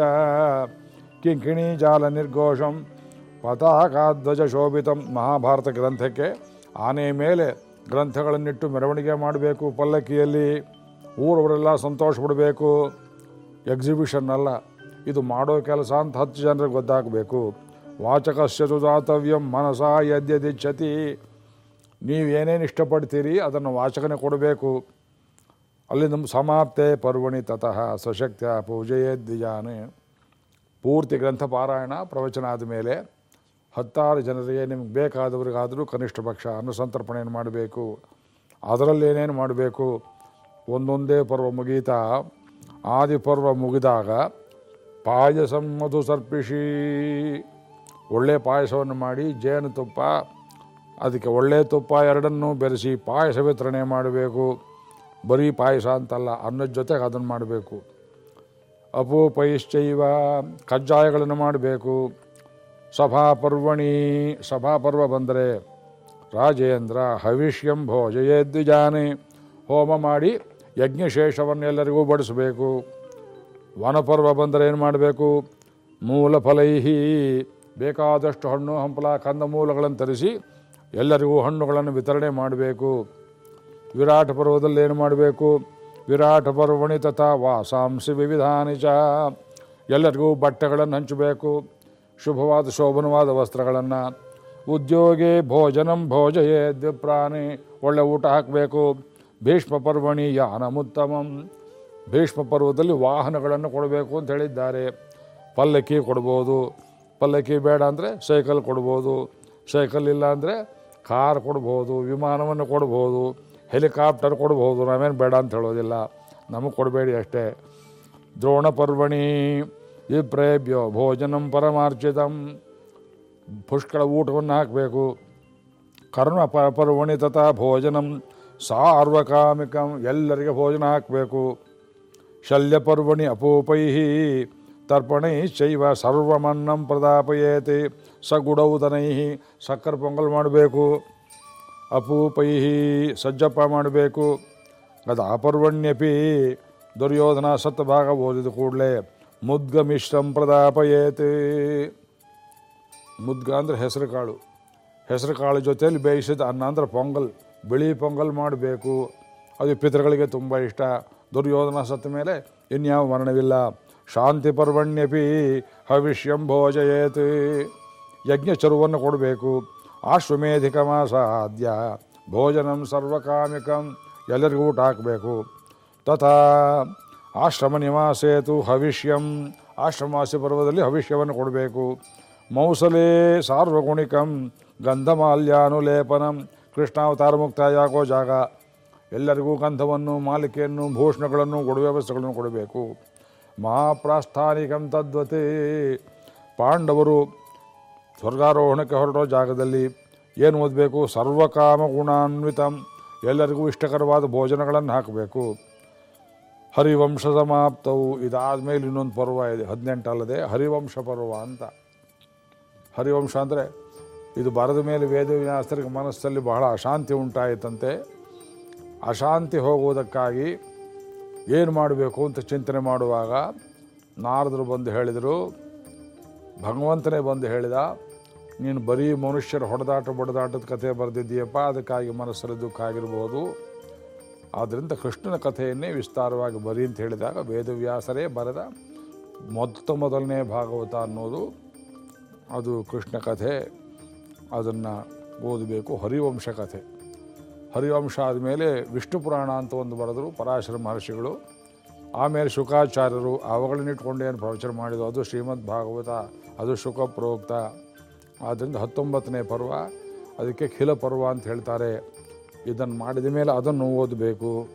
Speaker 1: ಕಿಂಕಿಣಿ ಜಾಲ ನಿರ್ಘೋಷಂ. ಪತಾಕಾಧ್ವಜ ಶೋಭಿತಂ ಮಹಾಭಾರತ ಗ್ರಂಥಕ್ಕೆ ಆನೆ ಮೇಲೆ ಗ್ರಂಥಗಳನ್ನಿಟ್ಟು ಮೆರವಣಿಗೆ ಮಾಡಬೇಕು ಪಲ್ಲಕ್ಕಿಯಲ್ಲಿ. ಊರವರೆಲ್ಲ ಸಂತೋಷ ಪಡಬೇಕು ಎಕ್ಸಿಬಿಷನ್ ಅಲ್ಲ. ಇದು ಮಾಡೋ ಕೆಲಸ ಅಂತ ಹತ್ತು ಜನರಿಗೆ ಗೊತ್ತಾಗಬೇಕು. ವಾಚಕಸ್ಯ ದಾತವ್ಯಂ ಮನಸ ಯದ್ಯದಿಚ್ಛತಿ. ನೀವು ಏನೇನು ಇಷ್ಟಪಡ್ತೀರಿ ಅದನ್ನು ವಾಚಕನೇ ಕೊಡಬೇಕು. ಅಲ್ಲಿ ನಮ್ಮ ಸಮಾಪ್ತೆ ಪರ್ವಣಿ ತತಃ ಸಶಕ್ತಿಯ ಪೂಜೆಯೇ ದ್ವಿಜಾನೆ ಪೂರ್ತಿ ಗ್ರಂಥ ಪಾರಾಯಣ ಪ್ರವಚನ ಆದಮೇಲೆ ಹತ್ತಾರು ಜನರಿಗೆ ನಿಮ್ಗೆ ಬೇಕಾದವ್ರಿಗಾದರೂ ಕನಿಷ್ಠ ಪಕ್ಷ ಅನ್ನಸಂತರ್ಪಣೆಯನ್ನು ಮಾಡಬೇಕು. ಅದರಲ್ಲಿ ಏನೇನು ಮಾಡಬೇಕು? ಒಂದೊಂದೇ ಪರ್ವ ಮುಗೀತಾ. ಆದಿ ಪರ್ವ ಮುಗಿದಾಗ ಪಾಯಸಂ ಮಧು ಸರ್ಪಿಸಿ ಒಳ್ಳೆ ಪಾಯಸವನ್ನು ಮಾಡಿ ಜೇನುತುಪ್ಪ ಅದಕ್ಕೆ ಒಳ್ಳೆ ತುಪ್ಪ ಎರಡನ್ನೂ ಬೆರೆಸಿ ಪಾಯಸ ವಿತರಣೆ ಮಾಡಬೇಕು. ಬರೀ ಪಾಯಸ ಅಂತಲ್ಲ, ಅನ್ನದ ಜೊತೆಗೆ ಅದನ್ನು ಮಾಡಬೇಕು. ಅಪೂಪೈಶ್ಚೈವ, ಕಜ್ಜಾಯಗಳನ್ನು ಮಾಡಬೇಕು. ಸಭಾಪರ್ವಣಿ, ಸಭಾಪರ್ವ ಬಂದರೆ ರಾಜೇಂದ್ರ ಹವಿಷ್ಯಂ ಭೋಜಯೇದ್ವಿಜಾನೆ ಹೋಮ ಮಾಡಿ ಯಜ್ಞಶೇಷವನ್ನು ಎಲ್ಲರಿಗೂ ಬಡಿಸಬೇಕು. ವನಪರ್ವ ಬಂದರೆ ಏನು ಮಾಡಬೇಕು? ಮೂಲ ಫಲೈಹಿ ಬೇಕಾದಷ್ಟು ಹಣ್ಣು, ಹಂಪಲ ಕಂದಮೂಲಗಳನ್ನು ತರಿಸಿ ಎಲ್ಲರಿಗೂ ಹಣ್ಣುಗಳನ್ನು ವಿತರಣೆ ಮಾಡಬೇಕು. ವಿರಾಟ ಪರ್ವದಲ್ಲಿ ಏನು ಮಾಡಬೇಕು? ವಿರಾಟ ಪರ್ವಣಿ ತಥಾ ವಾಸಾಂಸಿ ವಿವಿಧಾನಿ ಚ. ಎಲ್ಲರಿಗೂ ಬಟ್ಟೆಗಳನ್ನು ಹಂಚಬೇಕು. ಶುಭವಾದ ಶೋಭನವಾದ ವಸ್ತ್ರಗಳನ್ನು. ಉದ್ಯೋಗಿ ಭೋಜನಂ ಭೋಜಯೇ ಪ್ರಾಣಿ ಒಳ್ಳೆ ಊಟ ಹಾಕಬೇಕು. ಭೀಷ್ಮ ಪರ್ವಣಿ ಯಾನಮುತ್ತಮಂ. ಭೀಷ್ಮ ಪರ್ವದಲ್ಲಿ ವಾಹನಗಳನ್ನು ಕೊಡಬೇಕು ಅಂತ ಹೇಳಿದ್ದಾರೆ. ಪಲ್ಲಕ್ಕಿ ಕೊಡ್ಬೋದು. ಪಲ್ಲಕ್ಕಿ ಬೇಡ ಅಂದರೆ ಸೈಕಲ್ ಕೊಡ್ಬೋದು. ಸೈಕಲ್ ಇಲ್ಲ ಅಂದರೆ ಕಾರ್ ಕೊಡ್ಬೋದು, ವಿಮಾನವನ್ನು ಕೊಡ್ಬೋದು, ಹೆಲಿಕಾಪ್ಟರ್ ಕೊಡ್ಬೋದು. ನಾವೇನು ಬೇಡ ಅಂತ ಹೇಳೋದಿಲ್ಲ. ನಮಗೆ ಕೊಡಬೇಡಿ ಅಷ್ಟೇ. ದ್ರೋಣ ಪರ್ವಣಿ. ವಿಪ್ರೇಭ್ಯೋ ಭೋಜನಂ ಪರಮಾರ್ಚಿತಂ ಪುಷ್ಕಳ ಊಟವನ್ನು ಹಾಕಬೇಕು. ಕರ್ಮ ಪ ಪರ್ವಣಿ ತಥಾ ಭೋಜನಂ ಸಾರ್ವಕಾಮಿಕಂ. ಎಲ್ಲರಿಗೆ ಭೋಜನ ಹಾಕಬೇಕು. ಶಲ್ಯಪರ್ವಣಿ ಅಪೂಪೈ ತರ್ಪಣೈ ಶೈವ ಸರ್ವಮನ್ನಂ ಪ್ರದಾಪಯೇತಿ. ಸಗುಡೌದನೈ ಸಕ್ಕರೆ ಪೊಂಗಲ್ ಮಾಡಬೇಕು. ಅಪೂಪೈ ಸಜ್ಜಪ್ಪ ಮಾಡಬೇಕು. ಅದು ಅಪರ್ವಣ್ಯಪಿ ದುರ್ಯೋಧನ ಸತ್ತ ಭಾಗ ಓದಿದ ಕೂಡಲೇ ಮುದ್ಗ ಮಿಶ್ರಂ ಪ್ರದಾಪಯೇತಿ. ಮುದ್ಗ ಅಂದರೆ ಹೆಸರು ಕಾಳು. ಹೆಸರು ಕಾಳು ಜೊತೆಯಲ್ಲಿ ಬೇಯಿಸಿದ ಅನ್ನ ಅಂದರೆ ಪೊಂಗಲ್. ಬಿಳಿ ಪೊಂಗಲ್ ಮಾಡಬೇಕು. ಅದು ಪಿತೃಗಳಿಗೆ ತುಂಬ ಇಷ್ಟ. ದುರ್ಯೋಧನ ಸತ್ತ ಮೇಲೆ ಇನ್ಯಾವ ಮರಣವಿಲ್ಲ. ಶಾಂತಿ ಪರ್ವಣ್ಯಪಿ ಹವಿಷ್ಯಂ ಭೋಜಯೇತ್. ಯಜ್ಞ ಚರುವನ್ನು ಕೊಡಬೇಕು. ಆಶ್ವಮೇಧಿಕ ಮಾಸಾಧ್ಯ ಭೋಜನಂ ಸರ್ವಕಾಮಿಕಂ. ಎಲ್ಲರಿಗೂ ಊಟ ಹಾಕಬೇಕು. ತಥಾ ಆಶ್ರಮ ನಿವಾಸೇತು ಹವಿಷ್ಯಂ. ಆಶ್ರಮವಾಸಿ ಪರ್ವದಲ್ಲಿ ಹವಿಷ್ಯವನ್ನು ಕೊಡಬೇಕು. ಮೌಸಲೇ ಸಾರ್ವಗುಣಿಕಂ ಗಂಧಮಾಲ್ಯಾನುಲೇಪನಂ. ಕೃಷ್ಣಾವತಾರ ಮುಕ್ತಾಯಾಗೋ ಜಾಗ. ಎಲ್ಲರಿಗೂ ಗಂಧವನ್ನು, ಮಾಲಿಕೆಯನ್ನು, ಭೂಷಣಗಳನ್ನು ಒಡವೆ ವ್ಯವಸ್ಥೆಗಳನ್ನು ಕೊಡಬೇಕು. ಮಹಾಪ್ರಾಸ್ಥಾನಿಕಂ ತದ್ವತೆ. ಪಾಂಡವರು ಸ್ವರ್ಗಾರೋಹಣಕ್ಕೆ ಹೊರಟೋ ಜಾಗದಲ್ಲಿ ಏನು ಓದಬೇಕು? ಸರ್ವಕಾಮ ಗುಣಾನ್ವಿತಂ ಎಲ್ಲರಿಗೂ ಇಷ್ಟಕರವಾದ ಭೋಜನಗಳನ್ನು ಹಾಕಬೇಕು. ಹರಿವಂಶ ಸಮಾಪ್ತವು ಇದಾದ ಮೇಲೆ ಇನ್ನೊಂದು ಪರ್ವ ಇದೆ. ಹದಿನೆಂಟಲ್ಲದೆ ಹರಿವಂಶ ಪರ್ವ ಅಂತ. ಹರಿವಂಶ ಅಂದರೆ ಇದು ಬರೆದ ಮೇಲೆ ವೇದವ್ಯಾಸರಿಗೆ ಮನಸ್ಸಲ್ಲಿ ಬಹಳ ಅಶಾಂತಿ ಉಂಟಾಯಿತಂತೆ. ಅಶಾಂತಿ ಹೋಗುವುದಕ್ಕಾಗಿ ಏನು ಮಾಡಬೇಕು ಅಂತ ಚಿಂತನೆ ಮಾಡುವಾಗ ನಾರದರು ಬಂದು ಹೇಳಿದರು, ಭಗವಂತನೇ ಬಂದು ಹೇಳಿದ, ನೀನು ಬರೀ ಮನುಷ್ಯರ ಹೊಡೆದಾಟ, ಬಡದಾಟದ ಕಥೆ ಬರೆದಿದ್ದೀಯಪ್ಪ, ಅದಕ್ಕಾಗಿ ಮನಸ್ಸಲ್ಲಿ ದುಃಖ ಆಗಿರ್ಬೋದು. ಆದ್ದರಿಂದ ಕೃಷ್ಣನ ಕಥೆಯನ್ನೇ ವಿಸ್ತಾರವಾಗಿ ಬರಿ ಅಂತ ಹೇಳಿದಾಗ ವೇದವ್ಯಾಸರೇ ಬರೆದ ಮೊತ್ತ ಮೊದಲನೇ ಭಾಗವತ ಅನ್ನೋದು. ಅದು ಕೃಷ್ಣ ಕಥೆ. ಅದನ್ನು ಓದಬೇಕು ಹರಿವಂಶ ಕಥೆ. ಹರಿವಂಶ ಆದಮೇಲೆ ವಿಷ್ಣು ಪುರಾಣ ಅಂತ ಒಂದು ಬರೆದರು ಪರಾಶರ ಮಹರ್ಷಿಗಳು. ಆಮೇಲೆ ಶುಕಾಚಾರ್ಯರು ಅವುಗಳನ್ನಿಟ್ಕೊಂಡು ಏನು ಪ್ರವಚನ ಮಾಡಿದ್ರು? ಅದು ಶ್ರೀಮದ್ ಭಾಗವತ, ಅದು ಶುಕ ಪ್ರೋಕ್ತ. ಆದ್ದರಿಂದ ಹತ್ತೊಂಬತ್ತನೇ ಪರ್ವ, ಅದಕ್ಕೆ ಖಿಲ ಪರ್ವ ಅಂತ ಹೇಳ್ತಾರೆ. ಇದನ್ನು ಮಾಡಿದ ಮೇಲೆ ಅದನ್ನು ಓದಬೇಕು.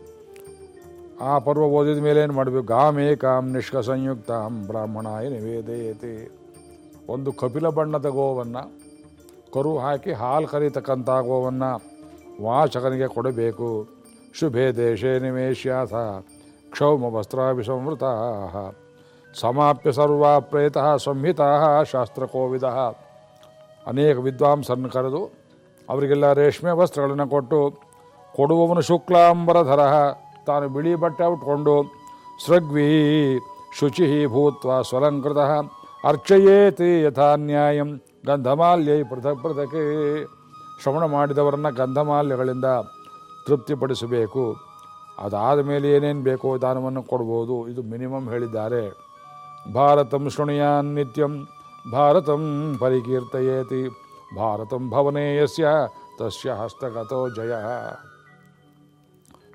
Speaker 1: ಆ ಪರ್ವ ಓದಿದ ಮೇಲೆ ಏನು ಮಾಡಬೇಕು? ಗಾಮೇಕಾಂ ನಿಷ್ಕ ಸಂಯುಕ್ತಾಂ ಬ್ರಾಹ್ಮಣಾಯ ನಿವೇದಯತೆ. ಒಂದು ಕಪಿಲ ಬಣ್ಣದ ಗೋವನ್ನು ಕರು ಹಾಕಿ ಹಾಲು ಕರೀತಕ್ಕಂಥ ಗೋವನ್ನು ವಾಚಕನಿಗೆ ಕೊಡಬೇಕು. ಶುಭೆ ದೇಶೇ ನಿವೇಶ್ಯಾಥ ಕ್ಷೌಮ ವಸ್ತ್ರಾಭಿಸಂವೃತ ಸಮಾಪ್ಯ ಸರ್ವ ಪ್ರೇತ ಸಂಹಿತಾ ಶಾಸ್ತ್ರಕೋವಿದ ಅನೇಕ ವಿದ್ವಾಂಸರನ್ನು ಕರೆದು ಅವರಿಗೆಲ್ಲ ರೇಷ್ಮೆ ವಸ್ತ್ರಗಳನ್ನು ಕೊಟ್ಟು ಕೊಡುವವನು ಶುಕ್ಲಾಂಬರಧರ ತಾನು ಬಿಳಿ ಬಟ್ಟೆ ಉಟ್ಕೊಂಡು ಸೃಗ್ವಿ ಶುಚಿ ಭೂತ್ವ ಸ್ವಲಂಕೃತ ಅರ್ಚಯೇತಿ ಯಥಾ ನ್ಯಾಯಂ ಗಂಧಮಾಲ್ಯೈ ಪೃಥಕ್ ಪೃಥಕ್. ಶ್ರವಣ ಮಾಡಿದವರನ್ನು ಗಂಧಮಾಲ್ಯಗಳಿಂದ ತೃಪ್ತಿಪಡಿಸಬೇಕು. ಅದಾದ ಮೇಲೆ ಏನೇನು ಬೇಕೋ ದಾನವನ್ನು ಕೊಡ್ಬೋದು. ಇದು ಮಿನಿಮಮ್ ಹೇಳಿದ್ದಾರೆ. ಭಾರತಂ ಶೃಣುಯಾನ್ ನಿತ್ಯಂ ಭಾರತಂ ಪರಿಕೀರ್ತಯೇತಿ. ಭಾರತಂ ಭವನೇಯಸ್ಯ ತಸ್ಯ ಹಸ್ತಗತೋ ಜಯ.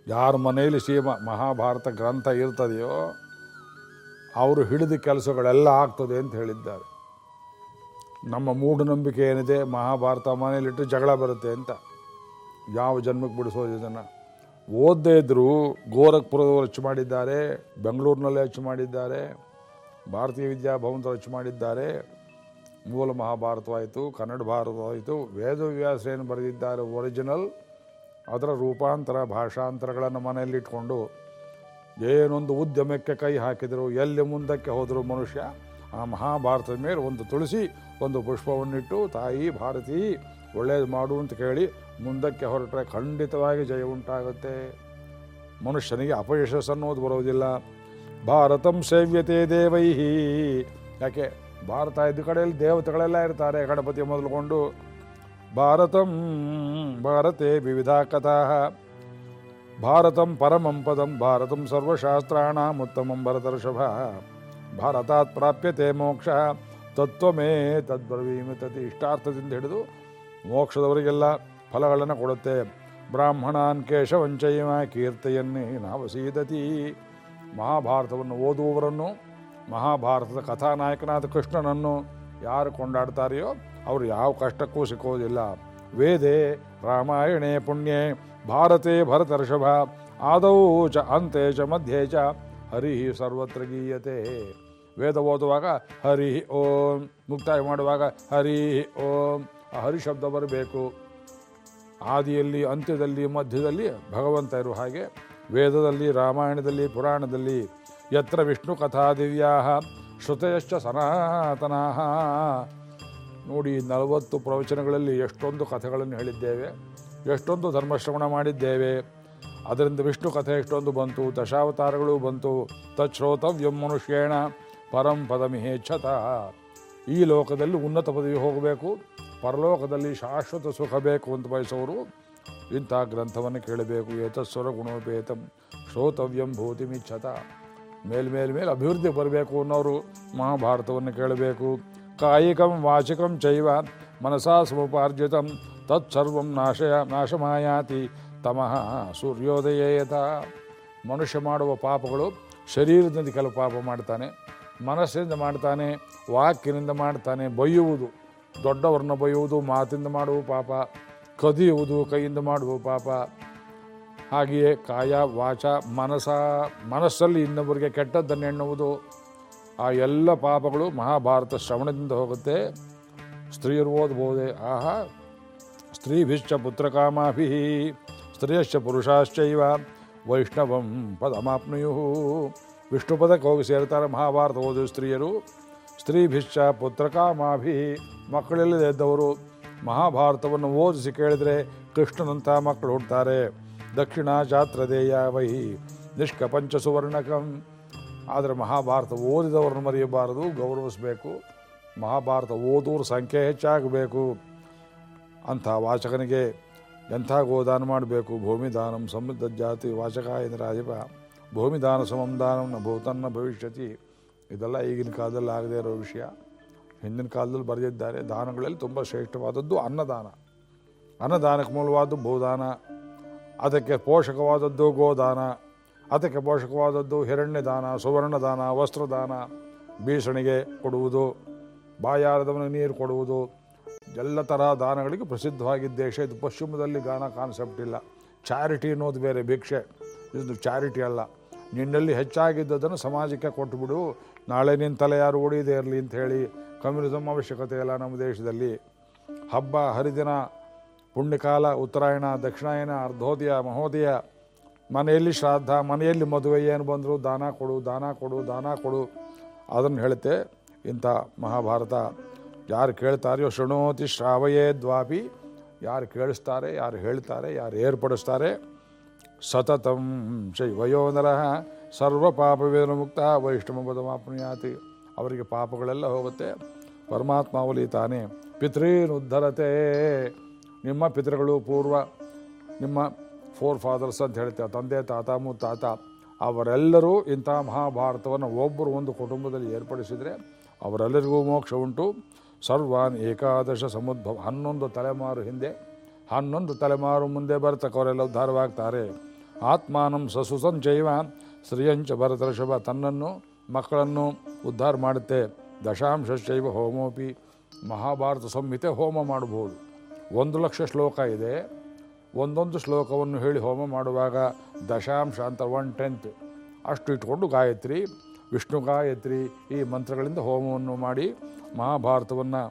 Speaker 1: ಯಾರ ಮನೆಯಲ್ಲಿ ಶ್ರೀಮ ಮಹಾಭಾರತ ಗ್ರಂಥ ಇರ್ತದೆಯೋ, ಅವರು ಹಿಡಿದ ಕೆಲಸಗಳೆಲ್ಲ ಆಗ್ತದೆ ಅಂತ ಹೇಳಿದ್ದಾರೆ. ನಮ್ಮ ಮೂಢನಂಬಿಕೆ ಏನಿದೆ, ಮಹಾಭಾರತ ಮನೆಯಲ್ಲಿಟ್ಟು ಜಗಳ ಬರುತ್ತೆ ಅಂತ. ಯಾವ ಜನ್ಮಕ್ಕೆ ಬಿಡಿಸೋದು ಇದನ್ನು? ಓದದೇ ಇದ್ದರೂ ಗೋರಖ್ಪುರದವರು ಹೆಚ್ಚು ಮಾಡಿದ್ದಾರೆ, ಬೆಂಗಳೂರಿನಲ್ಲೇ ಹೆಚ್ಚು ಮಾಡಿದ್ದಾರೆ, ಭಾರತೀಯ ವಿದ್ಯಾಭವನದವರು ಹೆಚ್ಚು ಮಾಡಿದ್ದಾರೆ ಮೂಲ ಮಹಾಭಾರತವಾಯಿತು, ಕನ್ನಡ ಭಾರತವಾಯಿತು, ವೇದವ್ಯಾಸ ಏನು ಬರೆದಿದ್ದಾರೆ ಒರಿಜಿನಲ್ ಅದರ ರೂಪಾಂತರ, ಭಾಷಾಂತರಗಳನ್ನು ಮನೆಯಲ್ಲಿಟ್ಕೊಂಡು ಏನೊಂದು ಉದ್ಯಮಕ್ಕೆ ಕೈ ಹಾಕಿದರು ಎಲ್ಲಿ ಮುಂದಕ್ಕೆ ಹೋದರು ಮನುಷ್ಯ ಆ ಮಹಾಭಾರತದ ಮೇಲೆ ಒಂದು ತುಳಸಿ, ಒಂದು ಪುಷ್ಪವನ್ನಿಟ್ಟು, ತಾಯಿ, ಭಾರತಿ, ಒಳ್ಳೇದು ಮಾಡು ಅಂತ ಕೇಳಿ ಮುಂದಕ್ಕೆ ಹೊರಟರೆ ಖಂಡಿತವಾಗಿ ಜಯ ಉಂಟಾಗುತ್ತೆ. ಮನುಷ್ಯನಿಗೆ ಅಪಯಶಸ್ ಅನ್ನೋದು ಬರೋದಿಲ್ಲ ಭಾರತಂ ಸೇವ್ಯತೆ ದೇವೈ ಯಾಕೆ? ಭಾರತ ಇದ್ದ ಕಡೆಯಲ್ಲಿ ದೇವತೆಗಳೆಲ್ಲ ಇರ್ತಾರೆ, ಗಣಪತಿ ಮೊದಲುಕೊಂಡು ಭಾರತಂ, ಭಾರತೆ ವಿವಿಧ ಕಥಾ. ಭಾರತಂ ಪರಮಂ ಪದಂ, ಭಾರತಂ ಸರ್ವಶಾಸ್ತ್ರಾಣ ಉತ್ತಮಂ ಭರತರ್ಷಭ. ಭಾರತಾತ್ ಪ್ರಾಪ್ಯತೆ ಮೋಕ್ಷ, ತತ್ವಮೇ ತದ್ಬ್ರವೀಮಿ ತತಿ ಇಷ್ಟಾರ್ಥದಿಂದ ಹಿಡಿದು ಮೋಕ್ಷದವರಿಗೆಲ್ಲ ಫಲಗಳನ್ನು ಕೊಡುತ್ತೆ. ಬ್ರಾಹ್ಮಣಾನ್ ಕೇಶವಂಚೈವ ಕೀರ್ತಯನ್ನೇ ನಾವಸೀದತಿ ಮಹಾಭಾರತವನ್ನು ಓದುವವರನ್ನು ಮಹಾಭಾರತದ ಕಥಾನಾಯಕನಾದ ಕೃಷ್ಣನನ್ನು ಯಾರು ಕೊಂಡಾಡ್ತಾರೆಯೋ ಅವರು ಯಾವ ಕಷ್ಟಕ್ಕೂ ಸಿಕ್ಕೋದಿಲ್ಲ. ವೇದೆ ರಾಮಾಯಣೇ ಪುಣ್ಯೆ, ಭಾರತೆ ಭರತರ್ಷಭ, ಆದೌ ಚ ಅಂತೆ ಚ ಮಧ್ಯೆ ಚ, ಹರಿ ಸರ್ವತ್ರ ಗೀಯತೆ. ವೇದ ಓದುವಾಗ ಹರಿ ಓಂ, ಮುಕ್ತಾಯ ಮಾಡುವಾಗ ಹರಿ ಓಂ ಹರಿ ಶಬ್ದ ಬರಬೇಕು. ಆದಿಯಲ್ಲಿ, ಅಂತ್ಯದಲ್ಲಿ, ಮಧ್ಯದಲ್ಲಿ ಭಗವಂತ ಇರುವ ಹಾಗೆ ವೇದದಲ್ಲಿ, ರಾಮಾಯಣದಲ್ಲಿ, ಪುರಾಣದಲ್ಲಿ ಯತ್ರ ವಿಷ್ಣು ಕಥಾ ದಿವ್ಯಾ ಶ್ರುತಯಶ್ಚ ಸನಾತನಾ ನೋಡಿ ನಲವತ್ತು ಪ್ರವಚನಗಳಲ್ಲಿ ಎಷ್ಟೊಂದು ಕಥೆಗಳನ್ನು ಹೇಳಿದ್ದೇವೆ, ಎಷ್ಟೊಂದು ಧರ್ಮಶ್ರವಣ ಮಾಡಿದ್ದೇವೆ. ಅದರಿಂದ ವಿಷ್ಣು ಕಥೆ ಎಷ್ಟೊಂದು ಬಂತು, ದಶಾವತಾರಗಳು ಬಂತು. ತಚ್ಶ್ರೋತವ್ಯಂ ಮನುಷ್ಯೇಣ ಪರಂ ಪದಮಿಹೇಚ್ಛತ ಈ ಲೋಕದಲ್ಲಿ ಉನ್ನತ ಪದವಿ ಹೋಗಬೇಕು, ಪರಲೋಕದಲ್ಲಿ ಶಾಶ್ವತ ಸುಖ ಬೇಕು ಅಂತ ಬಯಸೋರು, ಇಂಥ ಗ್ರಂಥವನ್ನು ಕೇಳಬೇಕು. ಏತಸ್ವರ ಗುಣೋಪೇತಂ ಶ್ರೋತವ್ಯಂ ಭೂತಿಮಿಚ್ಛತ ಮೇಲ್ಮೇಲ್ ಮೇಲೆ ಅಭಿವೃದ್ಧಿ ಬರಬೇಕು ಅನ್ನೋರು ಮಹಾಭಾರತವನ್ನು ಕೇಳಬೇಕು. ಕಾಯಿಕಂ ವಾಚಿಕಂ ಚೈವ ಮನಸಾ ಸಮುಪಾರ್ಜಿತಂ ತತ್ಸರ್ವಂ ನಾಶಯ ನಾಶಮಾಯಾತಿ ತಮಃ ಸೂರ್ಯೋದಯ ಯಥಾ ಮನುಷ್ಯ ಮಾಡುವ ಪಾಪಗಳು ಶರೀರದಿಂದ ಕೆಲವು ಪಾಪ ಮಾಡ್ತಾನೆ, ಮನಸ್ಸಿನಿಂದ ಮಾಡ್ತಾನೆ, ವಾಕಿನಿಂದ ಮಾಡ್ತಾನೆ ಬೈಯುವುದು ದೊಡ್ಡವರನ್ನ ಬೈಯುವುದು ಮಾತಿಂದ ಮಾಡುವ ಪಾಪ, ಕದಿಯುವುದು, ಕೈಯಿಂದ ಮಾಡುವ ಪಾಪ ಹಾಗೆಯೇ ಕಾಯ, ವಾಚ, ಮನಸ, ಮನಸ್ಸಲ್ಲಿ ಇನ್ನೊಬ್ಬರಿಗೆ ಕೆಟ್ಟದ್ದನ್ನು ಎನ್ನುವುದು ಆ ಎಲ್ಲ ಪಾಪಗಳು ಮಹಾಭಾರತ ಶ್ರವಣದಿಂದ ಹೋಗುತ್ತೆ. ಸ್ತ್ರೀಯರು ಓದ್ಬೋದೆ ಆಹಾ, ಸ್ತ್ರೀಭಿಶ್ಚ ಪುತ್ರಕಾಮಾಭಿ, ಸ್ತ್ರೀಯಶ್ಚ ಪುರುಷಾಶ್ಚೈವ, ವೈಷ್ಣವಂ ಪದಮಾಪ್ನುಯು. ವಿಷ್ಣು ಪದಕ್ಕೆ ಹೋಗಿ ಸೇರ್ತಾರೆ ಮಹಾಭಾರತ ಓದು ಸ್ತ್ರೀಯರು. ಸ್ತ್ರೀಭಿಶ್ಚ ಪುತ್ರಕಾಮಾಭಿ, ಮಕ್ಕಳಿಲ್ಲದೆ ಇದ್ದವರು ಮಹಾಭಾರತವನ್ನು ಓದಿಸಿ ಕೇಳಿದರೆ ಕೃಷ್ಣನಂತಹ ಮಕ್ಕಳು ಹುಡ್ತಾರೆ ದಕ್ಷಿಣ ಚಾತ್ರದೇಯ ವೈ ನಿಷ್ಕಪಂಚ ಸುವರ್ಣಕಂ ಆದರೆ ಮಹಾಭಾರತ ಓದಿದವ್ರನ್ನ ಮರೆಯಬಾರದು, ಗೌರವಿಸಬೇಕು. ಮಹಾಭಾರತ ಓದೋರ ಸಂಖ್ಯೆ ಹೆಚ್ಚಾಗಬೇಕು. ಅಂಥ ವಾಚಕನಿಗೆ ಎಂಥ ಗೋದಾನ ಮಾಡಬೇಕು. ಭೂಮಿದಾನಂ ಸಮೃದ್ಧ ಜಾತಿ ವಾಚಕ ಭೂಮಿ ಭೂಮಿದಾನ ಸಮಂ ದಾನಂ ಭೂತನ್ನ ಭವಿಷ್ಯತಿ. ಇದೆಲ್ಲ ಈಗಿನ ಕಾಲದಲ್ಲಿ ಆಗದೇ ಇರೋ ವಿಷಯ. ಹಿಂದಿನ ಕಾಲದಲ್ಲಿ ಬರೆದಿದ್ದಾರೆ. ದಾನಗಳಲ್ಲಿ ತುಂಬ ಶ್ರೇಷ್ಠವಾದದ್ದು ಅನ್ನದಾನ. ಅನ್ನದಾನಕ್ಕೆ ಮೂಲವಾದ ಭೂದಾನ. ಅದಕ್ಕೆ ಪೋಷಕವಾದದ್ದು ಗೋದಾನ, ಅದಕ್ಕೆ ಪೋಷಕವಾದದ್ದು ಹಿರಣ್ಯದಾನ, ಸುವರ್ಣದಾನ, ವಸ್ತ್ರದಾನ, ಭೀಷಣಿಗೆ ಕೊಡುವುದು, ಬಾಯಾರದವನಿಗೆ ನೀರು ಕೊಡುವುದು. ಎಲ್ಲ ಥರ ದಾನಗಳಿಗೆ ಪ್ರಸಿದ್ಧವಾಗಿದ್ದ ದೇಶ ಇದು ಪಶ್ಚಿಮದಲ್ಲಿ ದಾನ ಕಾನ್ಸೆಪ್ಟ್ ಇಲ್ಲ. ಚಾರಿಟಿ ಅನ್ನೋದು ಬೇರೆ, ಭಿಕ್ಷೆ. ಇದು ಚಾರಿಟಿ ಅಲ್ಲ. ನಿನ್ನಲ್ಲಿ ಹೆಚ್ಚಾಗಿದ್ದದನ್ನು ಸಮಾಜಕ್ಕೆ ಕೊಟ್ಟುಬಿಡು ನಾಳೆ ನಿನ್ನ ತಲೆ ಯಾರು ಓಡಿದೇ ಇರಲಿ ಅಂತ ಹೇಳಿ ಕಮ್ಯುನಿಸಮ್ ಅವಶ್ಯಕತೆ ಇಲ್ಲ ನಮ್ಮ ದೇಶದಲ್ಲಿ. ಹಬ್ಬ, ಹರಿದಿನ ಪುಣ್ಯಕಾಲ, ಉತ್ತರಾಯಣ, ದಕ್ಷಿಣಾಯನ, ಅರ್ಧೋದಯ, ಮಹೋದಯ. ಮನೆಯಲ್ಲಿ ಶ್ರಾದ್ದ, ಮನೆಯಲ್ಲಿ ಮದುವೆ, ಏನು ಬಂದರೂ ದಾನ ಕೊಡು ದಾನ ಕೊಡು ದಾನ ಕೊಡು. ಅದನ್ನು ಹೇಳುತ್ತೆ ಇಂಥ ಮಹಾಭಾರತ. ಯಾರು ಕೇಳ್ತಾರೆಯೋ ಶೃಣೋತಿ ಶ್ರಾವಯೇ ದ್ವಾಪಿ. ಯಾರು ಕೇಳಿಸ್ತಾರೆ, ಯಾರು ಹೇಳ್ತಾರೆ, ಯಾರು ಏರ್ಪಡಿಸ್ತಾರೆ. ಸತತಂ ಶೈವಯೋ ನರಃ. ಸರ್ವ ಪಾಪವೇದ ಮುಕ್ತ. ವೈಷ್ಣವ ಪದಮಾಪ್ನುಯಾತಿ. ಅವರಿಗೆ ಪಾಪಗಳೆಲ್ಲ ಹೋಗುತ್ತೆ. ಪರಮಾತ್ಮ ತಾನೇ. ಪಿತೃನ್ ಉದ್ಧರತೆ ನಿಮ್ಮ ಪಿತೃಗಳು ಪೂರ್ವ ನಿಮ್ಮ ಫೋರ್ ಫಾದರ್ಸ್ ಅಂತ ಹೇಳ್ತೇವೆ, ತಂದೆ, ತಾತ, ಮುತ್ತಾತ, ಅವರೆಲ್ಲರೂ ಇಂಥ ಮಹಾಭಾರತವನ್ನು ಒಬ್ಬರು ಒಂದು ಕುಟುಂಬದಲ್ಲಿ ಏರ್ಪಡಿಸಿದರೆ ಅವರೆಲ್ಲರಿಗೂ ಮೋಕ್ಷ ಉಂಟು. ಸರ್ವಾನ್ ಏಕಾದಶ ಸಮುದ್ಭವ, ಹನ್ನೊಂದು ತಲೆಮಾರು ಹಿಂದೆ, ಹನ್ನೊಂದು ತಲೆಮಾರು ಮುಂದೆ ಬರ್ತಕ್ಕವರೆಲ್ಲ ಉದ್ಧಾರವಾಗ್ತಾರೆ. ಆತ್ಮಾನಂ ಸಸು ಸಂಚೈವ ಶ್ರೀಯಂಚ ಭರತರ್ಷಭ ತನ್ನನ್ನು, ಮಕ್ಕಳನ್ನು ಉದ್ಧಾರ ಮಾಡುತ್ತೆ. ದಶಾಂಶೈವ ಹೋಮೋಪಿ, ಮಹಾಭಾರತ ಸಂಹಿತೆ ಹೋಮ ಮಾಡಬಹುದು. ಒಂದು ಲಕ್ಷ ಶ್ಲೋಕ ಇದೆ. ಒಂದೊಂದು ಶ್ಲೋಕವನ್ನು ಹೇಳಿ ಹೋಮ ಮಾಡುವಾಗ ದಶಾಂಶ ಅಂತ ಒನ್ ಟೆಂತ್ ಅಷ್ಟು ಇಟ್ಕೊಂಡು ಗಾಯತ್ರಿ, ವಿಷ್ಣು ಗಾಯತ್ರಿ ಈ ಮಂತ್ರಗಳಿಂದ ಹೋಮವನ್ನು ಮಾಡಿ ಮಹಾಭಾರತವನ್ನು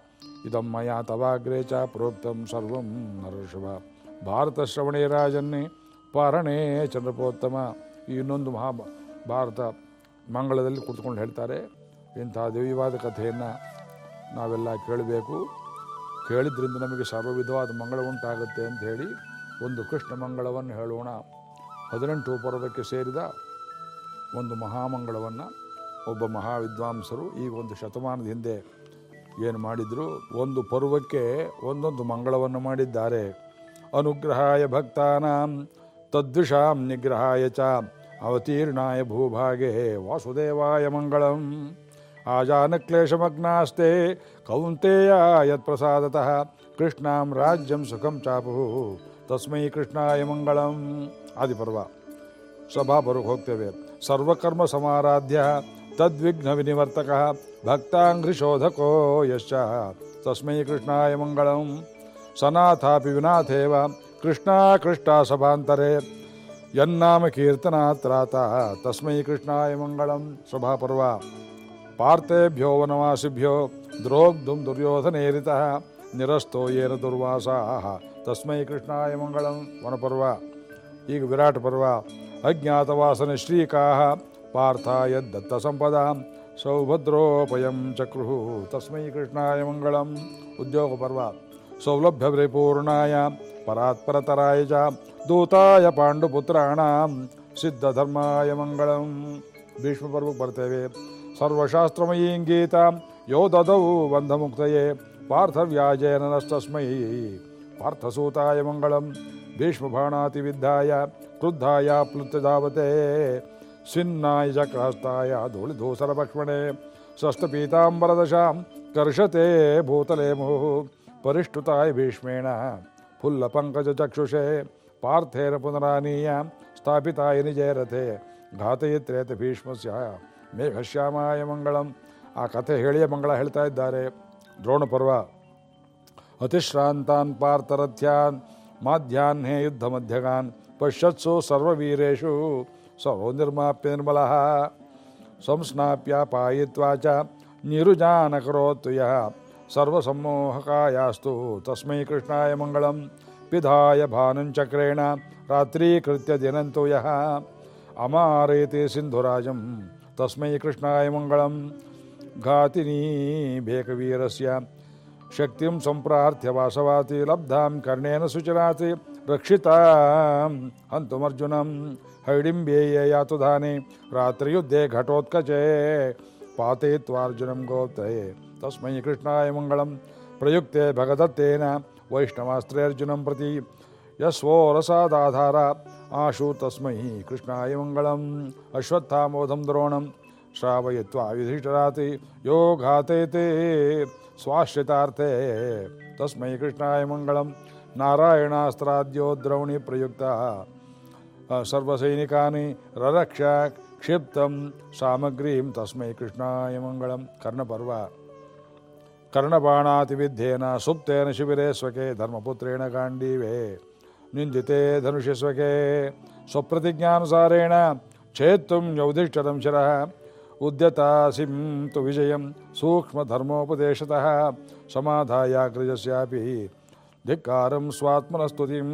Speaker 1: ಇದಮ್ಮಯ ತವಾಗ್ರೇಚ ಪ್ರೋಕ್ತಂ ಸರ್ವಂ ನರಷಭ ಭಾರತ ಶ್ರವಣೇ ರಾಜನ್ನೇ ಪಾರಣೇ ಚಂದ್ರಪೋತ್ತಮ. ಈ ಇನ್ನೊಂದು ಮಹಾ ಭಾರತ ಮಂಗಳದಲ್ಲಿ ಕುಳಿತುಕೊಂಡು ಹೇಳ್ತಾರೆ. ಇಂಥ ದೈವವಾದ ಕಥೆಯನ್ನು ನಾವೆಲ್ಲ ಕೇಳಬೇಕು. ಕೇಳಿದ್ರಿಂದ ನಮಗೆ ಸರ್ವವಿಧವಾದ ಮಂಗಳ ಉಂಟಾಗುತ್ತೆ ಅಂತ ಹೇಳಿ ಒಂದು ಕೃಷ್ಣ ಮಂಗಳವನ್ನು ಹೇಳೋಣ. ಹದಿನೆಂಟು ಪರ್ವಕ್ಕೆ ಸೇರಿದ ಒಂದು ಮಹಾಮಂಗಳವನ್ನು ಒಬ್ಬ ಮಹಾವಿದ್ವಾಂಸರು ಈಗ ಒಂದು ಶತಮಾನದ ಹಿಂದೆ ಏನು ಮಾಡಿದರು. ಒಂದು ಪರ್ವಕ್ಕೆ ಒಂದೊಂದು ಮಂಗಳವನ್ನು ಮಾಡಿದ್ದಾರೆ. ಅನುಗ್ರಹಾಯ ಭಕ್ತಾನಾಂ ತದ್ವಿಷಾಂ ನಿಗ್ರಹಾಯ ಚ ಅವತೀರ್ಣಾಯ ಭೂಭಾಗೆ ವಾಸುದೇವಾಯ ಮಂಗಳಂ. ಆಜಾನಕ್ಲೇಶಮಗ್ನಾಸ್ತೆ ಕೌಂತೆಯ ಯತ್ಪ್ರಸಾದತಃ ಕೃಷ್ಣಾಂ ರಾಜ್ಯಂ ಸುಖಂ ಚಾಪು ತಸ್ಮೈ ಕೃಷ್ಣಾಯ ಮಂಗಳಂ ಆದಿಪರ್ವ ಸಭಾಪರ್ವಕ್ಕೆ ಹೋಗ್ತೇವೆ ಸರ್ವಕರ್ಮ ಸಮಾರಾಧ್ಯ ತದ್ವಿಘ್ನ ವಿನಿವರ್ತಕ ಭಕ್ತಾಂಘ್ರಿಶೋಧಕೋ ಯಶ್ಚ ತಸ್ಮೈ ಕೃಷ್ಣಾಯ ಮಂಗಳಂ ಸನಾಥಾಪಿ ವಿನಾಥೇವ ಕೃಷ್ಣ ಕೃಷ್ಟ ಸಭಾಂತರೆ ಯನ್ನಾಮ ಕೀರ್ತನಾತ್ರಾತ ತಸ್ಮೈ ಕೃಷ್ಣಾಯ ಮಂಗಳಂ ಸಭಾಪರ್ವ ಪಾರ್ಥೇಭ್ಯೋ ವನವಾಸಿಭ್ಯೋ ದ್ರೋಗ್ಧುಂ ದುರ್ಯೋಧನೇರಿತಃ ನಿರಸ್ತೋ ಯೇನ ದುರ್ವಾಸಾಹ ತಸ್ಮೈ ಕೃಷ್ಣಾಯ ಮಂಗಳಂ ವನಪರ್ವ ಈಗ ವಿರಾಟ ಪರ್ವ ಅಜ್ಞಾತವಾಸನ ಶ್ರೀಕಾಹ ಪಾರ್ಥಾಯ ದತ್ತ ಸಂಪದ ಸೌಭದ್ರೋಪಯಂ ಚಕ್ರು ತಸ್ಮೈ ಕೃಷ್ಣಾಯ ಮಂಗಳಂ ಉದ್ಯೋಗ ಪರ್ವ ಸೌಲಭ್ಯ ಪರಿಪೂರ್ಣಾಯ ಪರಾತ್ಪರತರಾಯ ಚ ದೂತಾಯ ಪಾಂಡುಪುತ್ರಾಣಾಂ ಸಿದ್ಧಧರ್ಮಾಯ ಮಂಗಳಂ ಭೀಷ್ಮ ಪರ್ವಕ್ಕೆ ಬರ್ತೇವೆ सर्वशास्त्रमयीङ्गीता यो ददौ बन्धमुक्तये पार्थव्याजयननस्तस्मै पार्थसूताय मङ्गलं भीष्मबाणातिविद्धाय क्रुद्धाय प्लुत्यधावते सिन्नाय चक्रहस्ताय धूलिधूसरभक्ष्मणे षष्ठपीताम्बरदशां कर्षते भूतलेमुः परिष्टुताय भीष्मेण। फुल्लपङ्कजचक्षुषे पार्थेन पुनरानीय, स्थापिताय निजयरथे, घातयित्रेत भीष्मस्य। ಮೇಘಶ್ಯಾಮಾಯ ಮಂಗಳಂ. ಆ ಕಥೆ ಹೇಳಿಯೇ ಮಂಗಳ ಹೇಳ್ತಾ ಇದ್ದಾರೆ. ದ್ರೋಣ ಪರ್ವ ಅತಿಶ್ರಾಂತಾನ್ ಪಾರ್ಥರಥ್ಯಾನ್, ಮಾಧ್ಯಾಹ್ನೇ ಯುದ್ಧ ಮಧ್ಯಗಾನ್, ಪಶ್ಯತ್ಸು ಸರ್ವವೀರೇಷು ಸರ್ವೋ ನಿರ್ಮಾಪ್ಯ ನಿರ್ಮಲಃ. ಸಂಸ್ನಾಪ್ಯ ಪಾಯಿತ್ವಾ ಚ ನಿರುಜಾನಕರೋತ್ತು ಯಃ ಸರ್ವಸಮ್ಮೋಹಕಾಯಾಸ್ತು. ತಸ್ಮೈ ಕೃಷ್ಣಾಯ ಮಂಗಳಂ, ಪಿಧಾಯ ಭಾನುಂಚಕ್ರೇಣ ರಾತ್ರೀಕೃತ್ಯ ದಿನಂತು ಯಃ. ಅಮಾರೇತಿ ಸಿಂಧುರಾಜಂ तस्मै कृष्णाय मङ्गलं घातिनी भेकवीरस्य शक्तिं सम्प्रार्थ्य वासवाति, लब्धां कर्णेन सुचराति रक्षितां हन्तुमर्जुनं हैडिम्बेये तो धाने, रात्रियुद्धे घटोत्कचे पातयित्वार्जुनं गोप्तये। तस्मै कृष्णाय मङ्गलं प्रयुक्ते भगदत्तेन वैष्णवास्त्रे अर्जुनं प्रति ಪ್ರತಿ ಯಸ್ವೋರಸಾದಾಧಾರ. ಆಶು ತಸ್ಮೈ ಕೃಷ್ಣಾಯ ಮಂಗಳಂ. ಅಶ್ವತ್ಥಾಮೋಧಂ ದ್ರೋಣಂ. ಶ್ರಾವಯಿತ್ವಾ ಯುಧಿಷ್ಠರಾತಿ. ಯೋ ಘಾತಯತೆ ಸ್ವಾಶ್ರಿತಾರ್ಥೆ. ತಸ್ಮೈ ಕೃಷ್ಣಾಯ ಮಂಗಳಂ. ನಾರಾಯಣಾಸ್ತ್ರಾದ್ಯೋ ದ್ರೌಣಿ ಪ್ರಯುಕ್ತ. ಸರ್ವಸೈನಿಕಾನಿ ರರಕ್ಷ ಕ್ಷಿಪ್ತಂ ಸಾಮಗ್ರೀಂ ತಸ್ಮೈ ಕೃಷ್ಣಾಯ ಮಂಗಳಂ. ಕರ್ಣಪರ್ವ. ಕರ್ಣಬಾಣಾತಿವಿದ್ಯೇನ ಸುಪ್ತೇನ ಶಿಬಿರೆ ಸ್ವಕೆ ಧರ್ಮಪುತ್ರೇಣ ಗಾಂಡೀವೆ. ನಿಂದಿತೆ ಧನುಷಿ ಸ್ವಕೆ ಸ್ವಪ್ರತಿಜ್ಞಾನುಸಾರೇಣ ಛೇತ್ತುಂ ಯೌಧಿಷ್ಠರಂ ಶಿರಃ. ಉದ್ಯತಾಸಿಂ ತು ವಿಜಯಂ ಸೂಕ್ಷ್ಮಧರ್ಮೋಪದೇಶತಃ ಸಮಾಧಾಯಾಗ್ರಜಸ್ಯಾಪಿ ಧಿಕ್ಕಾರಂ ಸ್ವಾತ್ಮನಸ್ತುತಿಂ.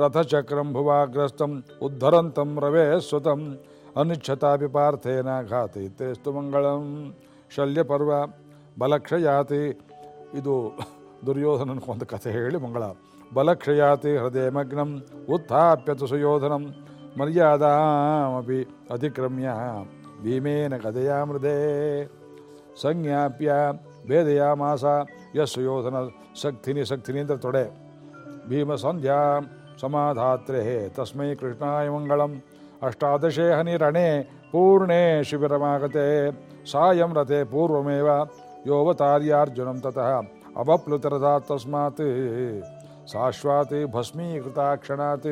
Speaker 1: ರಥಚಕ್ರಂ ಭುವಾಗ್ರಸ್ತಂ ಉದ್ಧರಂತಂ ರವೇ ಸ್ವತಂ ಅನಿಚ್ಛತಾಪಿ ಪಾರ್ಥೇನ ಘಾತಯಿತ್ರೇಸ್ತು ಮಂಗಳಂ ಶಲ್ಯಪರ್ವ ಬಲಕ್ಷಯಾತಿ. ಇದು ದುರ್ಯೋಧನನ ಒಂದು ಕಥೆ ಹೇಳಿ ಮಂಗಳ. ಬಲಕ್ಷಯಾತಿ ಹೃದಯ ಮಗ್ನಂ ಉತ್ಥಾಪ್ಯತು ಸುಯೋಧನಂ ಮರ್ಯಾದಾಮಪಿ ಅತಿಕ್ರಮ್ಯ ಭೀಮೇನ ಕಥೆಯ ಮೃದೆ ಸಂಜ್ಞಾಪ್ಯ ಭೇದಯಾಮಾಸ ಯಸ್ ಸುಯೋಧನ ಶಕ್ತಿನಿ ಶಕ್ತಿನಿ ಅಂತ ತೊಡೆ ಭೀಮ ಸಂಧ್ಯಾ ಸಮಾಧಾತ್ರೆ ತಸ್ಮೈ ಕೃಷ್ಣಾಯ ಮಂಗಳಂ ಅಷ್ಟಾದಶೇ ಹನಿರಣೆ ಪೂರ್ಣೇ ಶಿಬಿರಮಾಗತೆ ಸಾಯಂ ರಥೆ ಪೂರ್ವಮೇವ ಯೋವತಾರ್ಯಾರ್ಜುನಂ ತತಃ ಅಬಪ್ಲುತರದಾತ್ ತಸ್ಮಾತ್ ಸಾಶ್ವಾತ್ ಭಸ್ಮೀಕೃತಾಕ್ಷಣಾತ್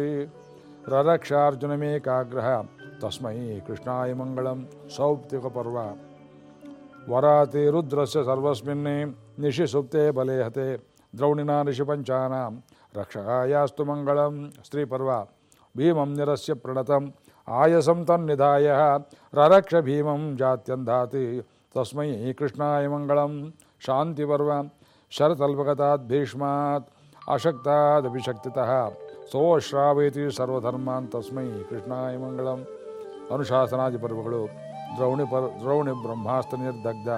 Speaker 1: ರರಕ್ಷಾರ್ಜುನಮೇಕಾಗ್ರಹ ತಸ್ಮೈ ಕೃಷ್ಣಾಯ ಮಂಗಳಂ ಸೌಪ್ತಿಕ ಪರ್ವ ವರಾತಿ ರುದ್ರಸ್ಯ ಸರ್ವಸ್ಮಿನ್ನೇ ನಿಶಿ ಸುಪ್ತೆ ಬಲೆ ಹತೆ ದ್ರೌಣಿನಾ ನಿಶಿ ಪಂಚಾನಾಂ ರಕ್ಷಕಾಯಾಸ್ತು ಮಂಗಳಂ ಸ್ತ್ರೀಪರ್ವ ಭೀಮಂ ನಿರಸ್ಯ ಪ್ರಣತಂ ಆಯಸಂ ತನ್ನಿಧಾಯ ರರಕ್ಷ ಭೀಮಂ ಜಾತ್ಯಂಧಾತಿ ತಸ್ಮೈ ಕೃಷ್ಣಾಯ ಮಂಗಳಂ ಶಾಂತಿಪರ್ವ ಶರತಲ್ಪಗತಾತ್ ಭೀಷ್ಮಾತ್ ಅಶಕ್ತಾದಭಿಶಕ್ತಿತಃ ಸೋಶ್ರಾವಯತಿ ಸರ್ವಧರ್ಮಾನ್ ತಸ್ಮೈ ಕೃಷ್ಣಾಯ ಮಂಗಳಂ ಅನುಶಾಸನಾದಿ ಪರ್ವಗಳು ದ್ರೌಣಿ ಪರ್ ದ್ರೌಣಿ ಬ್ರಹ್ಮಾಸ್ತ್ರ ನಿರ್ದಗ್ಧ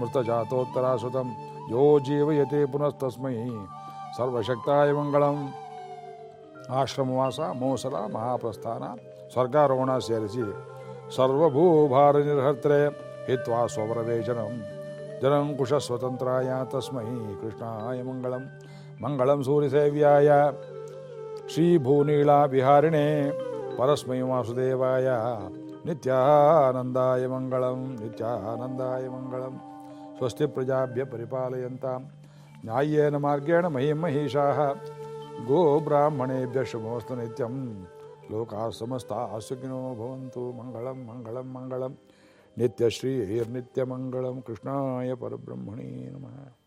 Speaker 1: ಮೃತಜಾತೋತ್ತರಾಸುತಂ ಯೋ ಜೀವಯತೆ ಪುನಸ್ತಸ್ಮೈ ಸರ್ವಶಕ್ತಾಯ ಮಂಗಳಂ ಆಶ್ರಮವಾಸ ಮೋಸಲ ಮಹಾಪ್ರಸ್ಥಾನ ಸ್ವರ್ಗಾರೋಹಣ ಸೇರಿಸಿ ಸರ್ವಭೂಭಾರ ನಿರ್ಹರ್ತ್ರೆ ಹಿತ್ವಾ ಸ್ವರವೇಚನಂ ಜನಂಕುಶ ಸ್ವತಂತ್ರಾಯ ತಸ್ಮೈ ಕೃಷ್ಣಾಯ ಮಂಗಳಂ ಮಂಗಳಂ ಸೂರ್ಯಸೇವ್ಯಾಯ ಶ್ರೀಭೂನೀಳಾ ವಿಹಾರಿಣೆ ಪರಸ್ಮೈ ವಾಸುದೇವಾಯ. ನಿತ್ಯಾನಂದಾಯ ಮಂಗಳಂ ನಿತ್ಯಾನಂದಾಯ ಮಂಗಳಂ. ಸ್ವಸ್ತಿ ಪ್ರಜಾಭ್ಯ ಪರಿಪಾಲಯಂತ. ನ್ಯಾಯೇನ ಮಾರ್ಗೇಣ ಮಹಿಂ ಮಹಿಷಾ ಗೋ ಬ್ರಾಹ್ಮಣೇಭ್ಯ ಶುಭಮಸ್ತು ನಿತ್ಯಂ. ಲೋಕಾಃ ಸಮಸ್ತ ಸುಖಿನೋ ಭವಂತು. ಮಂಗಳಂ ಮಂಗಳಂ ಮಂಗಳಂ. ನಿತ್ಯಶ್ರೀರ್ನಿತ್ಯಮಂಗಳಂ ಕೃಷ್ಣಾಯ ಪರಬ್ರಹ್ಮಣೇ ನಮಃ.